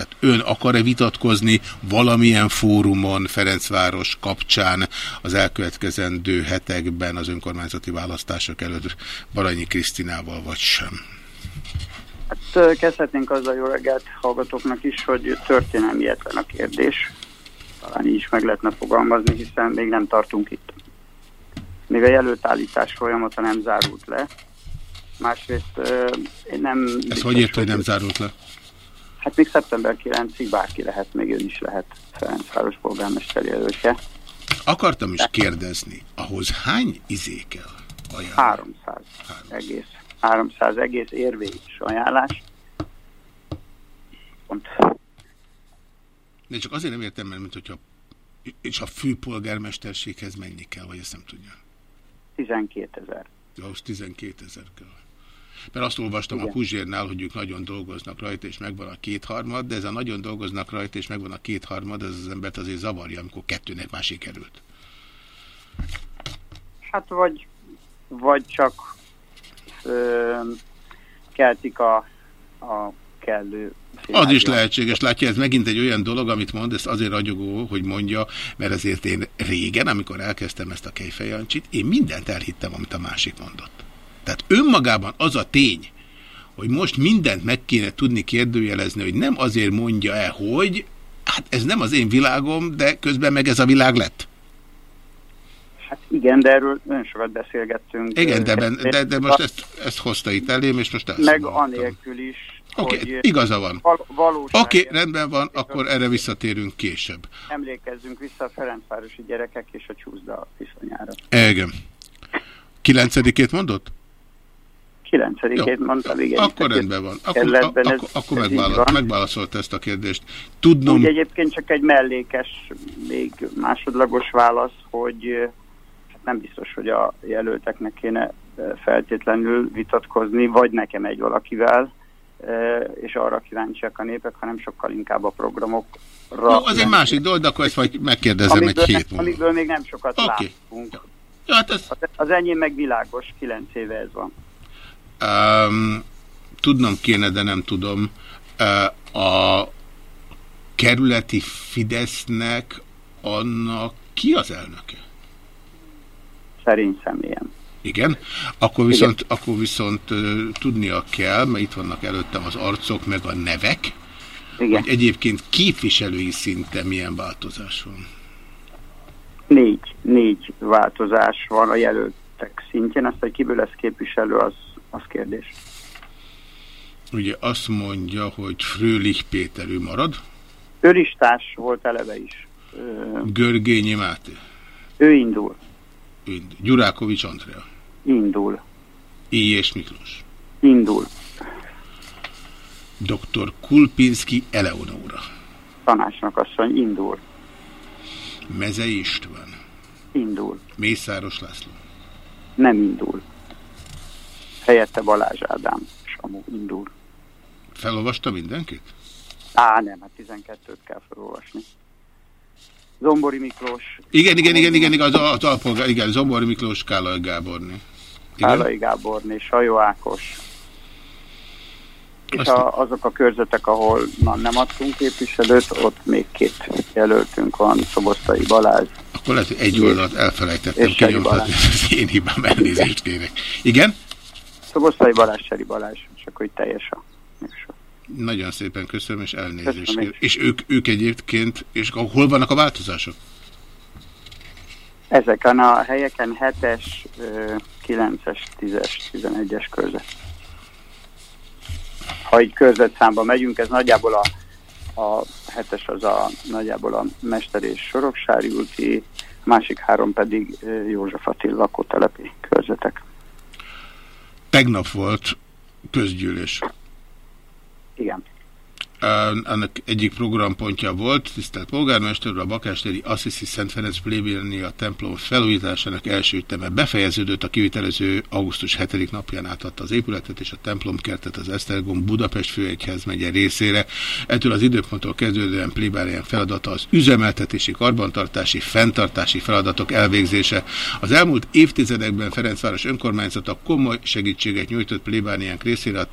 tehát ön akar-e vitatkozni valamilyen fórumon Ferencváros kapcsán az elkövetkezendő hetekben az önkormányzati választások előtt Baranyi Krisztinával, vagy sem? Hát kezdhetnénk azzal jó reggelt hallgatóknak is, hogy történelmi a kérdés. Talán így is meg lehetne fogalmazni, hiszen még nem tartunk itt. Még a jelöltállítás folyamata nem zárult le. Másrészt én nem... Ez hogy ért, hogy nem zárult le? Hát még szeptember 9-ig bárki lehet, még ön is lehet Ferencváros polgármester jelöltje. Akartam is kérdezni, ahhoz hány izé kell ajánlani? 300, 300. egész. 300 egész érvényes ajánlás. Pont. De csak azért nem értem, mert mint hogyha és a főpolgármesterséghez mennyi kell, vagy ezt nem tudja? 12 ezer. Ahhoz 12 ezer kell. Mert azt olvastam Igen. a Puzsérnál, hogy ők nagyon dolgoznak rajta, és megvan a kétharmad, de ez a nagyon dolgoznak rajta, és megvan a kétharmad, ez az embert azért zavarja, amikor kettőnek már sikerült. Hát vagy, vagy csak ö, keltik a, a kellő az is lehetséges. Látja, ez megint egy olyan dolog, amit mond, ezt azért ragyogó, hogy mondja, mert ezért én régen, amikor elkezdtem ezt a kejfejancsit, én mindent elhittem, amit a másik mondott. Tehát önmagában az a tény, hogy most mindent meg kéne tudni kérdőjelezni, hogy nem azért mondja-e, hogy hát ez nem az én világom, de közben meg ez a világ lett. Hát igen, de erről nagyon sokat beszélgettünk. Igen, de, ben, de, de most ezt, ezt hozta itt elém, és most ezt Meg anélkül is. Oké, okay, igaza van. Oké, okay, rendben van, akkor erre visszatérünk később. Emlékezzünk vissza a Ferencvárosi gyerekek és a csúszda viszonyára. Igen. Kilencedikét mondott? Kilencedikét mondtam, igen. Akkor rendben van. Akkor, akkor, ez, akkor ez megválaszolt, ezt a kérdést. Tudnom... Úgy egyébként csak egy mellékes, még másodlagos válasz, hogy hát nem biztos, hogy a jelölteknek kéne feltétlenül vitatkozni, vagy nekem egy valakivel, és arra kíváncsiak a népek, hanem sokkal inkább a programokra. Jó, az egy másik dolog, de akkor ezt majd megkérdezem amiből, egy hét múlva. Amiből még nem sokat okay. látunk. Ja, hát ez... Az enyém meg világos, kilenc éve ez van. Um, tudnom kéne, de nem tudom. Uh, a kerületi Fidesznek annak ki az elnöke? Szerint személyem. Igen, akkor viszont, Igen. Akkor viszont uh, tudnia kell, mert itt vannak előttem az arcok, meg a nevek, Igen. hogy egyébként képviselői szinten milyen változás van. Négy, négy változás van a jelöltek szintjén, azt, hogy kiből lesz képviselő, az, az kérdés. Ugye azt mondja, hogy Frölich Péter, ő marad? Ő listás volt eleve is. Görgényi Máté? Ő indul. Ő indul. Gyurákovics Andrea? Indul. és Miklós? Indul. Dr. Kulpinski Eleonóra? Tanácsnak asszony, indul. Mezei István? Indul. Mészáros László? Nem indul. Helyette Balázs Ádám, Samu indul. Felolvasta mindenkit? Á, nem, hát 12-t kell felolvasni. Zombori Miklós. Igen, igen, igen, igen, igen az, az alpolgár, igen, Zombori Miklós, Kálai Gáborni. Kálai Gáborni, Sajó Ákos. És a, azok a körzetek, ahol na, nem adtunk képviselőt, ott még két jelöltünk van, Szobosztai Balázs. Akkor lehet, hogy egy oldalt elfelejtettem kinyomtatni, az én hibám elnézést kérek. Igen? Szobosztai Balázs, Seri Balázs, csak hogy teljes a műsor. Nagyon szépen köszönöm, és elnézést. Köszönöm. És ők, ők egyébként, és hol vannak a változások? Ezeken a helyeken 7-es, 9-es, 10-es, 11-es körzet. Ha így körzetszámba megyünk, ez nagyjából a, a 7-es az a nagyjából a Mester és Soroksári úti, másik három pedig József Attila lakótelepi körzetek. Tegnap volt közgyűlés. Igen. Annak egyik programpontja volt, tisztelt polgármester, a Bakástéri Assisi Szent Ferenc a templom felújításának első üteme befejeződött, a kivitelező augusztus 7. napján átadta az épületet és a templomkertet az Esztergom Budapest főegyházmegye részére. Ettől az időponttól kezdődően plébárián feladata az üzemeltetési, karbantartási, fenntartási feladatok elvégzése. Az elmúlt évtizedekben Ferencváros önkormányzata komoly segítséget nyújtott plébáriánk részére a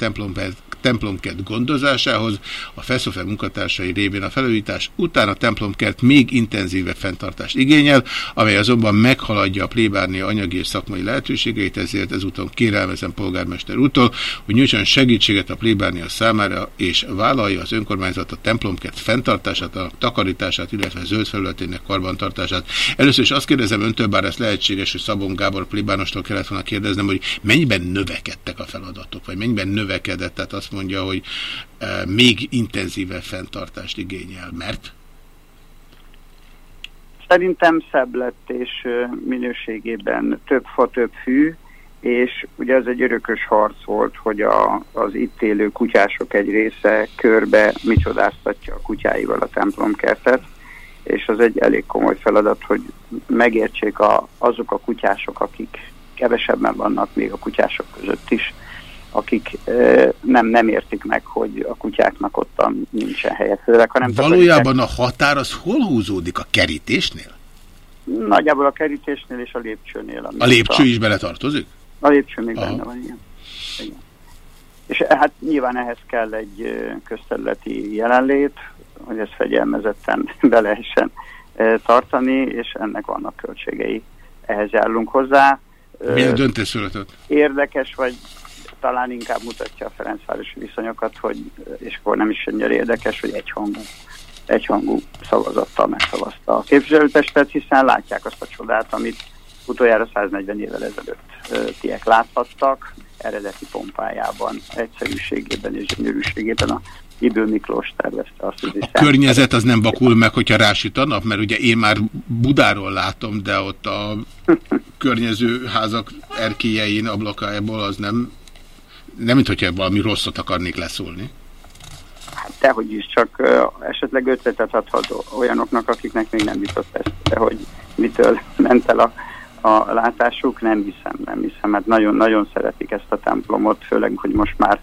templomkert gondozásához, a Feszofe munkatársai révén a felújítás után a templomkert még intenzívebb fenntartást igényel, amely azonban meghaladja a plébárnia anyagi és szakmai lehetőségeit, ezért ezúton kérelmezem polgármester úttól, hogy nyújtson segítséget a plébárnia számára, és vállalja az önkormányzat a templomkert fenntartását, a takarítását, illetve a zöld felületének karbantartását. Először is azt kérdezem öntől, bár ez lehetséges, hogy Szabon Gábor plébánostól kellett volna kérdeznem, hogy mennyiben növekedtek a feladatok, vagy mennyiben növekedett, tehát azt mondja, hogy e, még intenzívebb fenntartást igényel, mert? Szerintem szebb lett és minőségében több fa, több fű, és ugye ez egy örökös harc volt, hogy a, az itt élő kutyások egy része körbe micsodáztatja a kutyáival a templomkertet, és az egy elég komoly feladat, hogy megértsék a, azok a kutyások, akik kevesebben vannak még a kutyások között is, akik nem, nem értik meg, hogy a kutyáknak ott nincsen helye főleg, hanem... Valójában a határ az hol húzódik? A kerítésnél? Nagyjából a kerítésnél és a lépcsőnél. A lépcső a... is beletartozik? A lépcső még Aha. benne van, igen. igen. És hát nyilván ehhez kell egy közterületi jelenlét, hogy ezt fegyelmezetten be lehessen tartani, és ennek vannak költségei. Ehhez járulunk hozzá. Milyen döntés született? Érdekes, vagy talán inkább mutatja a Ferencvárosi viszonyokat, hogy, és akkor nem is ennyire érdekes, hogy egyhangú, egyhangú szavazattal megszavazta a képviselőtestet, hiszen látják azt a csodát, amit utoljára 140 évvel ezelőtt tiek láthattak, eredeti pompájában, egyszerűségében és gyönyörűségében. A Ibő Miklós tervezte azt, hogy... A környezet az nem vakul meg, hogyha rásüt a nap, mert ugye én már Budáról látom, de ott a környező házak erkélyein, ablakájából az nem, nem mint hogyha valami rosszat akarnék leszólni. Hát dehogy is, csak esetleg ötletet adhat olyanoknak, akiknek még nem jutott ezt, de hogy mitől ment el a a látásuk, nem hiszem, nem hiszem, mert nagyon-nagyon szeretik ezt a templomot, főleg, hogy most már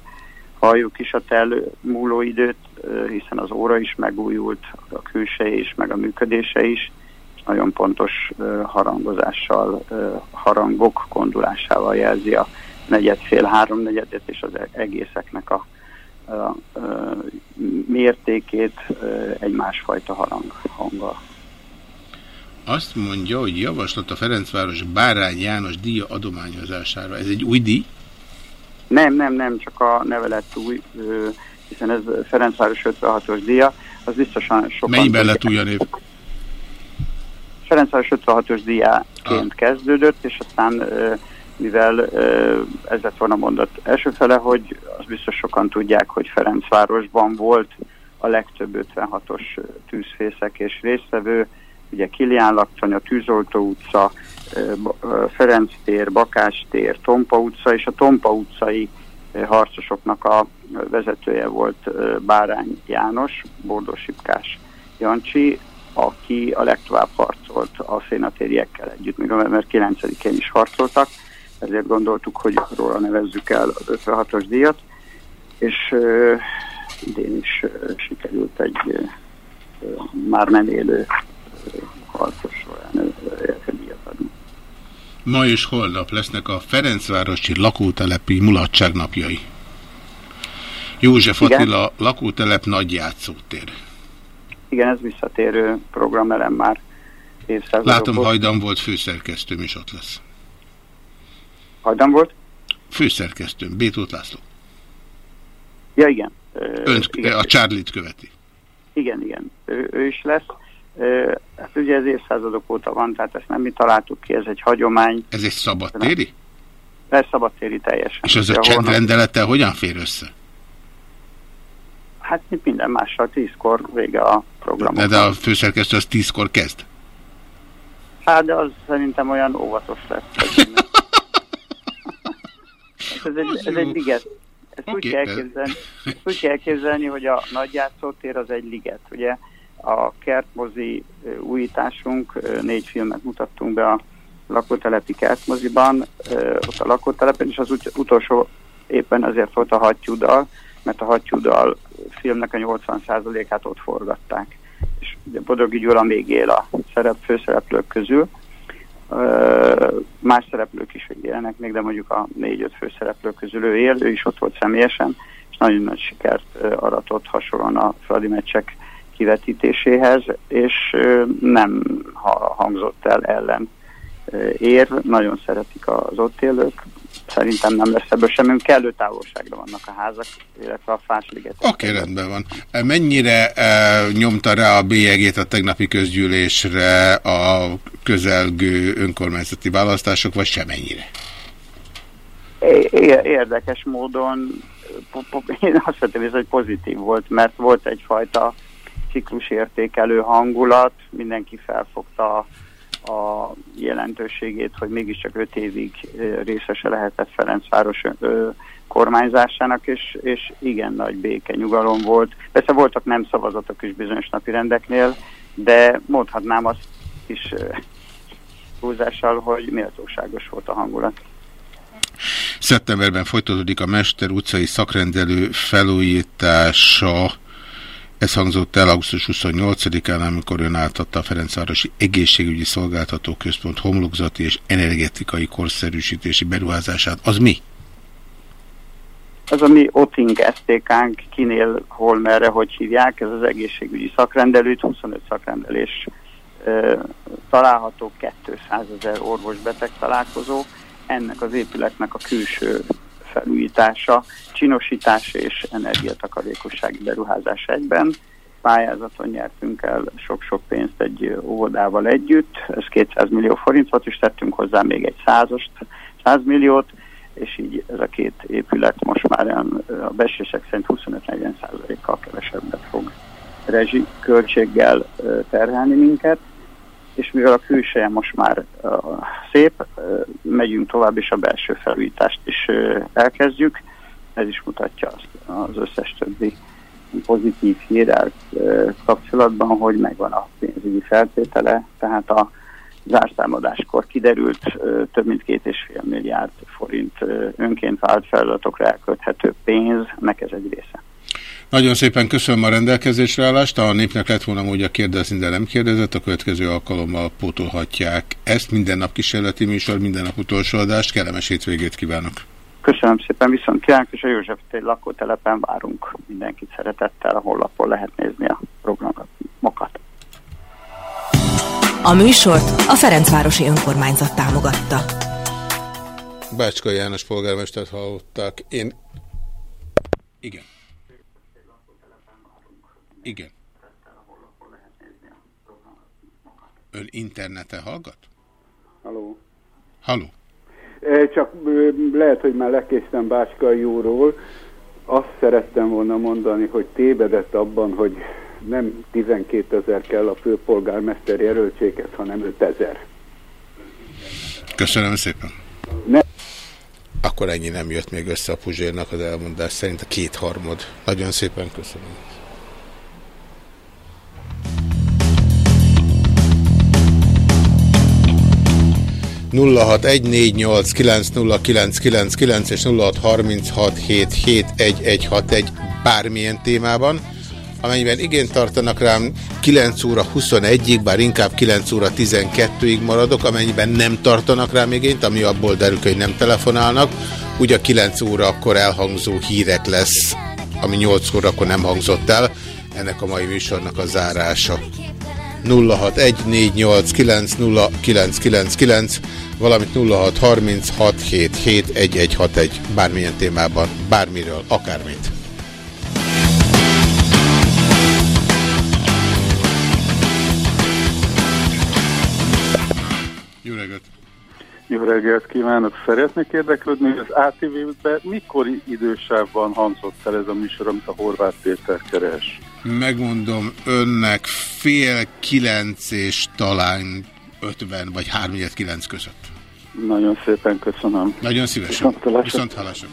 halljuk is a telő múló időt, hiszen az óra is megújult, a külse is, meg a működése is, és nagyon pontos harangozással, harangok kondulásával jelzi a negyed, fél, háromnegyedet és az egészeknek a, a, a mértékét egy másfajta harang, hanggal. Azt mondja, hogy javaslat a Ferencváros Bárány János díja adományozására. Ez egy új díj? Nem, nem, nem, csak a nevelett új, hiszen ez Ferencváros 56-os díja, az biztosan sokan... Mennyiben lett új a név? Ferencváros 56-os díjáként ah. kezdődött, és aztán mivel ez lett volna mondat első fele, hogy az biztos sokan tudják, hogy Ferencvárosban volt a legtöbb 56-os tűzfészek és résztvevő, ugye Kilián Lakcsanya, Tűzoltó utca, Ferenc tér, Bakás tér, Tompa utca, és a Tompa utcai harcosoknak a vezetője volt Bárány János, Bordósipkás Jancsi, aki a legtovább harcolt a szénatériekkel együtt, november 9-én is harcoltak, ezért gondoltuk, hogy róla nevezzük el az 56-os díjat, és uh, idén is uh, sikerült egy uh, már nem élő harcos során díjat adni. Ma és holnap lesznek a Ferencvárosi lakótelepi mulatságnapjai. József Igen? Attila lakótelep nagy játszótér. Igen, ez visszatérő programelem már évszázadokból. Látom, Hajdan volt főszerkesztőm, is ott lesz. Hajdan volt? Főszerkesztőm, Bétót László. Ja, igen. Önt, igen. A Charlie-t követi. Igen, igen. Ő, ő is lesz. Hát ugye ez évszázadok óta van, tehát ezt nem mi találtuk ki, ez egy hagyomány. Ez egy szabadtéri? Ez szabadtéri teljesen. És az a csendrendelettel hogyan fér össze? Hát mint minden mással, tízkor vége a program. De, de a főszerkesztő az tízkor kezd? Hát de az szerintem olyan óvatos lesz. ez, egy, ez egy liget. Ezt okay. úgy, kell elképzelni, ezt úgy kell elképzelni, hogy a nagyjátszótér az egy liget. Ugye a kertmozi újításunk, négy filmet mutattunk be a lakótelepi kertmoziban, ott a lakótelepen, és az ut utolsó éppen azért volt a hattyúdal, mert a hattyúdal filmnek a 80%-át ott forgatták. És ugye Bodrogi Gyula még él a szerep, főszereplők közül, más szereplők is élnek még, de mondjuk a négy-öt főszereplő közül ő él, ő is ott volt személyesen, és nagyon nagy sikert aratott hasonlóan a Fradi meccsek kivetítéséhez, és nem hangzott el ellen ér, nagyon szeretik az ott élők, szerintem nem lesz ebből semmi, kellő távolságra vannak a házak, illetve a fásliget. Oké, okay, rendben van. Mennyire e, nyomta rá a bélyegét a tegnapi közgyűlésre a közelgő önkormányzati választások, vagy semennyire? Érdekes módon én azt vettem, hogy pozitív volt, mert volt egyfajta ciklusértékelő hangulat, mindenki felfogta a jelentőségét, hogy mégiscsak öt évig részese lehetett Ferencváros kormányzásának, és, és igen nagy béke, nyugalom volt. Persze voltak nem szavazatok is bizonyos napi rendeknél, de mondhatnám azt is húzással, hogy méltóságos volt a hangulat. Szeptemberben folytatódik a Mester utcai szakrendelő felújítása. Ez hangzott el augusztus 28-án, amikor ön átadta a Ferencvárosi Egészségügyi Szolgáltató Központ homlokzati és energetikai korszerűsítési beruházását. Az mi? Az a mi OTING STK-nk, kinél, hol, merre, hogy hívják, ez az egészségügyi szakrendelőt, 25 szakrendelés található, 200 ezer orvos-beteg találkozó, ennek az épületnek a külső felújítása, csinosítása és energiatakarékossági beruházás egyben. Pályázaton nyertünk el sok-sok pénzt egy óvodával együtt, ez 200 millió forint volt, és tettünk hozzá még egy százost, 100 milliót, és így ez a két épület most már a besések szerint 25-40 százalékkal kevesebbet fog rezsi költséggel terhelni minket, és mivel a külseje most már uh, szép, uh, megyünk tovább, és a belső felújítást is uh, elkezdjük. Ez is mutatja azt az összes többi pozitív hírrel uh, kapcsolatban, hogy megvan a pénzügyi feltétele, tehát a zárszámadáskor kiderült uh, több mint két és fél milliárd forint uh, önként vált feladatokra pénz, meg ez egy része. Nagyon szépen köszönöm a rendelkezésre állást. A népnek lett volna úgy a kérdezni, de nem kérdezett. A következő alkalommal pótolhatják ezt. Minden nap kísérleti műsor, minden nap utolsó adást. Kellemes hétvégét kívánok! Köszönöm szépen, viszont kívánok, és a József tér lakótelepen várunk mindenkit szeretettel, a honlapon lehet nézni a programokat. A műsort a Ferencvárosi Önkormányzat támogatta. Bácska János polgármestert hallották. Én... Igen. Igen. Ön interneten hallgat? Haló. Haló. Csak lehet, hogy már lekésztem Báskai úrról. Azt szerettem volna mondani, hogy tévedett abban, hogy nem 12 ezer kell a főpolgármester jelöltséget, hanem 5 ezer. Köszönöm szépen. Ne Akkor ennyi nem jött még össze a Puzsérnak az elmondás szerint a kétharmad. Nagyon szépen köszönöm. 0614890999 és 0636771161 bármilyen témában. Amennyiben igényt tartanak rám 9 óra 21-ig, bár inkább 9 óra 12-ig maradok, amennyiben nem tartanak rám igényt, ami abból derül, hogy nem telefonálnak, ugye a 9 óra akkor elhangzó hírek lesz, ami 8 óra akkor nem hangzott el, ennek a mai műsornak a zárása. 0614890999, valamint 0636771161 bármilyen témában, bármiről, akármit. Jó reggelt kívánok! Szeretnék érdeklődni, hogy az ATV-ben mikor idősávban hangzott el ez a műsor, amit a Horváth Péter keres? megmondom önnek fél kilenc és talán ötven vagy hármnyed kilenc között. Nagyon szépen köszönöm. Nagyon szívesen. Viszont Viszont hallásra.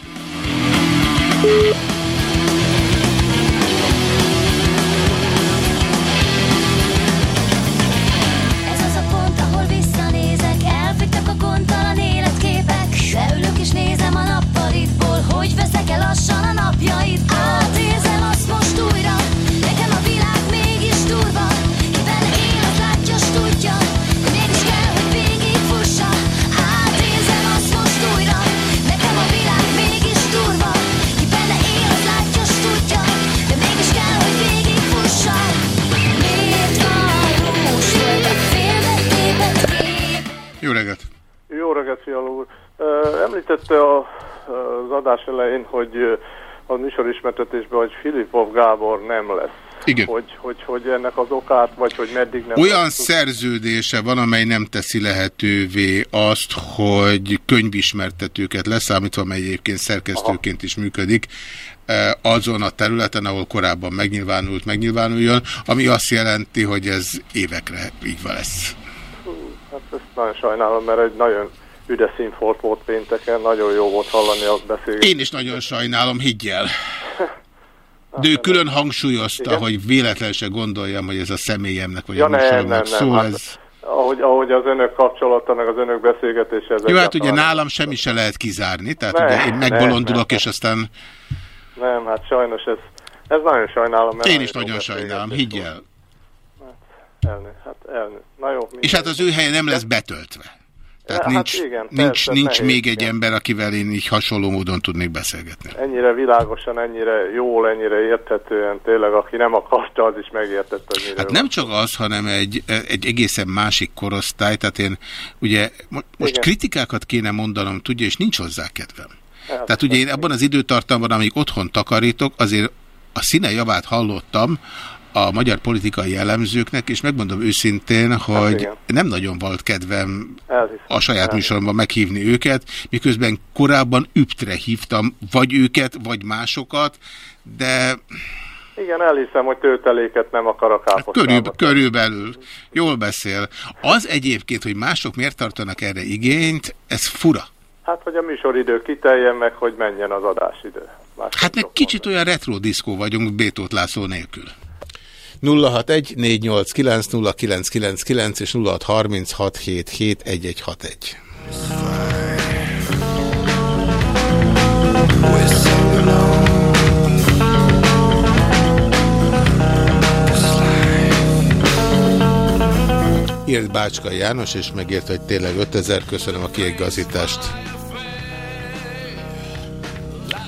Elején, hogy a műsorismertetésben, hogy Filipov Gábor nem lesz. Igen. Hogy, hogy, hogy ennek az okát, vagy hogy meddig nem Olyan lesz. szerződése van, amely nem teszi lehetővé azt, hogy könyvismertetőket leszámítva, amely egyébként szerkesztőként Aha. is működik, azon a területen, ahol korábban megnyilvánult, megnyilvánuljon, ami azt jelenti, hogy ez évekre így lesz. Hát ezt nagyon sajnálom, mert egy nagyon üdes színfolt volt pénteken, nagyon jó volt hallani a beszélgetést. Én is nagyon sajnálom, higgyel. De ő külön hangsúlyozta, Igen? hogy véletlenül se gondoljam, hogy ez a személyemnek vagy ja, a műsoromnak szól. Hát, ez... ahogy, ahogy az önök kapcsolata, meg az önök beszélgetése. Jó, hát ugye nálam semmi se lehet kizárni, tehát nem, ugye én megbolondulok, nem, és aztán... Nem, hát sajnos ez, ez nagyon sajnálom. Én is nagyon sajnálom, higgyel. Hát, elnő, hát elnő. Na jó, és hát az ő helye nem lesz betöltve. Tehát hát nincs, igen, nincs, persze, nincs nehéz, még egy ember, akivel én így hasonló módon tudnék beszélgetni. Ennyire világosan, ennyire jól, ennyire érthetően, tényleg aki nem akarta, az is megértette. Hogy hát nem csak az, hanem egy, egy egészen másik korosztály, tehát én ugye most igen. kritikákat kéne mondanom, tudja, és nincs hozzá kedvem. Hát, tehát ugye én abban az időtartamban, amíg otthon takarítok, azért a színe javát hallottam, a magyar politikai jellemzőknek, és megmondom őszintén, hát hogy hát nem nagyon volt kedvem a saját műsoromban meghívni őket, miközben korábban üptre hívtam vagy őket, vagy másokat, de... Igen, elhiszem, hogy tőteléket nem akar a káposztába. Körül, körülbelül. Jól beszél. Az egyébként, hogy mások miért tartanak erre igényt, ez fura. Hát, hogy a műsoridő kiteljen meg, hogy menjen az adásidő. Mások hát meg kicsit olyan retro diszkó vagyunk Bétót László nélkül. 061 és 0636771161. Írt Bácska János, és megért, hogy tényleg 5000, köszönöm a kiegazítást.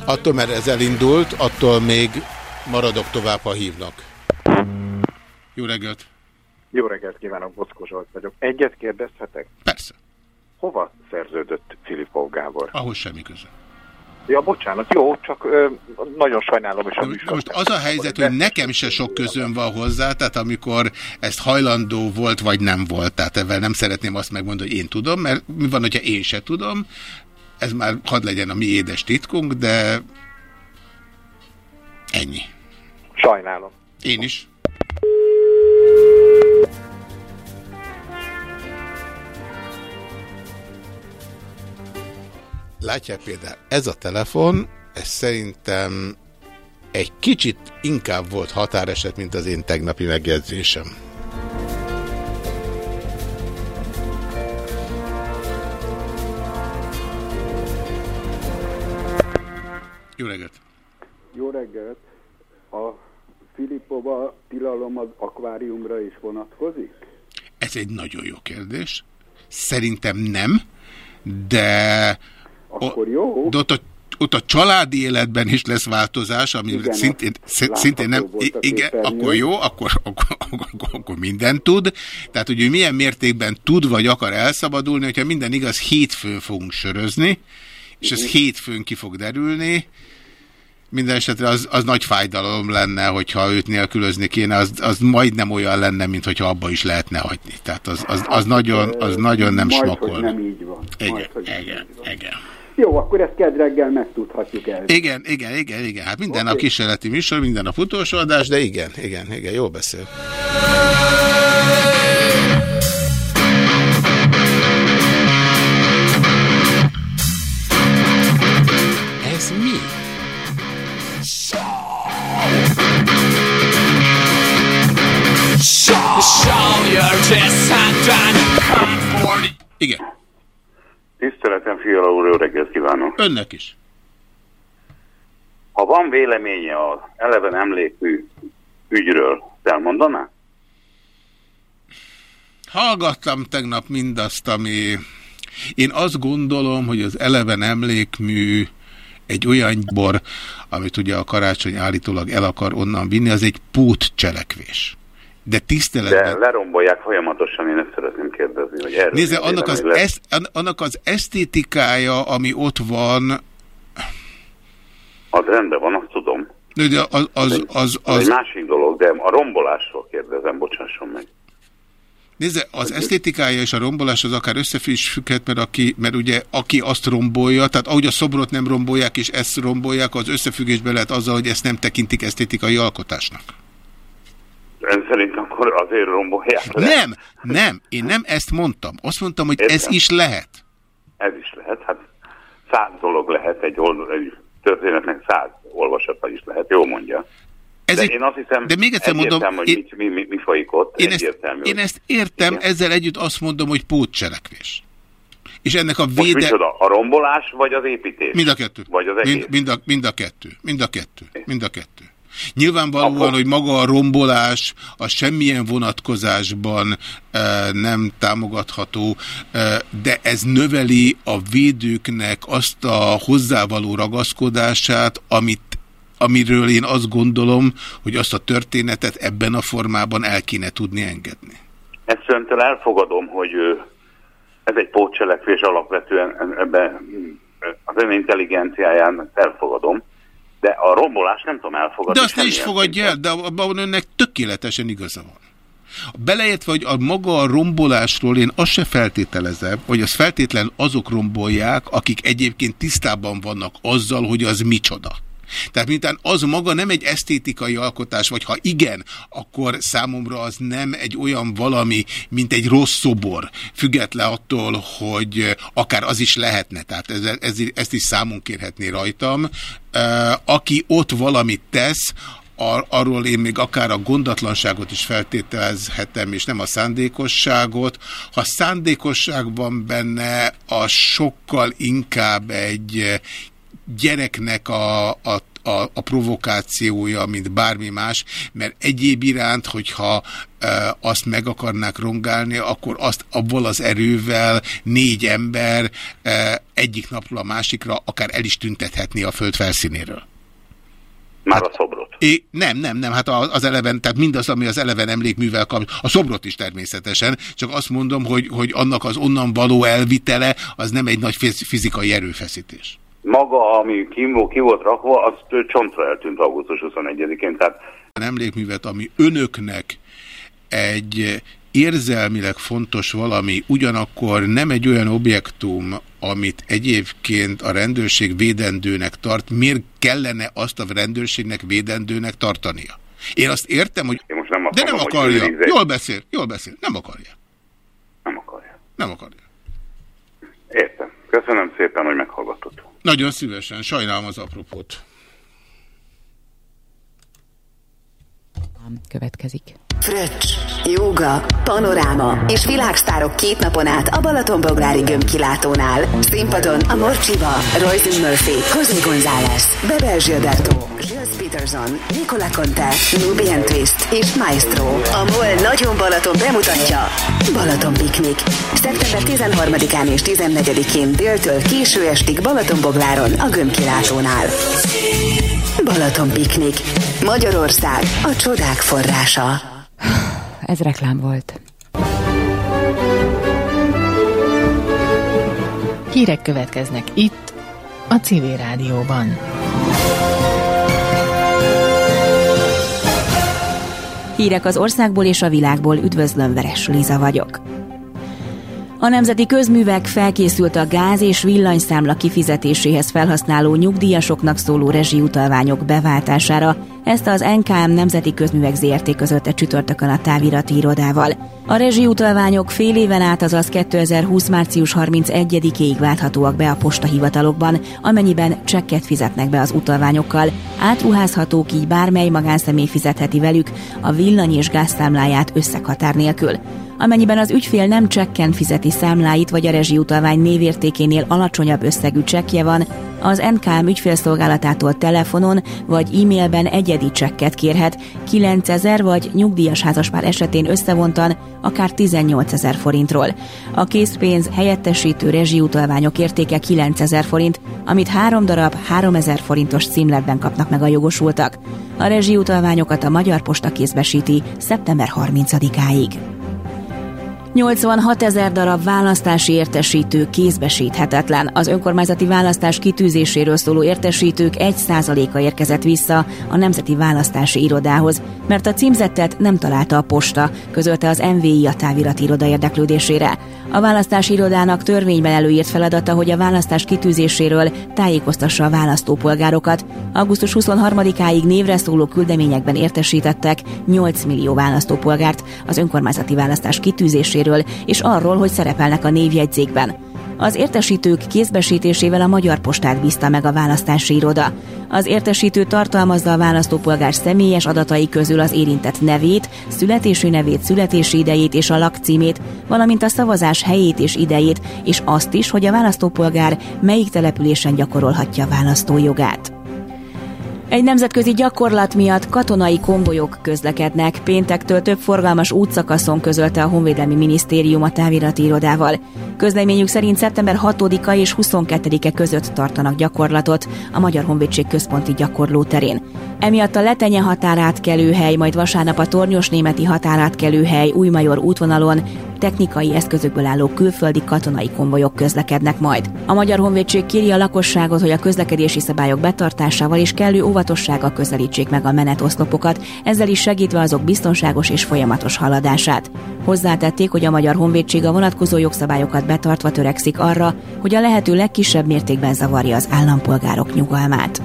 Attól, mert ez elindult, attól még maradok tovább, ha hívnak. Jó reggelt! Jó reggelt kívánok, Boszkó Zsolt vagyok. Egyet kérdezhetek? Persze. Hova szerződött Filipov Gábor? Ahhoz semmi köze. Ja, bocsánat, jó, csak ö, nagyon sajnálom is a műsor. Most az a helyzet, hogy nekem se sok közön van hozzá, tehát amikor ezt hajlandó volt, vagy nem volt, tehát ebben nem szeretném azt megmondani, hogy én tudom, mert mi van, hogyha én se tudom, ez már hadd legyen a mi édes titkunk, de ennyi. Sajnálom. Én is. Látják például, ez a telefon, ez szerintem egy kicsit inkább volt határeset, mint az én tegnapi megjegyzésem. Jó reggelt! Jó reggelt! A Filipova tilalom az akváriumra is vonatkozik? Ez egy nagyon jó kérdés. Szerintem nem, de akkor jó. De ott a, ott a családi életben is lesz változás, ami igen, szintén, szintén nem, igen, akkor jó, akkor, akkor, akkor, akkor minden tud. Tehát, hogy ő milyen mértékben tud vagy akar elszabadulni, hogyha minden igaz, hétfőn fogunk sörözni, és ez hétfőn ki fog derülni, minden esetre az, az nagy fájdalom lenne, hogyha őt nélkülözni kéne, az, az majdnem olyan lenne, mint hogyha abba is lehetne hagyni. Tehát az, az, az, hát, nagyon, az nagyon nem majd, smakol. nem így van. Igen, majd, igen, igen. Jó, akkor ezt kedd reggel megtudhatjuk el. Igen, igen, igen, igen. Hát minden okay. nap kísérleti műsor, minden nap utolsó adás, de igen, igen, igen, jól beszél. Ez mi? Show your chest and Igen. Tiszteletem, Fiala úr, jó reggelt kívánok! Önnek is! Ha van véleménye az eleven emlékű ügyről, elmondaná? Hallgattam tegnap mindazt, ami... Én azt gondolom, hogy az eleven emlékmű egy olyan bor, amit ugye a karácsony állítólag el akar onnan vinni, az egy pótcselekvés. De tiszteletben... De lerombolják folyamatosan, én ezt szeretném kérdezni, hogy erről... Nézze, annak az, esz, annak az esztétikája, ami ott van... Az rendben van, azt tudom. De az, az, az, az, az... Egy másik dolog, de a rombolásról kérdezem, bocsásson meg. Nézze, az esztétikája és a rombolás az akár összefügghet, mert, aki, mert ugye aki azt rombolja, tehát ahogy a szobrot nem rombolják és ezt rombolják, az összefüggésben lehet azzal, hogy ezt nem tekintik esztétikai alkotásnak. Ön szerint akkor azért rombolják le? Nem, nem, én nem ezt mondtam. Azt mondtam, hogy Értem. ez is lehet. Ez is lehet, hát száz dolog lehet, egy, egy történetnek száz olvasata is lehet, jó mondja. Ez de egy, én azt hiszem, de még egyszer mondom, hogy én, mi, mi, mi folyik ott. Én ezt, én ezt értem, Igen. ezzel együtt azt mondom, hogy pótcselekvés. És ennek a véde... Most A rombolás vagy az építés? Mind a kettő. Vagy az mind, mind, a, mind a kettő. Mind a kettő. Mind a kettő. Nyilvánvalóan, Akkor... hogy maga a rombolás a semmilyen vonatkozásban e, nem támogatható, e, de ez növeli a védőknek azt a hozzávaló ragaszkodását, amit amiről én azt gondolom, hogy azt a történetet ebben a formában el kéne tudni engedni. Ezt öntől elfogadom, hogy ez egy pótcselekvés alapvetően ebben az ön intelligenciáján elfogadom, de a rombolás nem tudom elfogadni. De azt is fogadja el, de abban önnek tökéletesen igaza van. Beleértve, hogy a maga a rombolásról én azt se feltételezem, hogy az feltétlen azok rombolják, akik egyébként tisztában vannak azzal, hogy az micsoda. Tehát mintán az maga nem egy esztétikai alkotás, vagy ha igen, akkor számomra az nem egy olyan valami, mint egy rossz szobor, független attól, hogy akár az is lehetne, tehát ez, ez, ezt is számon kérhetné rajtam. Aki ott valamit tesz, ar arról én még akár a gondatlanságot is feltételezhetem, és nem a szándékosságot. Ha szándékosság van benne, az sokkal inkább egy gyereknek a, a a, a provokációja, mint bármi más, mert egyéb iránt, hogyha e, azt meg akarnák rongálni, akkor azt abból az erővel négy ember e, egyik napról a másikra akár el is tüntethetné a föld felszínéről. Már hát, a szobrot? É, nem, nem, nem, hát az eleven, tehát mindaz, ami az eleven emlékművel kap, a szobrot is természetesen, csak azt mondom, hogy, hogy annak az onnan való elvitele, az nem egy nagy fizikai erőfeszítés maga, ami ki, volt rakva, az csontra eltűnt augusztus 21-én. Tehát... Emlékművet, ami önöknek egy érzelmileg fontos valami, ugyanakkor nem egy olyan objektum, amit egyébként a rendőrség védendőnek tart, miért kellene azt a rendőrségnek védendőnek tartania? Én azt értem, hogy... Én most nem akarom, De nem akarja. Jól beszél, jól beszél. Nem akarja. Nem akarja. Nem akarja. Értem. Köszönöm szépen, hogy meghallgatott. Nagyon szívesen, sajnálom az apropót. Következik. Fröccs, jóga, panoráma és világsztárok két napon át a Balatonboglári gömbkilátónál. Színpadon a Morcsiba, Royce Murphy, José González, Bebel Gilberto, Gilles Peterson, Nicola Conte, Nubian Twist és Maestro. A MOL Nagyon Balaton bemutatja Balaton Piknik. Szeptember 13-án és 14-én déltől késő estig Balatonbogláron a gömbkilátónál. Balaton Piknik. Magyarország a csodák forrása. Ez reklám volt. Hírek következnek itt, a Civil Rádióban. Hírek az országból és a világból üdvözlöm, Veres Liza vagyok. A Nemzeti Közművek felkészült a gáz és villanyszámla kifizetéséhez felhasználó nyugdíjasoknak szóló rezsiutalványok beváltására. Ezt az NKM Nemzeti Közművek ZRT közölte csütörtökön a távirati irodával. A rezsiutalványok fél éven át, azaz 2020. március 31-ig válthatóak be a postahivatalokban, amennyiben csekket fizetnek be az utalványokkal. Átruházhatók így bármely magánszemély fizetheti velük a villany és gázszámláját összekhatár nélkül. Amennyiben az ügyfél nem csekken fizeti számláit, vagy a rezsiutalvány névértékénél alacsonyabb összegű csekje van, az NKM ügyfélszolgálatától telefonon vagy e-mailben egyedi csekket kérhet, 9000 vagy nyugdíjas házaspár esetén összevontan akár 18 ezer forintról. A készpénz helyettesítő rezsiutalványok értéke 9000 forint, amit három darab 3000 forintos címletben kapnak meg a jogosultak. A rezsiutalványokat a Magyar Posta kézbesíti szeptember 30-áig. 86 ezer darab választási értesítő kézbesíthetetlen. Az önkormányzati választás kitűzéséről szóló értesítők 1%-a érkezett vissza a Nemzeti Választási Irodához, mert a címzettet nem találta a posta, közölte az MVI a távirati iroda érdeklődésére. A választási irodának törvényben előírt feladata, hogy a választás kitűzéséről tájékoztassa a választópolgárokat. Augusztus 23-áig névre szóló küldeményekben értesítettek 8 millió választópolgárt az önkormányzati választás kitűzéséről és arról, hogy szerepelnek a névjegyzékben. Az értesítők kézbesítésével a Magyar Postát bízta meg a választási iroda. Az értesítő tartalmazza a választópolgár személyes adatai közül az érintett nevét, születési nevét, születési idejét és a lakcímét, valamint a szavazás helyét és idejét, és azt is, hogy a választópolgár melyik településen gyakorolhatja választójogát. Egy nemzetközi gyakorlat miatt katonai konvojok közlekednek. Péntektől több forgalmas útszakaszon közölte a Honvédelmi Minisztérium a távirati irodával. Közleményük szerint szeptember 6-a és 22-e között tartanak gyakorlatot a Magyar Honvédség központi gyakorló terén. Emiatt a Letenye határátkelőhely, majd vasárnap a Tornyos németi határátkelőhely Újmajor útvonalon technikai eszközökből álló külföldi katonai konvojok közlekednek majd. A Magyar Honvédség kéri a lakosságot, hogy a közlekedési szabályok betartásával és kellő óvatossággal közelítsék meg a menetoszlopokat, ezzel is segítve azok biztonságos és folyamatos haladását. Hozzátették, hogy a Magyar Honvédség a vonatkozó jogszabályokat betartva törekszik arra, hogy a lehető legkisebb mértékben zavarja az állampolgárok nyugalmát.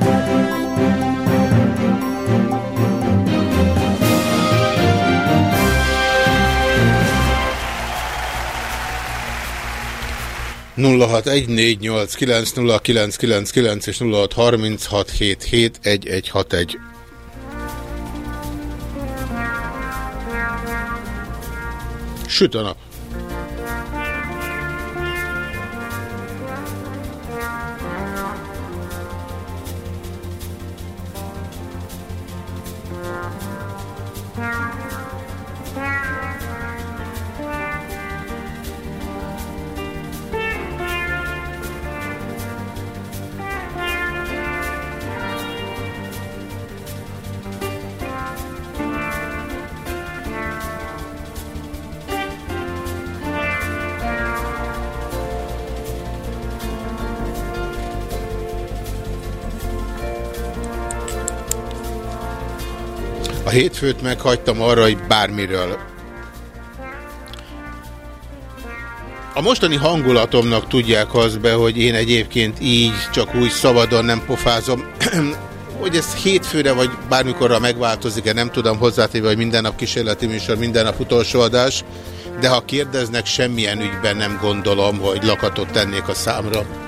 0614890999 és 0636771161. Süt a nap! A hétfőt meghagytam arra, hogy bármiről. A mostani hangulatomnak tudják az be, hogy én egyébként így csak úgy szabadon nem pofázom. hogy ez hétfőre vagy bármikorra megváltozik-e, nem tudom hozzátéve, hogy minden nap kísérleti műsor, minden nap utolsó adás, de ha kérdeznek, semmilyen ügyben nem gondolom, hogy lakatot tennék a számra.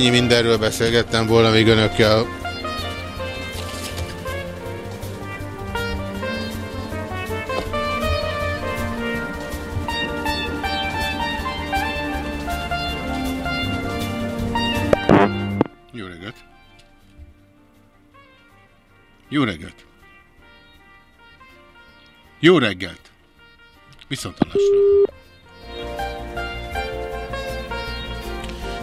annyi mindenről beszélgettem volna még önökkel. Jó reggelt! Jó reggelt! Jó reggelt! Viszontalásra!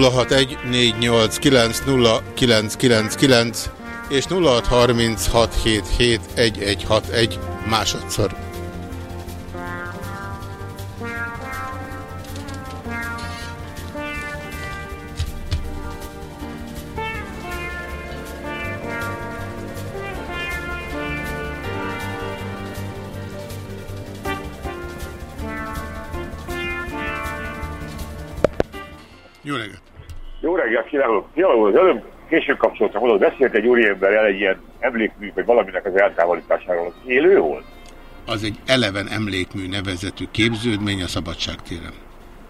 061 489 és 0636771161 másodszor. Oda, beszélt egy úriemberrel egy ilyen emlékmű, vagy valaminek az eltávolításáról. Az élő volt? Az egy eleven emlékmű nevezetű képződmény a Szabadságtéren.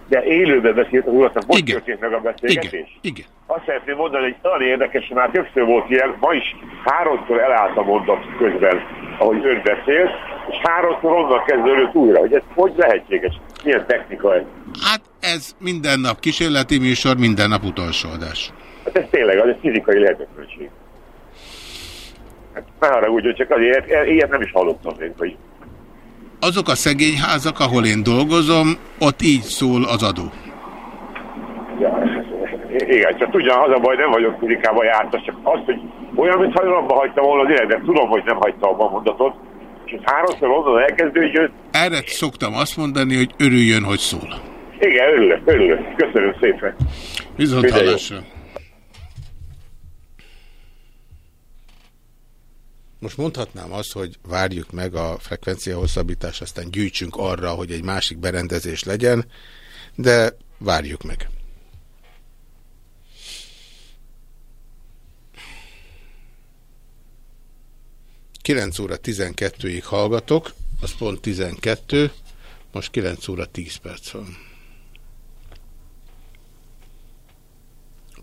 De élőben beszélt az uratnak, most Igen. történt meg a beszélgetés? Igen. Igen. Azt szeretném mondani, hogy nagyon érdekes, hogy már többször volt ilyen, ma is háromszor elállt a mondat közben, ahogy ön beszélt, és háromszor onnan kezdődött újra, hogy ez hogy lehetséges? Milyen technika ez? Hát ez minden nap kísérleti műsor, minden nap utolsó adás. Hát ez tényleg az, ez fizikai lehetetlenség. Hát ne haragudj, hogy csak azért, ilyet nem is hallottam még, hogy... Azok a szegény házak, ahol én dolgozom, ott így szól az adó. Ja, igen, csak tudja, az a baj, nem vagyok fizikában jártas, csak az, hogy olyan, mintha abba hagytam volna az életet, tudom, hogy nem hagyta abban a mondatot, és háromszor onnan elkezdődjön. Erre szoktam azt mondani, hogy örüljön, hogy szól. Igen, örülök, örülök. Köszönöm szépen. Viszont hallásra. Most mondhatnám azt, hogy várjuk meg a frekvencia hosszabbítást, aztán gyűjtsünk arra, hogy egy másik berendezés legyen, de várjuk meg. Kilenc óra 12-ig hallgatok, az pont 12, most 9 óra 10 perc van.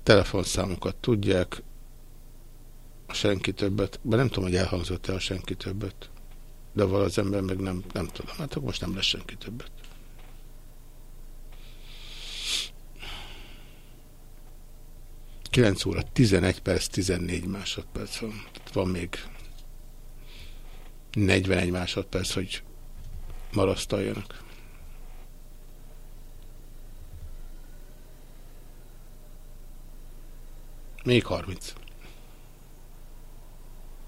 Telefonszámokat tudják, a senki többet, de nem tudom, hogy elhangzott-e a senki többet, de val az ember meg nem, nem tudom. Hát akkor most nem lesz senki többet. Kilenc óra, 11 perc, 14 másodperc van. Tehát van még 41 másodperc, hogy marasztaljanak. Még 30.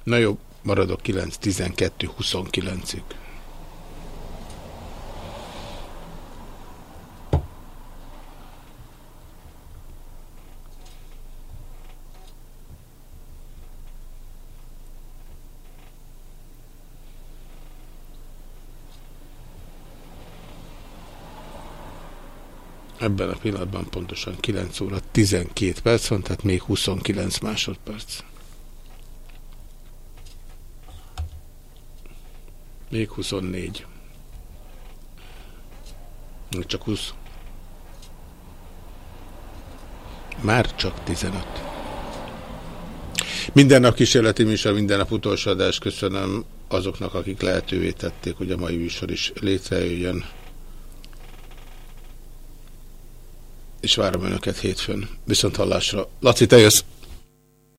Na jó, maradok 9-12-29-ig. Ebben a pillanatban pontosan 9 óra 12 perc van, tehát még 29 másodperc. Még 24. Még csak 20. Már csak 15. Minden nap kísérleti műsor, minden nap utolsó adás. Köszönöm azoknak, akik lehetővé tették, hogy a mai műsor is létrejöjjön. És várom Önöket hétfőn. Viszont hallásra. Laci, te jössz!